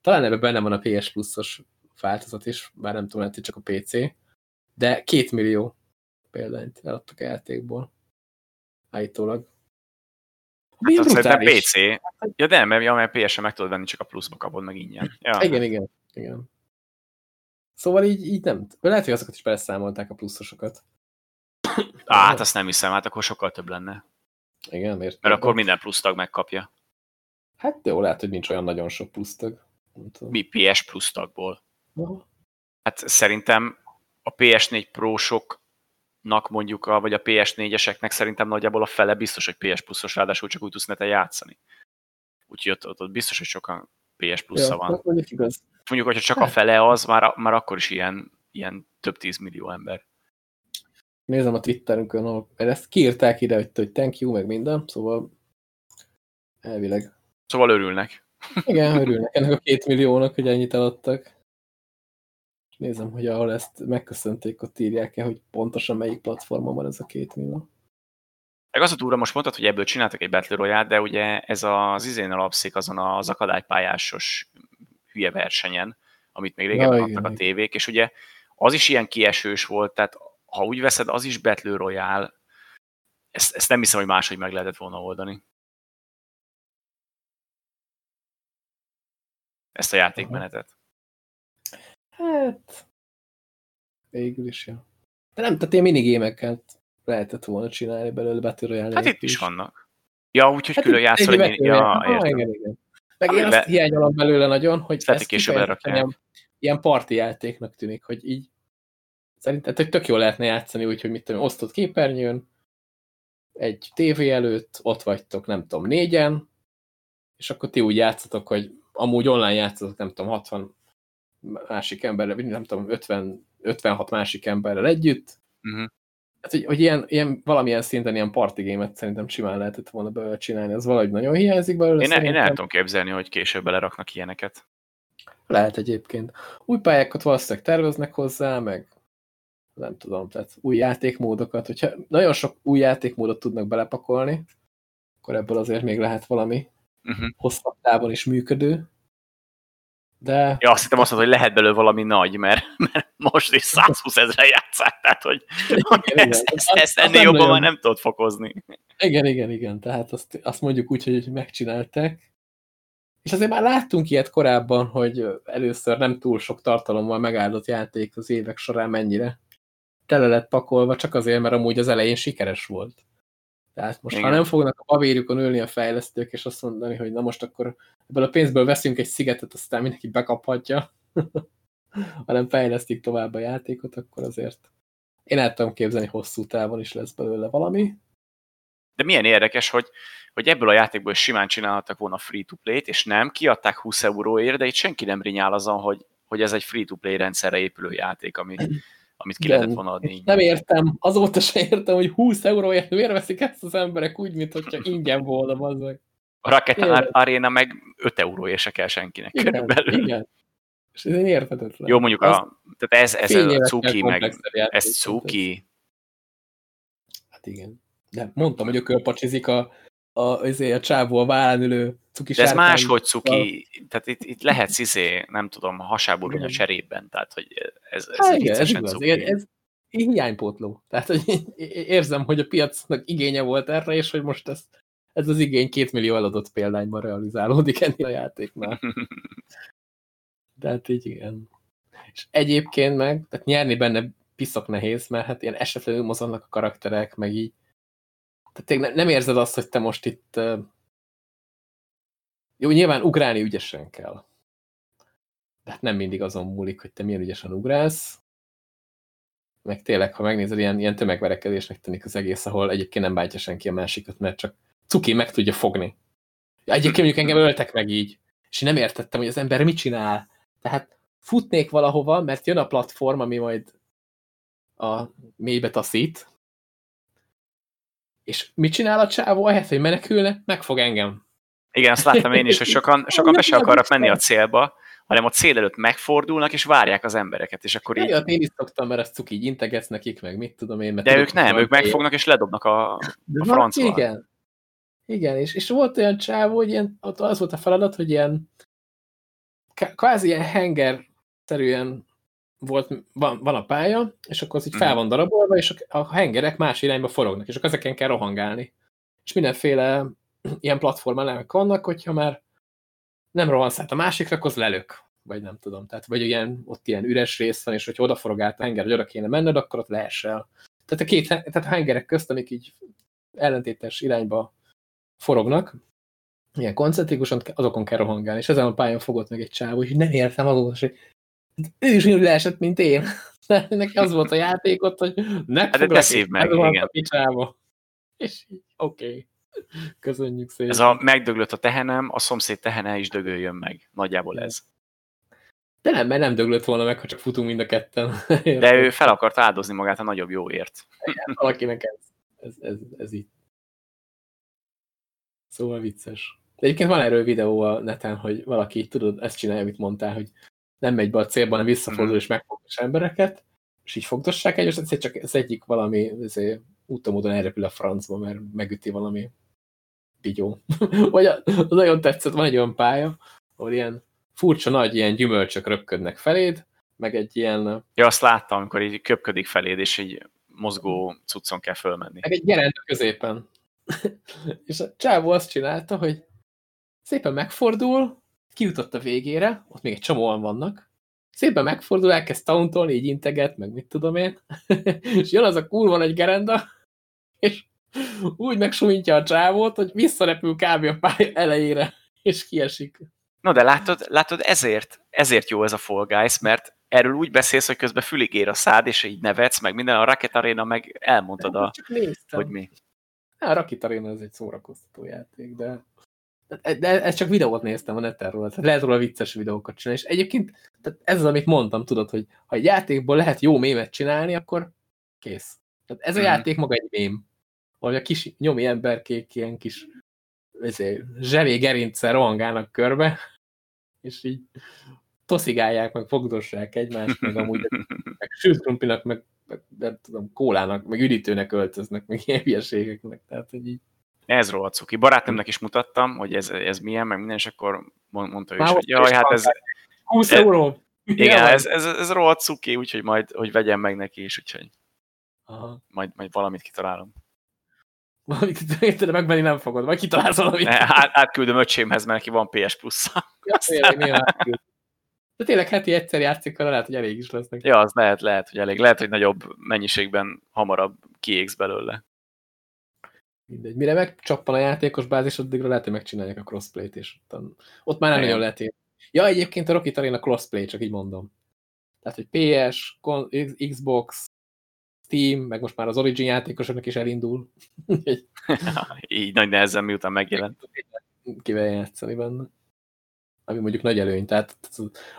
Speaker 1: talán ebben benne van a PS Plus-os változat is, bár nem tudom, hogy csak a PC, de két millió példányt eladtak a játékból. Állítólag.
Speaker 2: Hát azt szerintem PC. Ja, de nem, mert, ja, mert PS-en meg tudod venni, csak a pluszba kapod meg ingyen. Ja.
Speaker 1: Igen, igen, igen. Szóval így, így nem. Lehet, hogy azokat is beleszámolták a pluszosokat.
Speaker 2: Á, hát azt nem hiszem, hát akkor sokkal több lenne.
Speaker 1: Igen, miért?
Speaker 2: Mert akkor minden plusztag megkapja.
Speaker 1: Hát jó, lehet, hogy nincs olyan nagyon sok plusztag.
Speaker 2: Mi PS plusztagból? Hát szerintem a PS4 prósoknak mondjuk, a, vagy a PS4-eseknek szerintem nagyjából a fele biztos, hogy PS pluszos, ráadásul csak úgy tudsz nete játszani. Úgyhogy ott, ott, ott biztos, hogy sokan PS plusza ja, van.
Speaker 1: Mondjuk igaz.
Speaker 2: Mondjuk, hogyha csak a hát. fele az, már, már akkor is ilyen, ilyen több tízmillió ember.
Speaker 1: Nézem a Twitterünkön, ahol ezt kiírták ide, hogy, hogy thank you, meg minden, szóval elvileg.
Speaker 2: Szóval örülnek.
Speaker 1: Igen, örülnek ennek a két milliónak, hogy ennyit eladtak. Nézem, hogy ahol ezt megköszönték, ott írják-e, hogy pontosan melyik platformon van ez a két millió.
Speaker 2: Meg az a túra, most mondtad, hogy ebből csináltak egy Battle Royale, de ugye ez az izén alapszik azon az akadálypályásos hülye versenyen, amit még régebben adtak a tévék, és ugye az is ilyen kiesős volt, tehát ha úgy veszed, az is Battle Royale, ezt, ezt nem hiszem, hogy máshogy meg lehetett volna oldani. Ezt a játékmenetet.
Speaker 1: Hát, végül is, ja. De nem, tehát én minigémeket lehetett volna csinálni belőle Royale.
Speaker 2: Hát itt is vannak. Ja, úgyhogy hát külön játszol, hogy ja,
Speaker 1: ah, igen, igen. Meg én azt hiányolom belőle nagyon, hogy
Speaker 2: ezt később
Speaker 1: ilyen parti játéknak tűnik, hogy így szerintem hogy tök jól lehetne játszani, úgyhogy mit tudom, osztott képernyőn, egy tévé előtt, ott vagytok, nem tudom, négyen, és akkor ti úgy játszatok, hogy amúgy online játszatok, nem tudom, 60 másik emberrel, nem tudom, 50, 56 másik emberrel együtt. Uh mhm. -huh. hát, hogy, hogy ilyen, ilyen, valamilyen szinten ilyen partigémet szerintem simán lehetett volna belőle csinálni. Ez valahogy nagyon hiányzik belőle.
Speaker 2: Én, én el tudom képzelni, hogy később beleraknak ilyeneket.
Speaker 1: Lehet egyébként. Új pályákat valószínűleg terveznek hozzá, meg nem tudom, tehát új játékmódokat. Hogyha nagyon sok új játékmódot tudnak belepakolni, akkor ebből azért még lehet valami uh mhm. -huh. hosszabb távon is működő. De...
Speaker 2: Ja, azt hittem azt mondod, hogy lehet belőle valami nagy, mert, mert most is 120 ezre játszák, tehát hogy, igen, ezt, igen. ezt, ezt ennél jobban nagyon... már nem tudod fokozni.
Speaker 1: Igen, igen, igen, tehát azt, azt mondjuk úgy, hogy megcsinálták. És azért már láttunk ilyet korábban, hogy először nem túl sok tartalommal megáldott játék az évek során mennyire tele lett pakolva, csak azért, mert amúgy az elején sikeres volt. Tehát most, Igen. ha nem fognak a babérjukon ülni a fejlesztők, és azt mondani, hogy na most akkor ebből a pénzből veszünk egy szigetet, aztán mindenki bekaphatja, hanem fejlesztik tovább a játékot, akkor azért én el tudom képzelni, hosszú távon is lesz belőle valami.
Speaker 2: De milyen érdekes, hogy, hogy ebből a játékból simán csinálhattak volna free-to-play-t, és nem, kiadták 20 euróért, de itt senki nem rinyál azon, hogy, hogy ez egy free-to-play rendszerre épülő játék, ami, amit ki lehetett volna adni.
Speaker 1: Nem értem, azóta sem értem, hogy 20 euróért miért veszik ezt az emberek úgy, mint hogyha ingyen volna, az meg.
Speaker 2: A Rocket Arena meg 5 euróért se kell senkinek
Speaker 1: igen,
Speaker 2: körülbelül.
Speaker 1: Igen. És ez érthetetlen.
Speaker 2: Jó, mondjuk a, tehát ez, ez a cuki, meg ez cuki.
Speaker 1: Hát igen. De mondtam, hogy ökölpacsizik a, a, a, a csávó a vállán ülő cuki
Speaker 2: De ez máshogy cuki, tehát itt, itt lehet izé, nem tudom, hasáborúny a cserében, tehát hogy ez, ez,
Speaker 1: hát, igen, ez igaz, cuki. Ez, ez hiánypótló. Tehát, hogy érzem, hogy a piacnak igénye volt erre, és hogy most ez, ez az igény két millió eladott példányban realizálódik ennél a játéknál. De hát így igen. És egyébként meg, tehát nyerni benne piszok nehéz, mert hát ilyen esetlenül mozognak a karakterek, meg így. Tehát nem érzed azt, hogy te most itt... Jó, nyilván ugrálni ügyesen kell. De hát nem mindig azon múlik, hogy te milyen ügyesen ugrálsz. Meg tényleg, ha megnézed, ilyen, ilyen tömegverekedésnek tűnik az egész, ahol egyébként nem bántja senki a másikat, mert csak cuki meg tudja fogni. Egyébként mondjuk engem öltek meg így, és én nem értettem, hogy az ember mit csinál. Tehát futnék valahova, mert jön a platform, ami majd a mélybe taszít, és mit csinál a csávó? Ahelyett, hogy menekülne, megfog engem.
Speaker 2: Igen, azt láttam én is, hogy sokan, sokan be se akarnak menni a célba, hanem a cél előtt megfordulnak, és várják az embereket, és akkor így...
Speaker 1: Ja, én is szoktam, mert ezt cuk így integetsz nekik, meg mit tudom én. Mert
Speaker 2: De ők nem, ők megfognak, és ledobnak a, a francba.
Speaker 1: Igen. Igen, és, és volt olyan csávó, hogy ilyen, ott az volt a feladat, hogy ilyen kvázi ilyen henger-szerűen volt, van, van a pálya, és akkor az így fel mhm. van darabolva, és a, hengerek más irányba forognak, és akkor ezeken kell rohangálni. És mindenféle ilyen platformelemek vannak, hogyha már nem rohansz át a másikra, akkor az lelök. Vagy nem tudom. Tehát, vagy ilyen, ott ilyen üres rész van, és hogyha odaforog át a henger, hogy oda kéne menned, akkor ott leesel. Tehát a, két, tehát a hengerek közt, amik így ellentétes irányba forognak, ilyen koncentrikusan, azokon kell rohangálni, és ezen a pályán fogott meg egy csávó, hogy nem értem azóta, hogy ő is úgy leesett, mint én. Neki az volt a játékot, hogy ne
Speaker 2: hát foglak, meg, igen.
Speaker 1: A picsába. És oké. Okay. Köszönjük szépen.
Speaker 2: Ez a megdöglött a tehenem, a szomszéd tehene is dögöljön meg. Nagyjából ez.
Speaker 1: De nem, mert nem döglött volna meg, ha csak futunk mind a ketten.
Speaker 2: De ő fel akart áldozni magát a nagyobb jóért.
Speaker 1: Igen, valakinek ez, ez, ez, ez így. Szóval vicces. De egyébként van erről videó a neten, hogy valaki, tudod, ezt csinálja, amit mondtál, hogy nem megy be a célba, hanem visszafordul, mm. és megfogja embereket, és így fogdossák egymást, egyszer csak az egyik valami azért, úton elrepül a francba, mert megüti valami bigyó. Vagy az nagyon tetszett, van egy olyan pálya, ahol ilyen furcsa nagy ilyen gyümölcsök röpködnek feléd, meg egy ilyen...
Speaker 2: Ja, azt láttam, amikor így köpködik feléd, és egy mozgó cuccon kell fölmenni.
Speaker 1: Meg egy a középen. és a csávó azt csinálta, hogy szépen megfordul, kijutott a végére, ott még egy csomóan vannak, szépen megfordul, elkezd tauntolni, így integet, meg mit tudom én, és jön az a kurva egy gerenda, és úgy megsújtja a csávót, hogy visszarepül kb. a pálya elejére, és kiesik.
Speaker 2: No, de látod, látod ezért, ezért jó ez a Fall Guys, mert erről úgy beszélsz, hogy közben fülig ér a szád, és így nevetsz, meg minden, a Rocket Arena meg elmondtad, a, hogy mi.
Speaker 1: A Rocket Arena az egy szórakoztató játék, de de ezt csak videót néztem a neterről, tehát lehet róla vicces videókat csinálni, és egyébként tehát ez az, amit mondtam, tudod, hogy ha egy játékból lehet jó mémet csinálni, akkor kész. Tehát ez a mm. játék maga egy mém. Vagy a kis nyomi emberkék ilyen kis zsevé gerincsel rohangálnak körbe, és így toszigálják, meg fogdossák egymást, meg amúgy meg sült meg, meg nem tudom, kólának, meg üdítőnek öltöznek, meg ilyen hülyeségeknek, tehát hogy így
Speaker 2: ez rohadt cuki. Barátnőmnek is mutattam, hogy ez, ez milyen, meg minden, és akkor mondta ő is, hogy jaj, hát ez...
Speaker 1: 20 euró!
Speaker 2: Igen, ez, ez, ez rohadt cuki, úgyhogy majd hogy vegyem meg neki is, úgyhogy Aha. Majd, majd valamit kitalálom.
Speaker 1: Valamit kitalálom, megvenni nem fogod, majd kitalálsz valamit. Ne,
Speaker 2: át, átküldöm öcsémhez, mert neki van PS Plus-a.
Speaker 1: Ja, tényleg, De tényleg heti egyszer játszik, lehet, hogy elég is lesznek.
Speaker 2: Ja, az lehet, lehet, hogy elég. Lehet, hogy nagyobb mennyiségben hamarabb kiégsz belőle.
Speaker 1: Mindegy. Mire megcsappan a játékos bázis, addigra lehet, hogy megcsinálják a crossplay-t, és ott, ott már nem nagyon lehet érni. Ja, egyébként a Rocket Arena crossplay, csak így mondom. Tehát, hogy PS, Xbox, Steam, meg most már az Origin játékosoknak is elindul.
Speaker 2: Így nagy nehezen miután megjelent.
Speaker 1: Kivel játszani benne. Ami mondjuk nagy előny. Tehát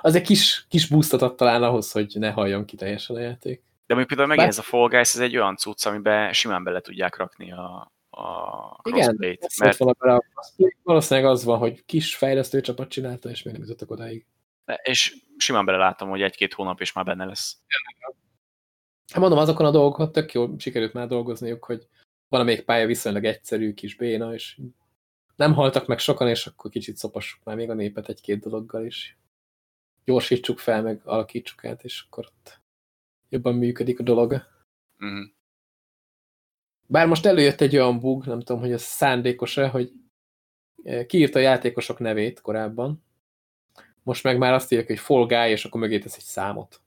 Speaker 1: az egy kis, kis boostot ad talán ahhoz, hogy ne halljon ki teljesen a játék.
Speaker 2: De még például megint ez a Fall Guys, ez egy olyan cucc, amiben simán bele tudják rakni a, a.
Speaker 1: Igen, mert... valószínűleg az van, hogy kis fejlesztő csapat csinálta, és még nem jutottak odáig.
Speaker 2: És simán belelátom, hogy egy-két hónap és már benne lesz.
Speaker 1: Hát mondom, azokon a dolgokon tök jól sikerült már dolgozniuk, hogy van még pálya viszonylag egyszerű, kis béna, és nem haltak meg sokan, és akkor kicsit szopassuk már még a népet egy-két dologgal is. Gyorsítsuk fel, meg alakítsuk át, és akkor ott jobban működik a dolog. -huh. Bár most előjött egy olyan bug, nem tudom, hogy ez szándékos-e, hogy eh, kiírta a játékosok nevét korábban, most meg már azt írják, hogy Fall Guy, és akkor mögé tesz egy számot.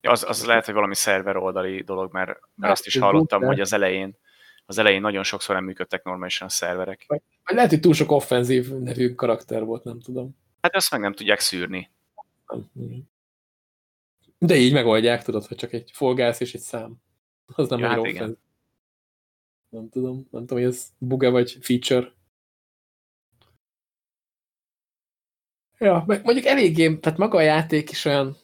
Speaker 2: Ja, az, az lehet, hogy valami szerver oldali dolog, mert, mert azt is hallottam, hogy az elején, az elején nagyon sokszor nem működtek normálisan a szerverek.
Speaker 1: Vagy, vagy lehet, hogy túl sok offenzív nevű karakter volt, nem tudom.
Speaker 2: Hát azt meg nem tudják szűrni.
Speaker 1: De így megoldják, tudod, hogy csak egy folgász és egy szám. Az nem ja, egy hát offenzív. Nem tudom, nem tudom, hogy ez buga vagy feature. Ja, meg mondjuk eléggé, tehát maga a játék is olyan,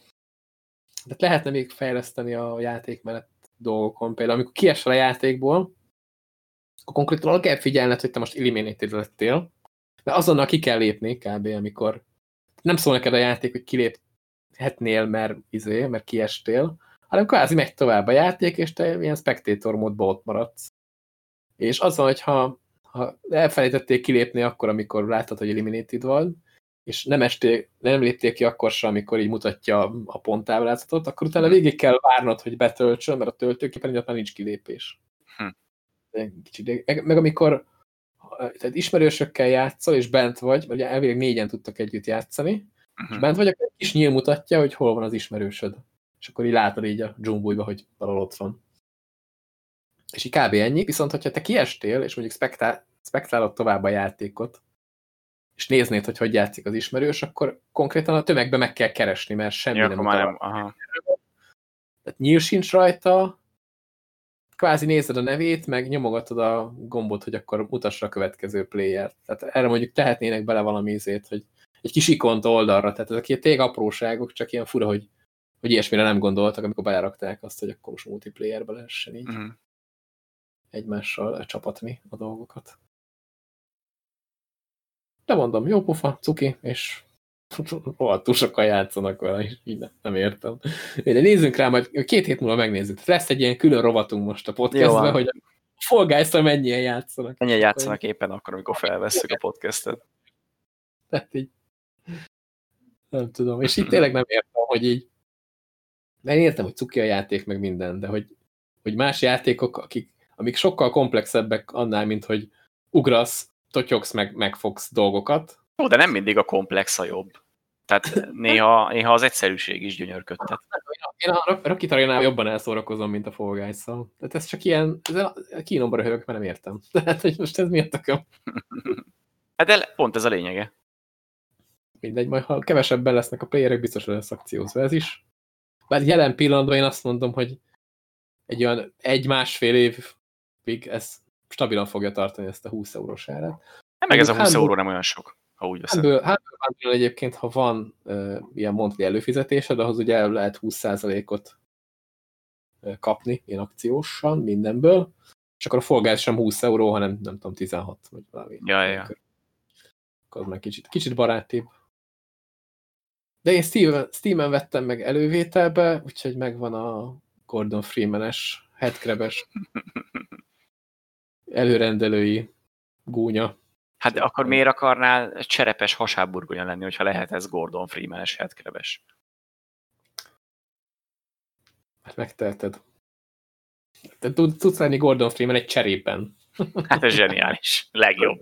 Speaker 1: tehát lehetne még fejleszteni a játékmenet dolgokon. Például amikor kiesel a játékból, akkor konkrétan arra kell figyelned, hogy te most eliminated lettél, de azonnal ki kell lépni kb. amikor nem szól neked a játék, hogy kiléphetnél, mert, izé, mert kiestél, hanem kvázi megy tovább a játék, és te ilyen spectator módban ott maradsz. És az van, hogyha ha elfelejtették kilépni akkor, amikor láttad, hogy eliminated van, és nem, esté, nem lépték ki akkor sem, amikor így mutatja a ponttáblázatot, akkor utána végig kell várnod, hogy betöltsön, mert a töltőképen már nincs kilépés. Hm. Kicsit, meg, meg amikor tehát ismerősökkel játszol, és bent vagy, mert ugye elvileg négyen tudtak együtt játszani, uh -huh. és hm. bent vagy, akkor egy kis nyíl mutatja, hogy hol van az ismerősöd. És akkor így látod így a dzsumbújba, hogy valahol ott van. És így kb. ennyi, viszont hogyha te kiestél, és mondjuk spektál, spektálod tovább a játékot, és néznéd, hogy hogy játszik az ismerős, akkor konkrétan a tömegbe meg kell keresni, mert semmi ja, nem, már nem aha. Tehát nyíl sincs rajta, kvázi nézed a nevét, meg nyomogatod a gombot, hogy akkor mutassa a következő player Tehát erre mondjuk tehetnének bele valami ízét, hogy egy kis ikont oldalra, tehát ezek ilyen tényleg apróságok, csak ilyen fura, hogy, hogy ilyesmire nem gondoltak, amikor belerakták azt, hogy akkor most multiplayerbe lehessen így. -huh. Egymással csapatni a dolgokat. De mondom, jó pofa, cuki, és rohadtul sokan játszanak vele, és így nem, nem értem. De nézzünk rá, majd két hét múlva megnézzük. Lesz egy ilyen külön rovatunk most a podcastben, hogy a Fall guys mennyien játszanak.
Speaker 2: Mennyien játszanak éppen akkor, amikor felvesszük a podcastet.
Speaker 1: Tehát így nem tudom. És itt tényleg nem értem, hogy így nem értem, hogy cuki a játék, meg minden, de hogy, hogy más játékok, akik, amik sokkal komplexebbek annál, mint hogy ugrasz totyogsz, meg megfogsz dolgokat.
Speaker 2: Ó, de nem mindig a komplex a jobb. Tehát néha, néha az egyszerűség is gyönyörködtet.
Speaker 1: Én a Rocket Arena jobban elszórakozom, mint a Fall. Tehát ez csak ilyen, ez a kínomba röhögök, mert nem értem. Tehát, hogy most ez miért tököm?
Speaker 2: Hát de pont ez a lényege.
Speaker 1: Mindegy, majd ha kevesebben lesznek a playerek, biztos lesz akciózva ez is. Bár jelen pillanatban én azt mondom, hogy egy olyan egy-másfél évig ez stabilan fogja tartani ezt a 20 eurós árat.
Speaker 2: Nem, meg ez a 20 euró nem olyan sok, ha úgy veszed. Humble,
Speaker 1: Humble egyébként, ha van uh, ilyen monthly előfizetésed, ahhoz ugye el lehet 20%-ot kapni ilyen akciósan mindenből, és akkor a Fall sem 20 euró, hanem nem tudom, 16 vagy valami.
Speaker 2: Ja, ja.
Speaker 1: Akkor az már kicsit, kicsit barátibb. De én Steam-en Steam vettem meg elővételbe, úgyhogy megvan a Gordon Freeman-es, headcrab-es előrendelői gúnya.
Speaker 2: Hát de akkor miért akarnál cserepes hasáburgonya lenni, hogyha lehet ez Gordon Freeman-es headcrabes?
Speaker 1: Hát megteheted. Te tudsz lenni Gordon Freeman egy cserében.
Speaker 2: Hát ez zseniális. Legjobb.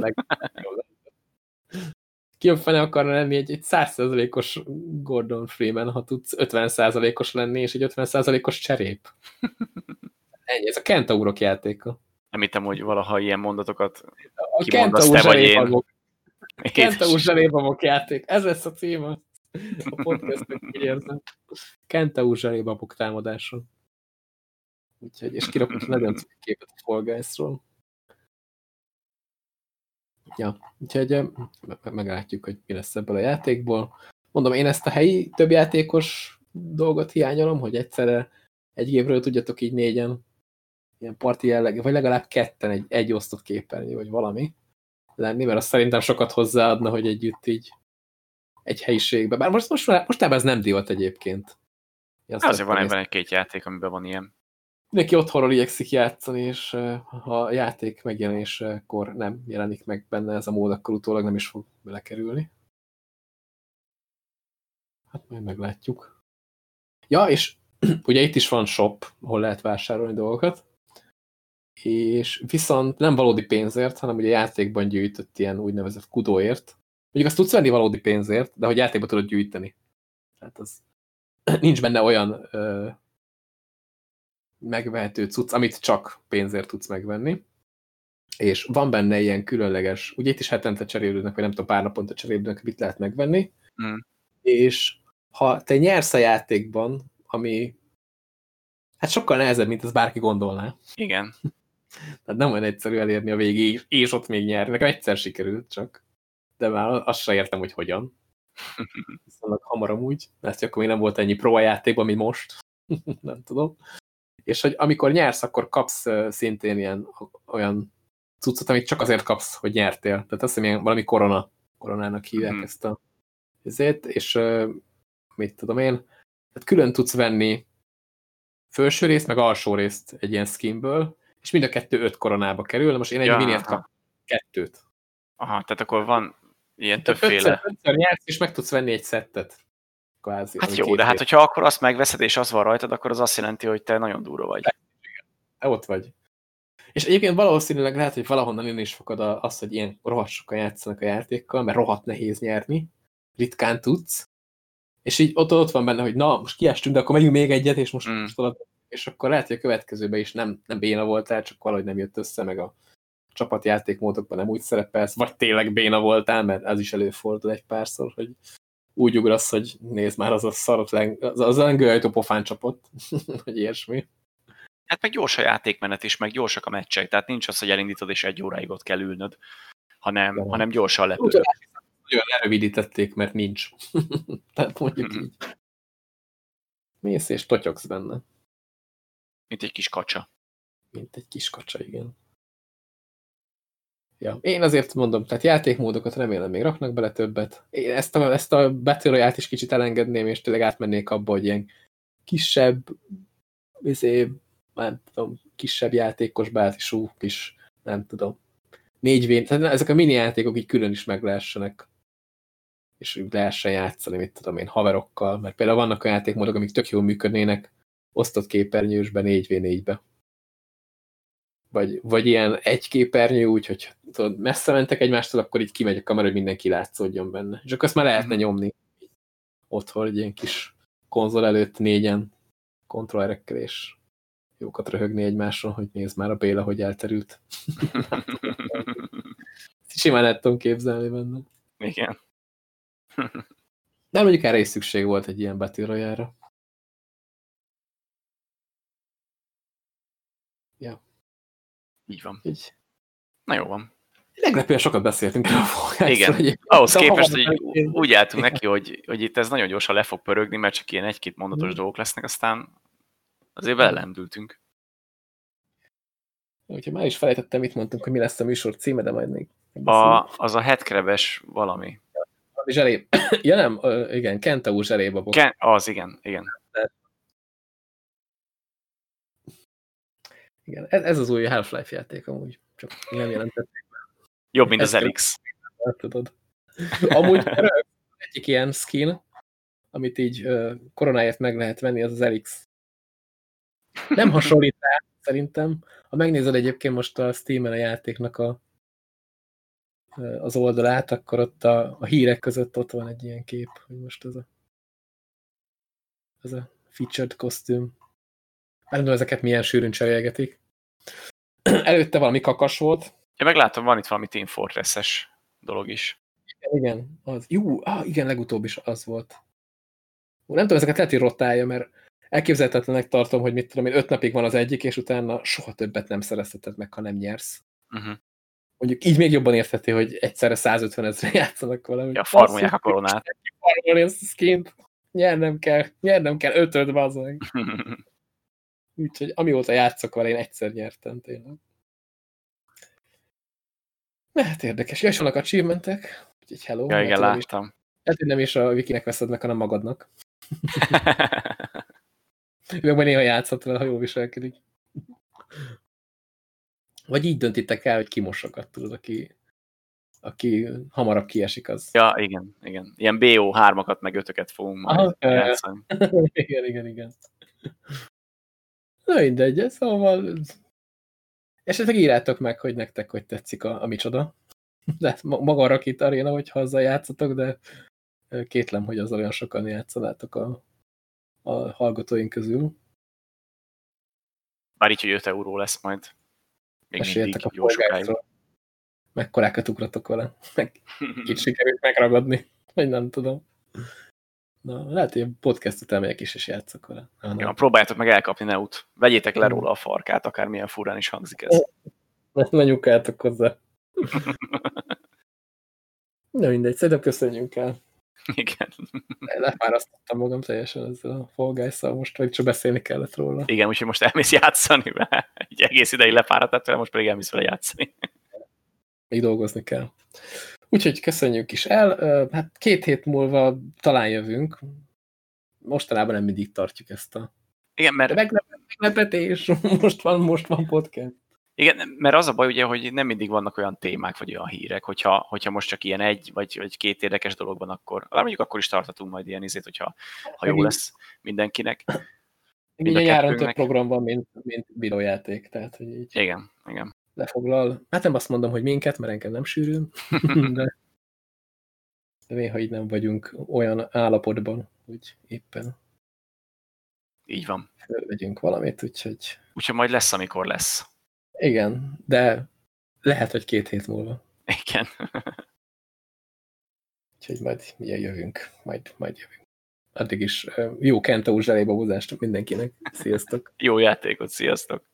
Speaker 1: Ki a fene akarna lenni egy, egy 100%-os Gordon Freeman, ha tudsz 50%-os lenni, és egy 50%-os cserép. Ennyi, ez a Kentaurok játéka.
Speaker 2: Nem hittem, hogy valaha ilyen mondatokat a kimondasz te vagy én.
Speaker 1: A Kentaur zselébabok játék. Ez lesz a címe. A podcastnek így érzem. Zselébabok támadása. Úgyhogy, és kirakott nagyon képet a Fall. Ja, úgyhogy meglátjuk, hogy mi lesz ebből a játékból. Mondom, én ezt a helyi többjátékos dolgot hiányolom, hogy egyszerre egy évről tudjatok így négyen ilyen parti jelleg, vagy legalább ketten egy, egy osztott képernyő, vagy valami lenni, mert azt szerintem sokat hozzáadna, hogy együtt így egy helyiségbe. Bár most, most mostában ez nem divat egyébként.
Speaker 2: Azt Azért van ebben egy-két játék, amiben van ilyen.
Speaker 1: Mindenki otthonról igyekszik játszani, és ha a játék megjelenésekor nem jelenik meg benne ez a mód, akkor utólag nem is fog belekerülni. Hát majd meglátjuk. Ja, és ugye itt is van shop, ahol lehet vásárolni dolgokat, és viszont nem valódi pénzért, hanem ugye játékban gyűjtött ilyen úgynevezett kudóért. Mondjuk azt tudsz venni valódi pénzért, de hogy játékban tudod gyűjteni. Tehát az nincs benne olyan ö, megvehető cucc, amit csak pénzért tudsz megvenni. És van benne ilyen különleges, ugye itt is hetente cserélődnek, vagy nem tudom, pár naponta cserélődnek, mit lehet megvenni. Mm. És ha te nyersz a játékban, ami hát sokkal nehezebb, mint ez bárki gondolná.
Speaker 2: Igen.
Speaker 1: Tehát nem olyan egyszerű elérni a végig, és ott még nyerni. Nekem egyszer sikerült csak. De már azt sem értem, hogy hogyan. Viszont hamar amúgy. Mert akkor még nem volt ennyi pro játékban, mint most. nem tudom. És hogy amikor nyersz, akkor kapsz szintén ilyen olyan cuccot, amit csak azért kapsz, hogy nyertél. Tehát azt hiszem, valami korona, koronának hívják mm. ezt a ezért, és mit tudom én, tehát külön tudsz venni felső részt, meg alsó részt egy ilyen skinből, és mind a kettő öt koronába kerül, de most én egy ja, miniért kap kettőt.
Speaker 2: Aha, tehát akkor van ilyen többféle.
Speaker 1: Ötször, ötször nyersz, és meg tudsz venni egy szettet.
Speaker 2: Kvázi, hát jó, de hát hogyha akkor azt megveszed, és az van rajtad, akkor az azt jelenti, hogy te nagyon durva vagy.
Speaker 1: Te ott vagy. És egyébként valószínűleg lehet, hogy valahonnan én is fogad az, hogy ilyen rohadt sokan játszanak a játékkal, mert rohadt nehéz nyerni, ritkán tudsz, és így ott, ott van benne, hogy na, most kiestünk, de akkor megyünk még egyet, és most, mm. most és akkor lehet, hogy a következőben is nem, nem béna voltál, csak valahogy nem jött össze, meg a csapatjátékmódokban nem úgy szerepelsz, vagy tényleg béna voltál, mert az is előfordul egy párszor, hogy úgy ugrasz, hogy nézd már, az a szarot, az, az lengőajtó pofán csapott, hogy ilyesmi.
Speaker 2: Hát meg gyors a játékmenet is, meg gyorsak a meccsek, tehát nincs az, hogy elindítod és egy óráig ott kell ülnöd, hanem, hanem gyorsan lepődöd
Speaker 1: nagyon lerövidítették, mert nincs. Tehát mondjuk -hmm. így. Mész és totyogsz benne.
Speaker 2: Mint egy kis kacsa.
Speaker 1: Mint egy kis kacsa, igen. Ja. Én azért mondom, tehát játékmódokat remélem még raknak bele többet. Én ezt a, ezt a Battle is kicsit elengedném, és tényleg átmennék abba, hogy ilyen kisebb, izé, nem tudom, kisebb játékos bázisú kis, nem tudom, négyvén, tehát ezek a mini játékok így külön is meg lehessenek és lehessen játszani, mit tudom én, haverokkal, mert például vannak olyan játékmódok, amik tök jól működnének osztott képernyősbe, 4v4-be. Vagy, vagy ilyen egy képernyő, úgyhogy tudod, messze mentek egymástól, akkor így kimegy a kamera, hogy mindenki látszódjon benne. És akkor azt már lehetne mm. nyomni otthon, egy ilyen kis konzol előtt négyen kontrollerekkel, és jókat röhögni egymáson, hogy nézd már a Béla, hogy elterült. Simán el tudom képzelni benne.
Speaker 2: Igen.
Speaker 1: De mondjuk erre is szükség volt egy ilyen. Ja.
Speaker 2: Így van.
Speaker 1: Így.
Speaker 2: Na jó van.
Speaker 1: Meglepően sokat beszéltünk a
Speaker 2: fogásról. Igen, hogy ahhoz képest, hogy úgy álltunk neki, hogy, hogy itt ez nagyon gyorsan le fog pörögni, mert csak ilyen egy-két mondatos mm. dolgok lesznek, aztán azért belelendültünk.
Speaker 1: Úgyhogy már is felejtettem, mit mondtunk, hogy mi lesz a műsor címe, de majd még.
Speaker 2: A, az a hetkrebes valami
Speaker 1: zselé. ja nem, igen, Kentaur zselébabok.
Speaker 2: Ken, az, igen, igen.
Speaker 1: Igen, ez, ez az új Half-Life játék amúgy, csak nem jelentették.
Speaker 2: Jobb, mint Ezt az Elix.
Speaker 1: Tudod. Amúgy egyik ilyen skin, amit így koronáért meg lehet venni, az az Elix. Nem hasonlít rá, szerintem. Ha megnézed egyébként most a Steam-en a játéknak a az oldalát, akkor ott a, a hírek között ott van egy ilyen kép, hogy most ez a, ez a featured kosztüm. Nem tudom, ezeket milyen sűrűn cserélgetik. Előtte valami kakas volt.
Speaker 2: Én meglátom, van itt valami Team Fortress-es dolog is.
Speaker 1: Igen, az. Jó, ah, igen, legutóbb is az volt. Nem tudom, ezeket lehet, hogy rotálja, mert elképzelhetetlenek tartom, hogy mit tudom én, öt napig van az egyik, és utána soha többet nem szerezheted meg, ha nem nyersz. Uh
Speaker 2: -huh.
Speaker 1: Mondjuk így még jobban értheti, hogy egyszerre 150 ezre játszanak valami.
Speaker 2: Ja, farmolják a koronát.
Speaker 1: Farmolni ezt a skint. Nyernem kell, nyernem kell ötöd, bazd Úgyhogy amióta játszok vele, én egyszer nyertem tényleg. Hát érdekes. Ja, és vannak achievementek. Úgyhogy hello.
Speaker 2: Ja, igen, láttam. Is,
Speaker 1: hát, nem is a wikinek veszed meg, hanem magadnak. Ő meg néha játszhat vele, ha jól viselkedik. Vagy így döntitek el, hogy kimosokat tudod, aki, aki hamarabb kiesik az.
Speaker 2: Ja, igen, igen. Ilyen BO3-akat meg ötöket fogunk majd Aha, játszani.
Speaker 1: igen, igen, igen. Na mindegy, szóval esetleg írjátok meg, hogy nektek hogy tetszik a, a micsoda. De maga a Rakit Arena, hogyha azzal játszatok, de kétlem, hogy az olyan sokan játszanátok a, a hallgatóink közül.
Speaker 2: Bár így, hogy 5 euró lesz majd.
Speaker 1: Még Meséltek a jó sokáig. Mekkorákat ugratok vele. Meg kicsit sikerült megragadni. Vagy nem tudom. Na, lehet, hogy a podcast után megyek is, és játszok vele.
Speaker 2: Ah, ja, próbáljátok meg elkapni Neut. Vegyétek le róla a farkát, akármilyen furán is hangzik ez.
Speaker 1: Ne nyugáltok hozzá. Na mindegy, szerintem köszönjünk el.
Speaker 2: Igen.
Speaker 1: Lefárasztottam magam teljesen ezzel a guys most vagy csak beszélni kellett róla.
Speaker 2: Igen, úgyhogy most elmész játszani, mert egy egész ideig lefáradt most pedig elmész vele játszani.
Speaker 1: Még dolgozni kell. Úgyhogy köszönjük is el. Hát két hét múlva talán jövünk. Mostanában nem mindig tartjuk ezt a
Speaker 2: igen, mert...
Speaker 1: Meglepetés, most van, most van podcast.
Speaker 2: Igen, mert az a baj ugye, hogy nem mindig vannak olyan témák, vagy olyan hírek, hogyha, hogyha most csak ilyen egy, vagy, vagy két érdekes dolog van, akkor mondjuk akkor is tartatunk majd ilyen izét, hogyha ha jó lesz mindenkinek.
Speaker 1: Mind a nyáron több program van, mint, mint videójáték, tehát hogy így
Speaker 2: igen, igen.
Speaker 1: Lefoglal. Hát nem azt mondom, hogy minket, mert engem nem sűrűn, de, de néha így nem vagyunk olyan állapotban, hogy éppen
Speaker 2: így van.
Speaker 1: Fölvegyünk valamit, úgyhogy...
Speaker 2: Úgyhogy majd lesz, amikor lesz.
Speaker 1: Igen, de lehet, hogy két hét múlva.
Speaker 2: Igen.
Speaker 1: Úgyhogy majd milyen jövünk, majd, majd jövünk. Addig is jó Kentó zselébabúzást mindenkinek. Sziasztok!
Speaker 2: jó játékot, sziasztok!